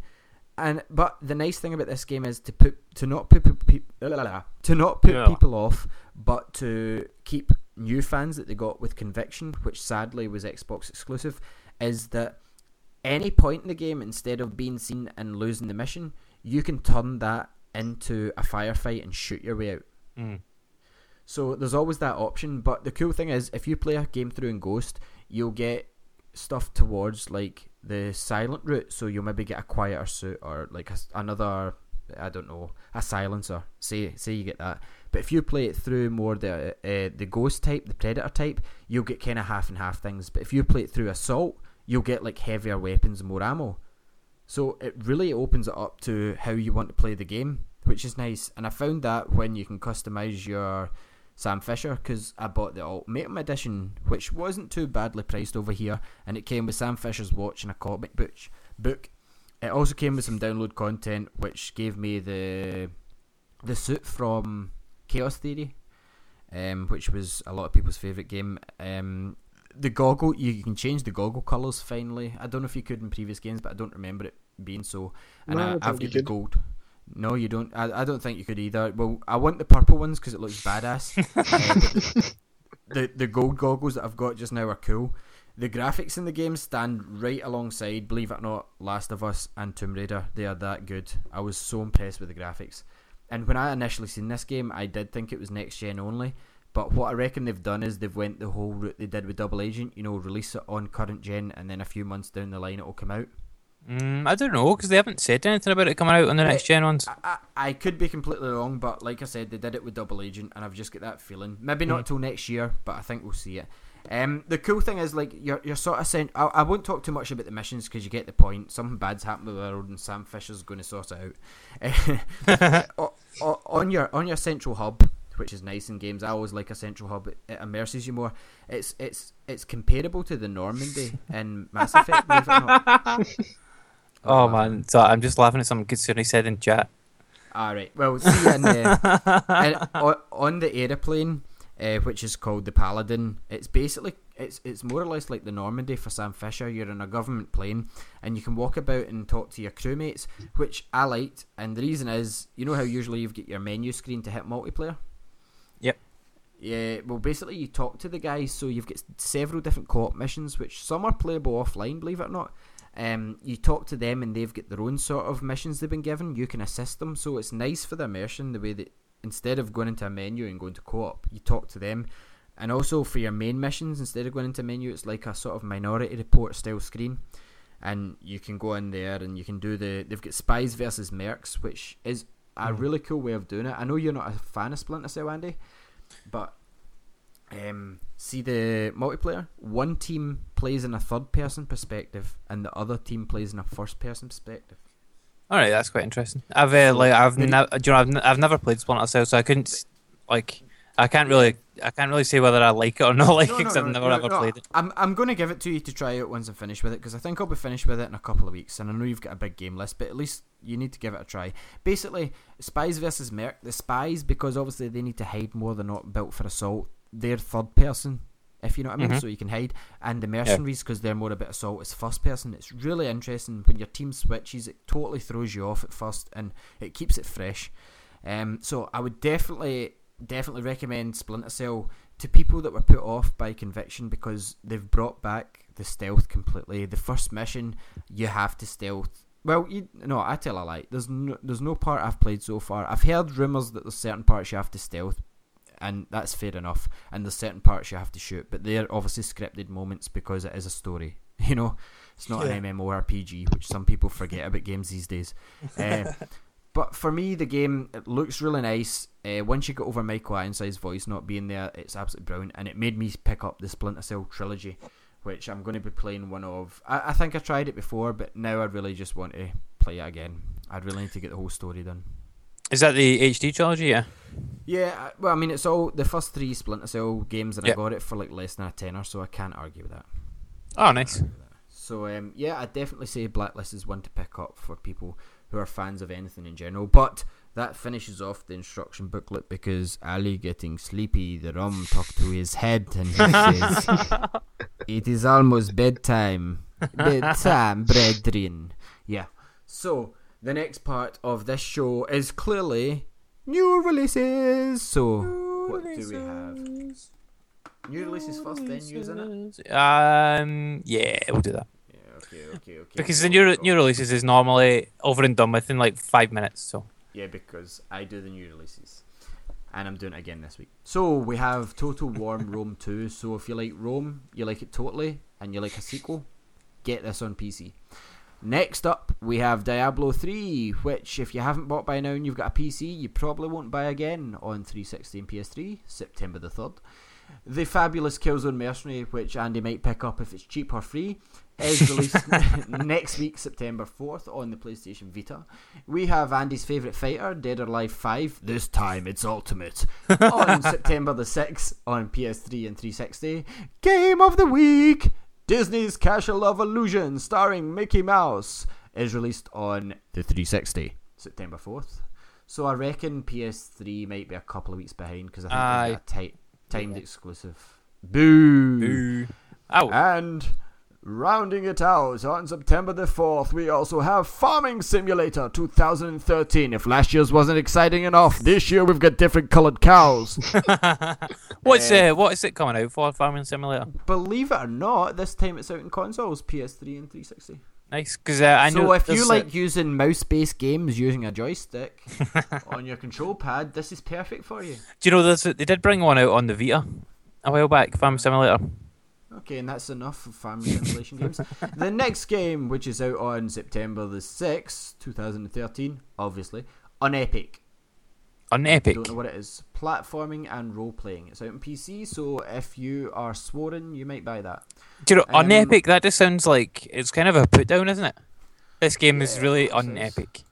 And but the nice thing about this game is to put to not put pe- to not put Yeah. people off, but to keep new fans that they got with Conviction, which sadly was Xbox exclusive, is that any point in the game, instead of being seen and losing the mission, you can turn that into a firefight and shoot your way out. Mm. So there's always that option. But the cool thing is, if you play a game through in Ghost, you'll get stuff towards like the silent route. So you'll maybe get a quieter suit or like a another, I don't know, a silencer. Say say you get that. But if you play it through more the uh, the Ghost type, the Predator type, you'll get kind of half and half things. But if you play it through Assault, you'll get like heavier weapons and more ammo. So it really opens it up to how you want to play the game, which is nice. And I found that when you can customize your Sam Fisher, because I bought the Ultimatum Edition, which wasn't too badly priced over here, and it came with Sam Fisher's watch and a comic book. Book. It also came with some download content, which gave me the the suit from Chaos Theory, um, which was a lot of people's favorite game. Um, the goggle you, you can change the goggle colors finally. I don't know if you could in previous games, but I don't remember it being so. And No, I, I I've got the gold. No, you don't. I, I don't think you could either. Well, I want the purple ones because it looks badass. Uh, the, the the gold goggles that I've got just now are cool. The graphics in the game stand right alongside, believe it or not, Last of Us and Tomb Raider. They are that good. I was so impressed with the graphics. And when I initially seen this game, I did think it was next gen only. But what I reckon they've done is they've went the whole route they did with Double Agent. You know, release it on current gen, and then a few months down the line it will come out. Mm, I don't know because they haven't said anything about it coming out on the next gen ones. I, I, I could be completely wrong, but like I said, they did it with Double Agent, and I've just got that feeling. Maybe not till next year, but I think we'll see it. Um, the cool thing is, like, you're, you're sort of sent. I, I won't talk too much about the missions because you get the point. Something bad's happened with the world, and Sam Fisher's going to sort it out. O- o- on your on your central hub, which is nice in games. I always like a central hub. It, it immerses you more. It's it's it's comparable to the Normandy in Mass Effect. Believe it or not. Oh man, so I'm just laughing at something good Sunny said in chat. All right. Well, see in the on, on the aeroplane, uh, which is called the Paladin. It's basically it's it's more or less like the Normandy for Sam Fisher. You're in a government plane, and you can walk about and talk to your crewmates, which I liked. And the reason is, you know how usually you've got your menu screen to hit multiplayer. Yep. Yeah, well, basically you talk to the guys, so you've got several different co-op missions, which some are playable offline, believe it or not. Um, you talk to them, and they've got their own sort of missions they've been given. You can assist them, so it's nice for the immersion. The way that instead of going into a menu and going to co-op, you talk to them, and also for your main missions, instead of going into menu, it's like a sort of minority report style screen, and you can go in there and you can do the. They've got spies versus mercs, which is a really cool way of doing it. I know you're not a fan of Splinter Cell, Andy, but um, see the multiplayer. One team plays in a third person perspective, and the other team plays in a first person perspective. All right, that's quite interesting. I've uh, like I've the- ne- do you know I've, n- I've never played Splinter Cell, so I couldn't like I can't really I can't really say whether I like it or not like it because no, I've no, never no, ever no. played it. I'm I'm going to give it to you to try out once I'm finished with it because I think I'll be finished with it in a couple of weeks, and I know you've got a big game list, but at least you need to give it a try. Basically, spies versus merc. The spies, because obviously they need to hide more. They're not built for assault. They're third person, if you know what I mean, Mhm. so you can hide. And the mercenaries, because they're more a about assault, it's first person. It's really interesting when your team switches. It totally throws you off at first, and it keeps it fresh. Um, so I would definitely definitely recommend Splinter Cell to people that were put off by Conviction because they've brought back the stealth completely. The first mission, you have to stealth. Well, you, no, I tell a lie. There's no, there's no part I've played so far. I've heard rumors that there's certain parts you have to stealth, and that's fair enough. And there's certain parts you have to shoot, but they're obviously scripted moments because it is a story. You know, it's not an MMORPG, which some people forget about games these days. Uh, but for me, the game it looks really nice. Uh, once you get over Michael Ironside's voice not being there, it's absolutely brilliant, and it made me pick up the Splinter Cell trilogy, which I'm going to be playing one of. I, I think I tried it before, but now I really just want to play it again. I'd really need to get the whole story done. Is that the HD trilogy? Yeah. Yeah, well, I mean, it's all the first three Splinter Cell games, and I got it for like less than a tenner, so I can't argue with that. Oh, nice. So um, yeah, I definitely say Blacklist is one to pick up for people who are fans of anything in general. But that finishes off the instruction booklet because Ali getting sleepy, the rum talked to his head and he says, "It is almost bedtime, bedtime, brethren." Yeah. So the next part of this show is clearly new releases. So what do we have? New releases first, then news in it. Um, yeah, we'll do that. Yeah. Okay. Okay. Okay. Because the new, new releases is normally over and done within like five minutes. So Yeah, because I do the new releases. And I'm doing it again this week. So we have Total Warm Rome 2. So if you like Rome, you like it totally, and you like a sequel, get this on PC. Next up, we have Diablo 3, which if you haven't bought by now and you've got a PC, you probably won't buy again on 360 and PS3, September the 3rd. The fabulous Killzone Mercenary, which Andy might pick up if it's cheap or free, is released next week, September 4th, on the PlayStation Vita. We have Andy's favourite fighter, Dead or Alive 5. This time it's Ultimate. on September the 6th on PS3 and 360. Game of the Week! Disney's Castle of Illusion, starring Mickey Mouse, is released on the 360, September 4th. So I reckon PS3 might be a couple of weeks behind because I think got a ti- timed exclusive. Boo! Boo. Oh, And rounding it out on September the 4th, we also have Farming Simulator 2013. If last year's wasn't exciting enough, this year we've got different coloured cows. what's uh, what is it coming out for? Farming Simulator. Believe it or not, this time it's out in consoles, PS3 and 360. Nice, because uh, I know. so if you like using mouse-based games using a joystick on your control pad, this is perfect for you. do you know there's, they did bring one out on the Vita a while back? Farming Simulator. Okay, and that's enough for family simulation games. The next game, which is out on September the 6th, 2013, obviously, Unepic. On Epic. Don't know what it is. Platforming and role playing. It's out on PC, so if you are sworn, you might buy that. Do you know on Um, Epic that just sounds like it's kind of a put down, isn't it? This game is really of on. Epic.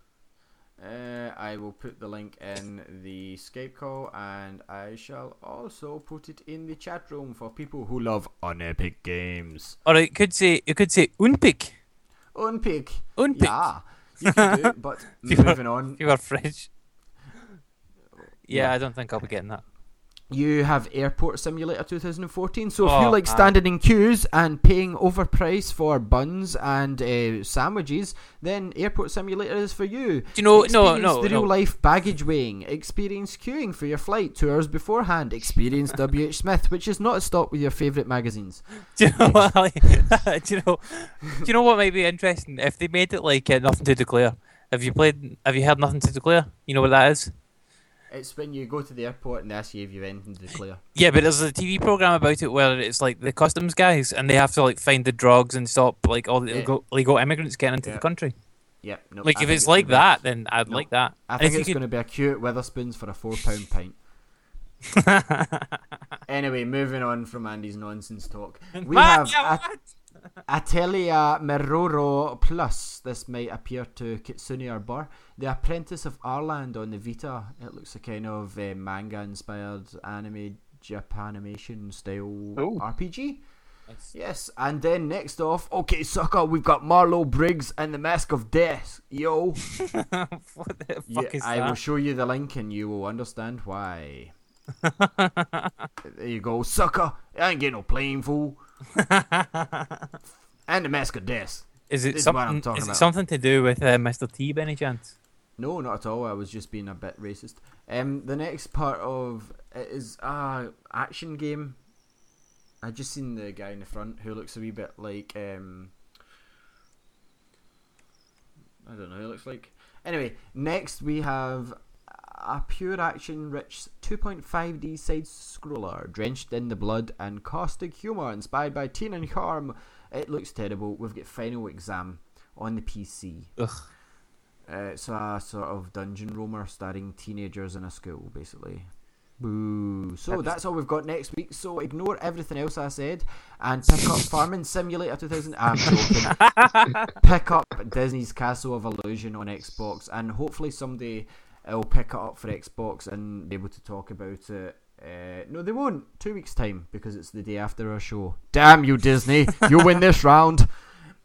Uh, I will put the link in the Skype call, and I shall also put it in the chat room for people who love Unepic games. Or it could say it could say Unpick. Unpick. Unpick. Yeah, you can do it, but moving on. You are French. Yeah, Yeah. I don't think I'll be getting that. You have Airport Simulator 2014. So if you Oh, like aye. standing in queues and paying overprice for buns and uh, sandwiches, then Airport Simulator is for you. Do you know? No, Experience no, the no. real life baggage weighing. Experience queuing for your flight two hours beforehand. Experience WH Smith, which is not a stop with your favourite magazines. Do you know what? Like, do you know? Do you know what might be interesting if they made it like uh, nothing to declare? Have you played? Have you heard nothing to declare? You know what that is? It's when you go to the airport and they ask you if you've anything to declare. Yeah, but there's a TV program about it where it's like the customs guys and they have to like find the drugs and stop like all the Yeah. illegal, illegal immigrants getting into Yeah. the country. Yeah, no. Like I if it's like that, then I'd No. like that. I think it's could- going to be a cute Wetherspoons for a four pound pint. Anyway, moving on from Andy's nonsense talk, we have yeah, At- Atelier Meruru Plus. This might appear to Kitsune or Bar. The Apprentice of Arland on the Vita. It looks a kind of uh, manga-inspired anime Japanimation style Oh. RPG. Yes, and then next off, okay, sucker, we've got Marlowe Briggs and the Mask of Death. Yo, what the Yeah, fuck is I will show you the link and you will understand why. there you go, sucker. I ain't getting no playing fool. and the Mask of Death. Is it is what I'm something? Is it something to do with uh, Mr. T, by any chance? No, not at all. I was just being a bit racist. Um, the next part of it is a action game. I just seen the guy in the front who looks a wee bit like um. I don't know. Who he looks like. Anyway, next we have a pure action rich 2.5D side scroller drenched in the blood and caustic humour inspired by Teen and Harm. It looks terrible. We've got Final Exam on the PC. Ugh. Uh, it's a sort of dungeon roamer starring teenagers in a school, basically. Boo. So that's all we've got next week. So ignore everything else I said and pick up Farming Simulator 2000. I'm joking. pick up Disney's Castle of Illusion on Xbox, and hopefully someday will pick it up for Xbox and be able to talk about it. Uh, no, they won't. Two weeks' time because it's the day after our show. Damn you, Disney! you win this round.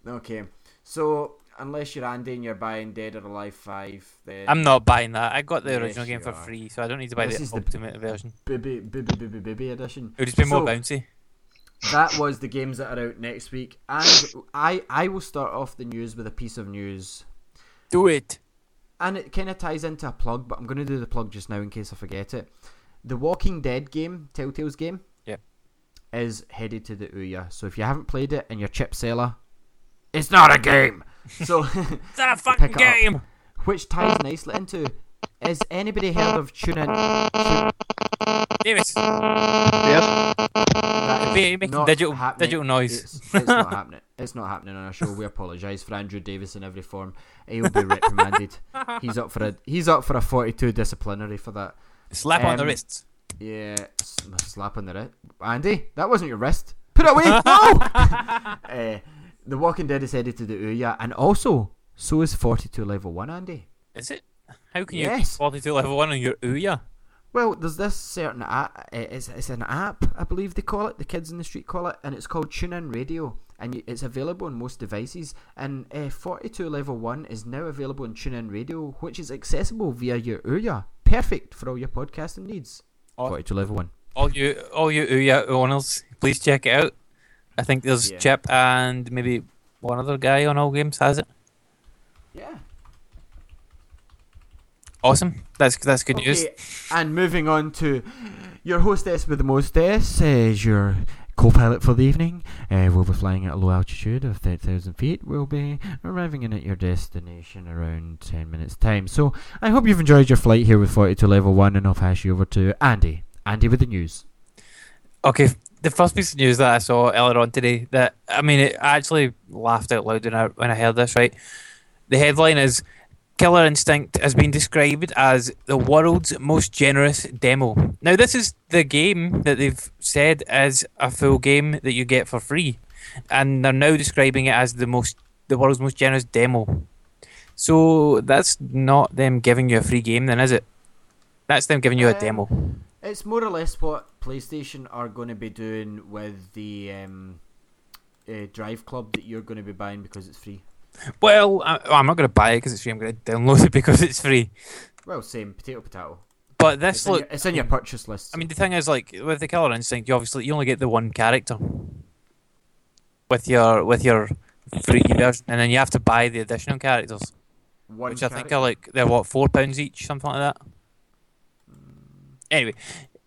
Okay, so unless you're Andy and you're buying Dead or Alive Five, then I'm not buying that. I got the Yes, original game for are. free, so I don't need to buy This the is the- ultimate version. Baby, baby, baby, baby edition. It would just be more bouncy. that was the games that are out next week, and I I will start off the news with a piece of news, Do it. And it kind of ties into a plug, but I'm going to do the plug just now in case I forget it. The Walking Dead game, Telltale's game, yeah, is headed to the Ouya. So if you haven't played it and you're chip seller, it's not a game. So It's not a fucking Pick it up. game. which ties nicely into. Is anybody heard of TuneIn? Davis, Yes. that is You're making not digital- happening. digital noise. It's, it's not happening. It's not happening on our show. We apologise for Andrew Davis in every form. He'll be reprimanded. he's up for a he's up for a forty-two disciplinary for that. slap on the Um, wrists. Yeah, slap on the wrist. Andy, that wasn't your wrist. Put it away. no. uh, the Walking Dead is headed to the Ouya, and also so is forty-two level one. Andy. Is it? How can you yes. 42 level 1 on your Ouya? Well, there's this certain app. It's, it's an app, I believe they call it. The kids in the street call it, and it's called TuneIn Radio, and it's available on most devices. And uh, 42 Level One is now available on TuneIn Radio, which is accessible via your Ouya. Perfect for all your podcasting needs. Oh. 42 Level One. All you all you Ouya owners, please check it out. I think there's Yeah. Chip and maybe one other guy on all games has it. Yeah. Awesome. That's that's good news. And moving on to your hostess with the mostess is your co-pilot for the evening. Uh, we'll be flying at a low altitude of 30,000 feet. We'll be arriving in at your destination around 10 minutes time. So I hope you've enjoyed your flight here with 42 level 1 and I'll pass you over to Andy. Andy with the news. Okay, the first piece of news that I saw earlier on today that I mean, it, I actually laughed out loud when I, when I heard this. Right, the headline is "Killer Instinct has been described as the world's most generous demo." Now, this is the game that they've said is a full game that you get for free, and they're now describing it as the most the world's most generous demo. So that's not them giving you a free game, then, is it? That's them giving you a Um, demo. It's more or less what PlayStation are going to be doing with the um, uh, Drive Club that you're going to be buying because it's free. Well, I, oh, I'm not going to buy it because it's free. I'm going to download it because it's free. Well, same potato potato. But this It's in, look, your, it's in your purchase list. I mean, the thing is, like with the Killer Instinct, you obviously you only get the one character with your with your free version, and then you have to buy the additional characters, One which I think are like they're what four pounds each, something like that. Anyway,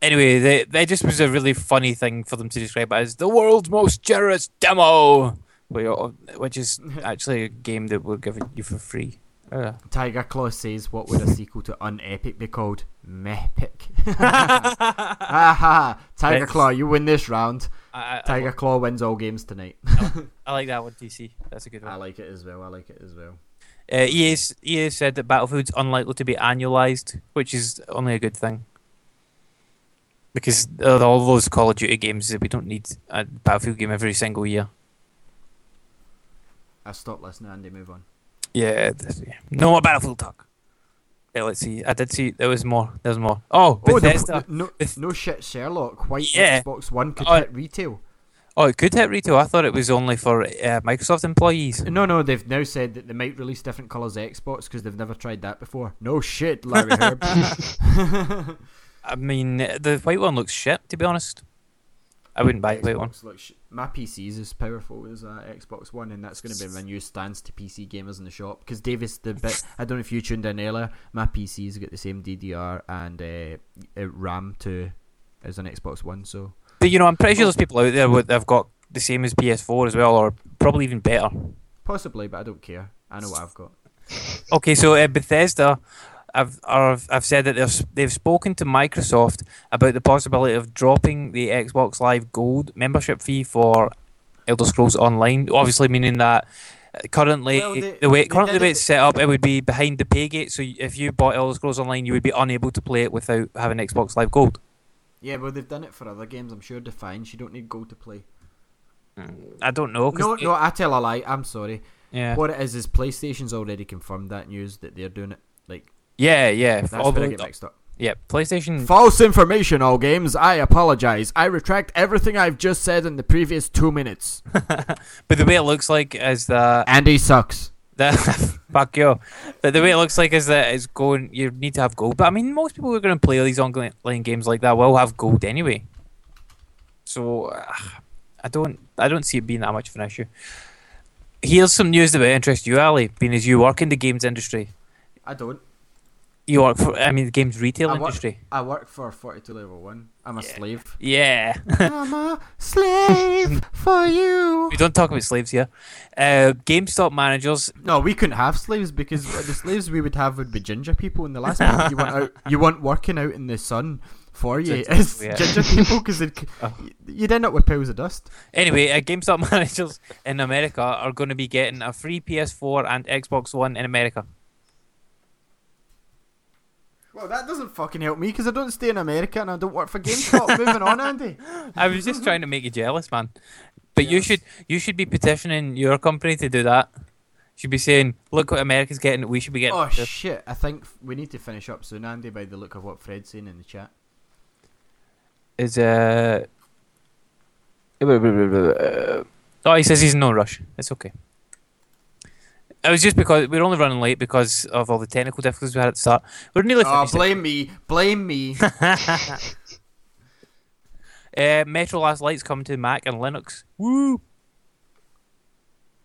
anyway, they they just was a really funny thing for them to describe as the world's most generous demo, which is actually a game that we're giving you for free. Uh, Tiger Claw says, "What would a sequel to Unepic be called? Mepic." Aha! Tiger That's- Claw, you win this round. I, I, I, Tiger Claw wins all games tonight. I like that one, DC. That's a good one. I like it as well. I like it as well. Uh, EA, EA said that Battlefield's unlikely to be annualized, which is only a good thing. Because all those Call of Duty games, we don't need a Battlefield game every single year. I stopped listening. Andy, move on. Yeah, this- yeah. no more Battlefield talk. Yeah, let's see. I did see there was more. There was more. Oh, Oh, Bethesda. the- no, Beth- no shit, Sherlock. White Yeah. Xbox One could Oh, hit retail. oh, it could hit retail. I thought it was only for uh, Microsoft employees. No, no, they've now said that they might release different colours of Xbox because they've never tried that before. No shit, Larry Herb. I mean, the white one looks shit. To be honest, I wouldn't buy the white one. Looks sh- my PC is as powerful as uh, Xbox One, and that's going to be my new stance to PC gamers in the shop. Because Davis, the bit I don't know if you tuned in earlier, my PC's got the same DDR and uh, RAM to as an Xbox One. So But you know, I'm pretty sure there's people out there that have got the same as PS4 as well, or probably even better. possibly, but I don't care. I know what I've got. Okay, so uh, Bethesda, I've I've, I've said that they've they've spoken to Microsoft about the possibility of dropping the Xbox Live Gold membership fee for Elder Scrolls Online. Obviously, meaning that currently Well, they- the way currently the way it's set up, it would be behind the pay gate. So if you bought Elder Scrolls Online, you would be unable to play it without having Xbox Live Gold. Yeah, well, they've done it for other games. I'm sure Defiance. You don't need gold to play. I don't know. No, it- no, I tell a lie. I'm sorry. Yeah. What it is is PlayStation's already confirmed that news that they're doing it. Like Yeah, yeah. that's Although- where I get mixed up. yeah, PlayStation. False information, all games. I apologize. I retract everything I've just said in the previous two minutes. But the way it looks like is that Andy sucks. that fuck you. But the way it looks like is that it's going. You need to have gold. But I mean, most people who are going to play these online games like that will have gold anyway. So uh, I don't. I don't see it being that much of an issue. Here's some news that might interest you, Ali. Being as you work in the games industry, I don't. You work for. I mean, the games retail I work, industry. I work for 42 level 1. I'm a slave. Yeah. I'm a slave for you. we don't talk about slaves here. Uh, GameStop managers. No, we couldn't have slaves because the slaves we would have would be ginger people. And the last people you want out, you want working out in the sun for you Ginger is people, yeah. ginger people because you'd end up with piles of dust. Anyway, uh, GameStop managers in America are going to be getting a free PS4 and Xbox One in America. Well, that doesn't fucking help me because I don't stay in America and I don't work for GameStop. Moving on, Andy. I was just trying to make you jealous, man. But you should you should be petitioning your company to do that. You should be saying, "Look what America's getting. We should be getting." Oh this." shit! I think we need to finish up soon, Andy. By the look of what Fred's saying in the chat. Is uh. Oh, he says he's in no rush. It's okay. It was just because we're only running late because of all the technical difficulties we had at the start. We're nearly Oh, finished. blame me! Blame me! uh, Metro Last Light's coming to Mac and Linux. Woo!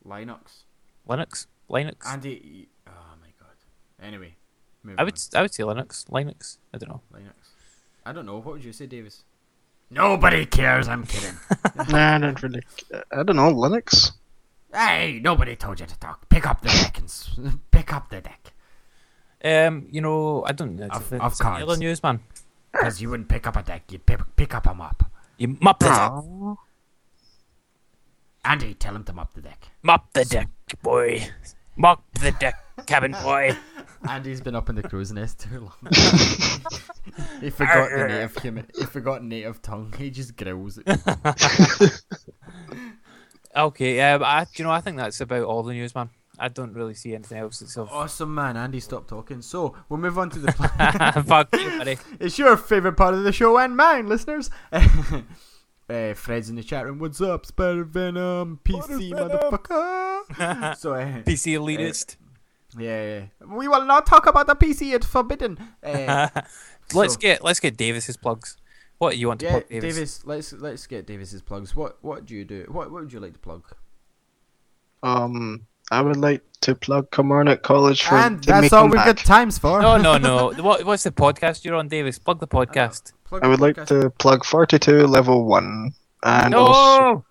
Linux. Linux, Linux. Andy. Oh my god. Anyway, I would I would say Linux, Linux. I don't know. Linux. I don't know. What would you say, Davis? Nobody cares. I'm kidding. Nah, I don't really. I don't know Linux. Hey, nobody told you to talk. Pick up the deck and s- pick up the deck. Um, you know, I don't know. Of- It's- of it's any other cards. news, man. Because you wouldn't pick up a deck. You'd pick, pick up a mop. You mop the deck. Aw. Andy, tell him to mop the deck. Mop the deck, boy. Mop the deck, cabin boy. Andy's been up in the crow's nest too long. he forgot the native human. He forgot native tongue. He just growls it. Okay, um, I, you know, I think that's about all the news, man. I don't really see anything else that's of. Awesome, man. Andy, stop talking. So we'll move on to the. Plan. Fuck you, buddy. it's your favorite part of the show and mine, listeners. uh, Fred's in the chat room. What's up, Spider Venom? PC motherfucker. so uh, PC elitist. yeah, yeah, we will not talk about the PC. It's forbidden. Uh, let's so- get let's get Davis's plugs. What you want to yeah, plug, Davis? Davis. Let's let's get Davis's plugs. What what do you do? What what would you like to plug? Um, I would like to plug Kilmarnock College for and them that's all we've got times for. No, no, no. What what's the podcast you're on, Davis? Plug the podcast. Plug I would the like to plug 42 level 1 and also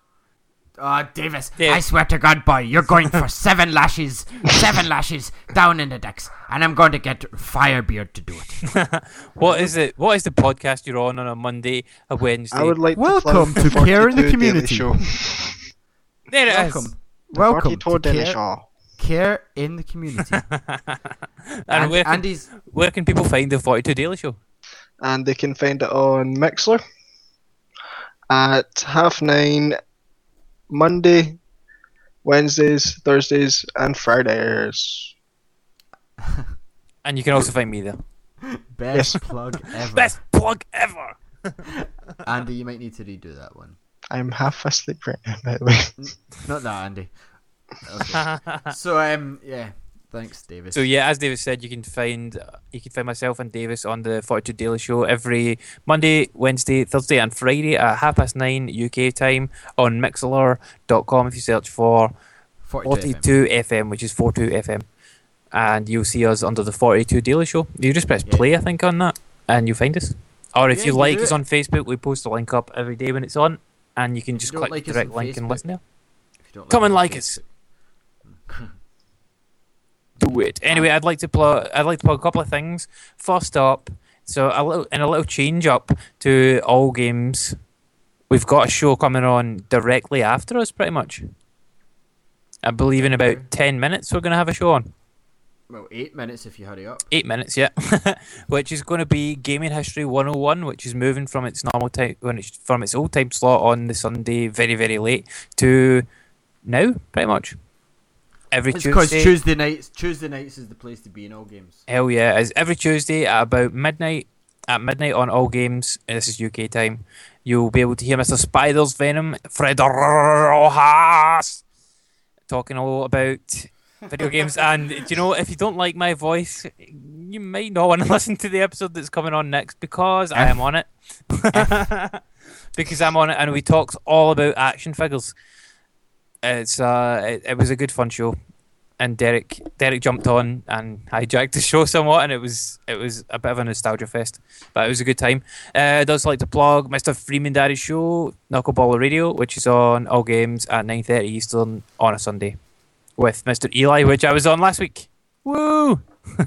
No. Ah, Davis, Dave. I swear to God, boy, you're going for seven lashes, seven lashes down in the decks, and I'm going to get Firebeard to do it. What is it? What is the podcast you're on on a Monday, a Wednesday? I would like Welcome to, plug to Care in the Community. Show. there it is. Welcome, welcome to Daily care, Show. care in the community. And, and where, can, Andy's where can people find the 42 Daily Show? And they can find it on Mixlr at half nine Monday, Wednesdays, Thursdays, and Fridays. And you can also find me there. best Yes. plug ever. Best plug ever. Andy, you might need to redo that one. I'm half asleep right now, by the way. Not that, Andy. Okay. so um, yeah, Thanks, Davis. So yeah, as Davis said, you can find you can find myself and Davis on the Forty Two Daily Show every Monday, Wednesday, Thursday, and Friday at half past nine UK time on Mixlr.com. If you search for 42 FM. FM, which is 42 FM, and you'll see us under the 42 Daily Show. You just press Yeah. play, I think, on that, and you'll find us. Or if Yeah, you you like us it. on Facebook, we post a link up every day when it's on, and you can If you just don't click like the direct link and listen there. If Come and like us. Do it. Anyway, I'd like to plug. I'd like to plug a couple of things. First up, so a little and a little change up to all games. We've got a show coming on directly after us, pretty much. I believe in about ten minutes we're going to have a show on. Well, eight minutes if you hurry up. Eight minutes, yeah. which is going to be Gaming History 101, which is moving from its normal time when it's from its old time slot on the Sunday, very very late, to now, pretty much. Every It's because Tuesday. Tuesday nights. Tuesday nights is the place to be in all games. Hell yeah! It's every Tuesday at about midnight. At midnight on all games, and this is UK time. You'll be able to hear Mr. Spider's Venom, Fred Rojas, talking all about video games. And do you know, if you don't like my voice, you might not want to listen to the episode that's coming on next because I am on it. because I'm on it, and we talked all about action figures. It's uh, it, it was a good fun show and Derek Derek jumped on and hijacked the show somewhat, and it was it was a bit of a nostalgia fest, but it was a good time. Uh, I'd also like to plug Mr. Freeman Daddy's show, Knuckleballer Radio, which is on all games at nine thirty Eastern on a Sunday, with Mr. Eli, which I was on last week. Woo!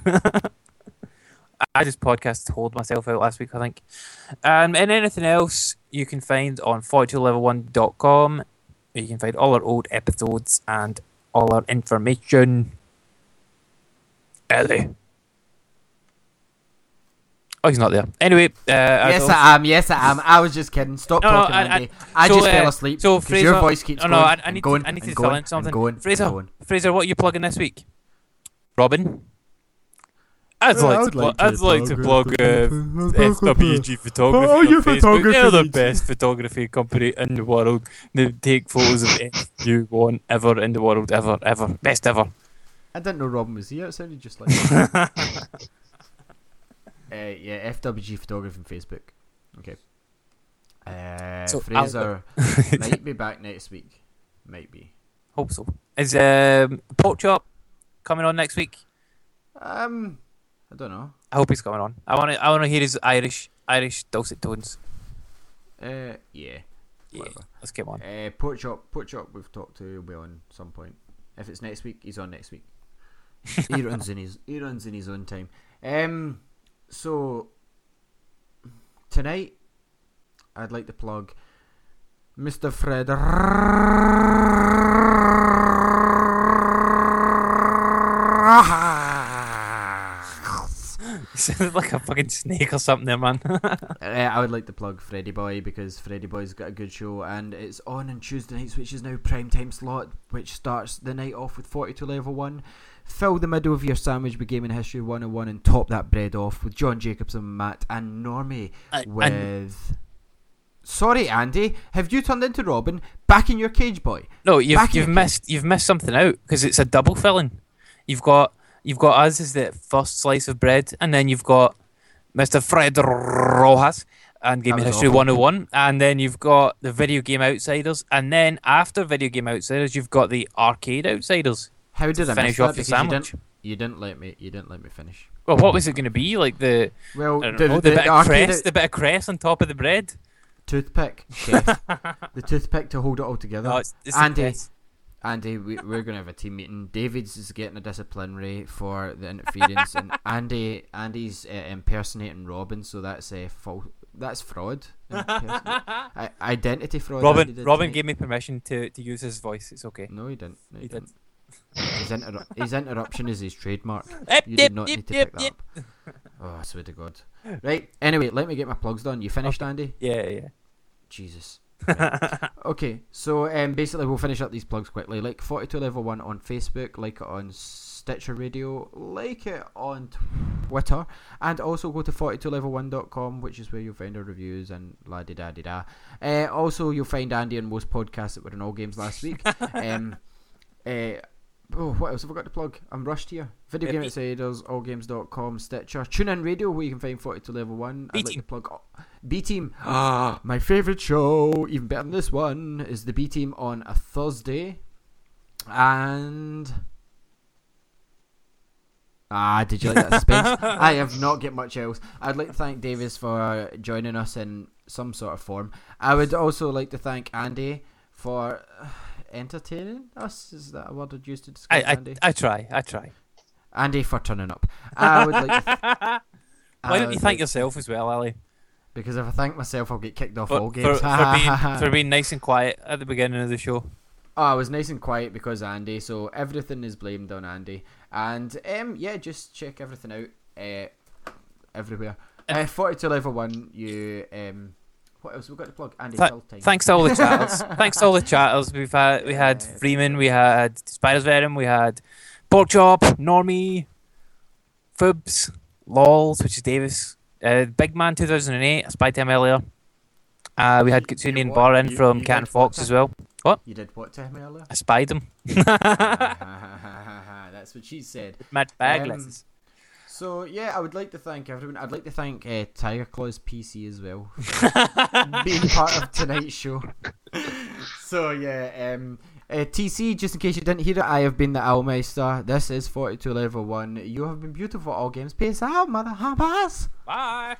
I just podcast hold myself out last week, I think. Um, and anything else you can find on 42level1.com. You can find all our old episodes and all our information. Ellie. Oh, he's not there. Anyway, uh, yes, always- I am. Yes, I am. I was just kidding. Stop No, no, talking, I- I- Andy. I, so, just uh, fell asleep. so Fraser, your voice keeps going. no, I, I and need going to, I need to fill going in something. Going Fraser, going. Fraser, what are you plugging this week? Robin. I'd Well, like to would plug. like I'd like to blog plug, FWG Photography Oh, on your Facebook. photography They're the best photography company in the world. They take photos of anything you want ever in the world, ever, ever, best ever. I didn't know Robin was here. It sounded just like. uh, yeah, FWG photography on Facebook. Okay. Uh, So, Fraser might be back next week. Might be. Hope so. Is um, Pork Chop coming on next week? Um, I don't know. I hope he's coming on. I want to. I want to hear his Irish, Irish dulcet tones. Uh, yeah. Yeah, Whatever. let's get on. Uh, Pork Chop, Pork Chop, we've talked to. Will be on some point. If it's next week, he's on next week. he runs in his he runs in his own time. Um, so tonight, I'd like to plug Mr. Fred. sounded like a fucking snake or something there, man. Uh, I would like to plug Freddy Boy because Freddy Boy's got a good show and it's on on Tuesday nights, which is now prime time slot, which starts the night off with 42 level 1. Fill the middle of your sandwich with Gaming History 101 and one and top that bread off with John Jacobson, Matt, and Normie I- with. and- Sorry, Andy, have you turned into Robin? Back in your cage, boy. no, you've you've missed you've missed something out because it's a double filling. You've got you've got us as the first slice of bread, and then you've got Mr. Fred Rojas and Gaming History awful. 101, and then you've got the Video Game Outsiders, and then after Video Game Outsiders, you've got the Arcade Outsiders. How did I Finish off the Because you sandwich. didn't, you didn't let me. You didn't let me finish. Well, what was it going to be? Like the Well, the, know, the, the, the bit of cress, the bit of cress on top of the bread. toothpick, the toothpick to hold it all together. No, it's, it's Andy. Andy, we, we're going to have a team meeting. David's is getting a disciplinary for the interference, and Andy, Andy's uh, impersonating Robin, so that's a fal- That's fraud. I- identity fraud. Robin did Robin gave me permission to, to use his voice. It's okay. No, he didn't. No, he, He did. didn't. His, interru- his interruption is his trademark. Yep, You yep, did not yep, need to yep, pick that up. Oh, I swear to God. Right. Anyway, let me get my plugs done. You finished, Andy? Yeah, yeah. Jesus. Okay, so um, basically we'll finish up these plugs quickly. Like 42 Level 1 on Facebook, like it on Stitcher Radio, like it on Twitter, and also go to 42level1.com, which is where you'll find our reviews and la di da di da. Uh, also, you'll find Andy on most podcasts that were in all games last week. um, uh, Oh, what else have I got to plug? I'm rushed here. Video Game Outsiders, allgames.com, Stitcher, TuneIn Radio, where you can find 42 Level 1. I'd like to plug B Team. Ah, my favourite show, even better than this one, is the B Team on a Thursday. And. Ah, did you like that suspense? I have not get much else. I'd like to thank Davis for joining us in some sort of form. I would also like to thank Andy for entertaining us. Is that a word I'd use to describe I, Andy? I try. I try. Andy for turning up. I would like. To Why I don't you thank like- yourself as well, Ali? Because if I thank myself, I'll get kicked off For, all games. for being for being nice and quiet at the beginning of the show. Oh, I was nice and quiet because Andy, so everything is blamed on Andy. And um, yeah, just check everything out uh, everywhere. Uh, Forty-two level one. You um, what else we got to plug? Andy, Th- time. Thanks to all the chatters. Thanks to all the chatters. We've had we had Yeah. Freeman, we had Spiders Venom, we had Pork Chop, Normie, Fubs, Lols, which is Davis, uh, Big Man 2008, I spied him earlier. Uh, we had Katsuni and You- from you Cat and Fox as well. What? You did what to him earlier? I spied him. That's what she said. Mad Um. So yeah, I would like to thank everyone. I'd like to thank uh, Tiger Claws PC as well, being part of tonight's show. so yeah, um, uh, TC, just in case you didn't hear it, I have been the Owlmeister. This is 42 level 1. You have been beautiful all games. Peace out, mother. Habas. Bye.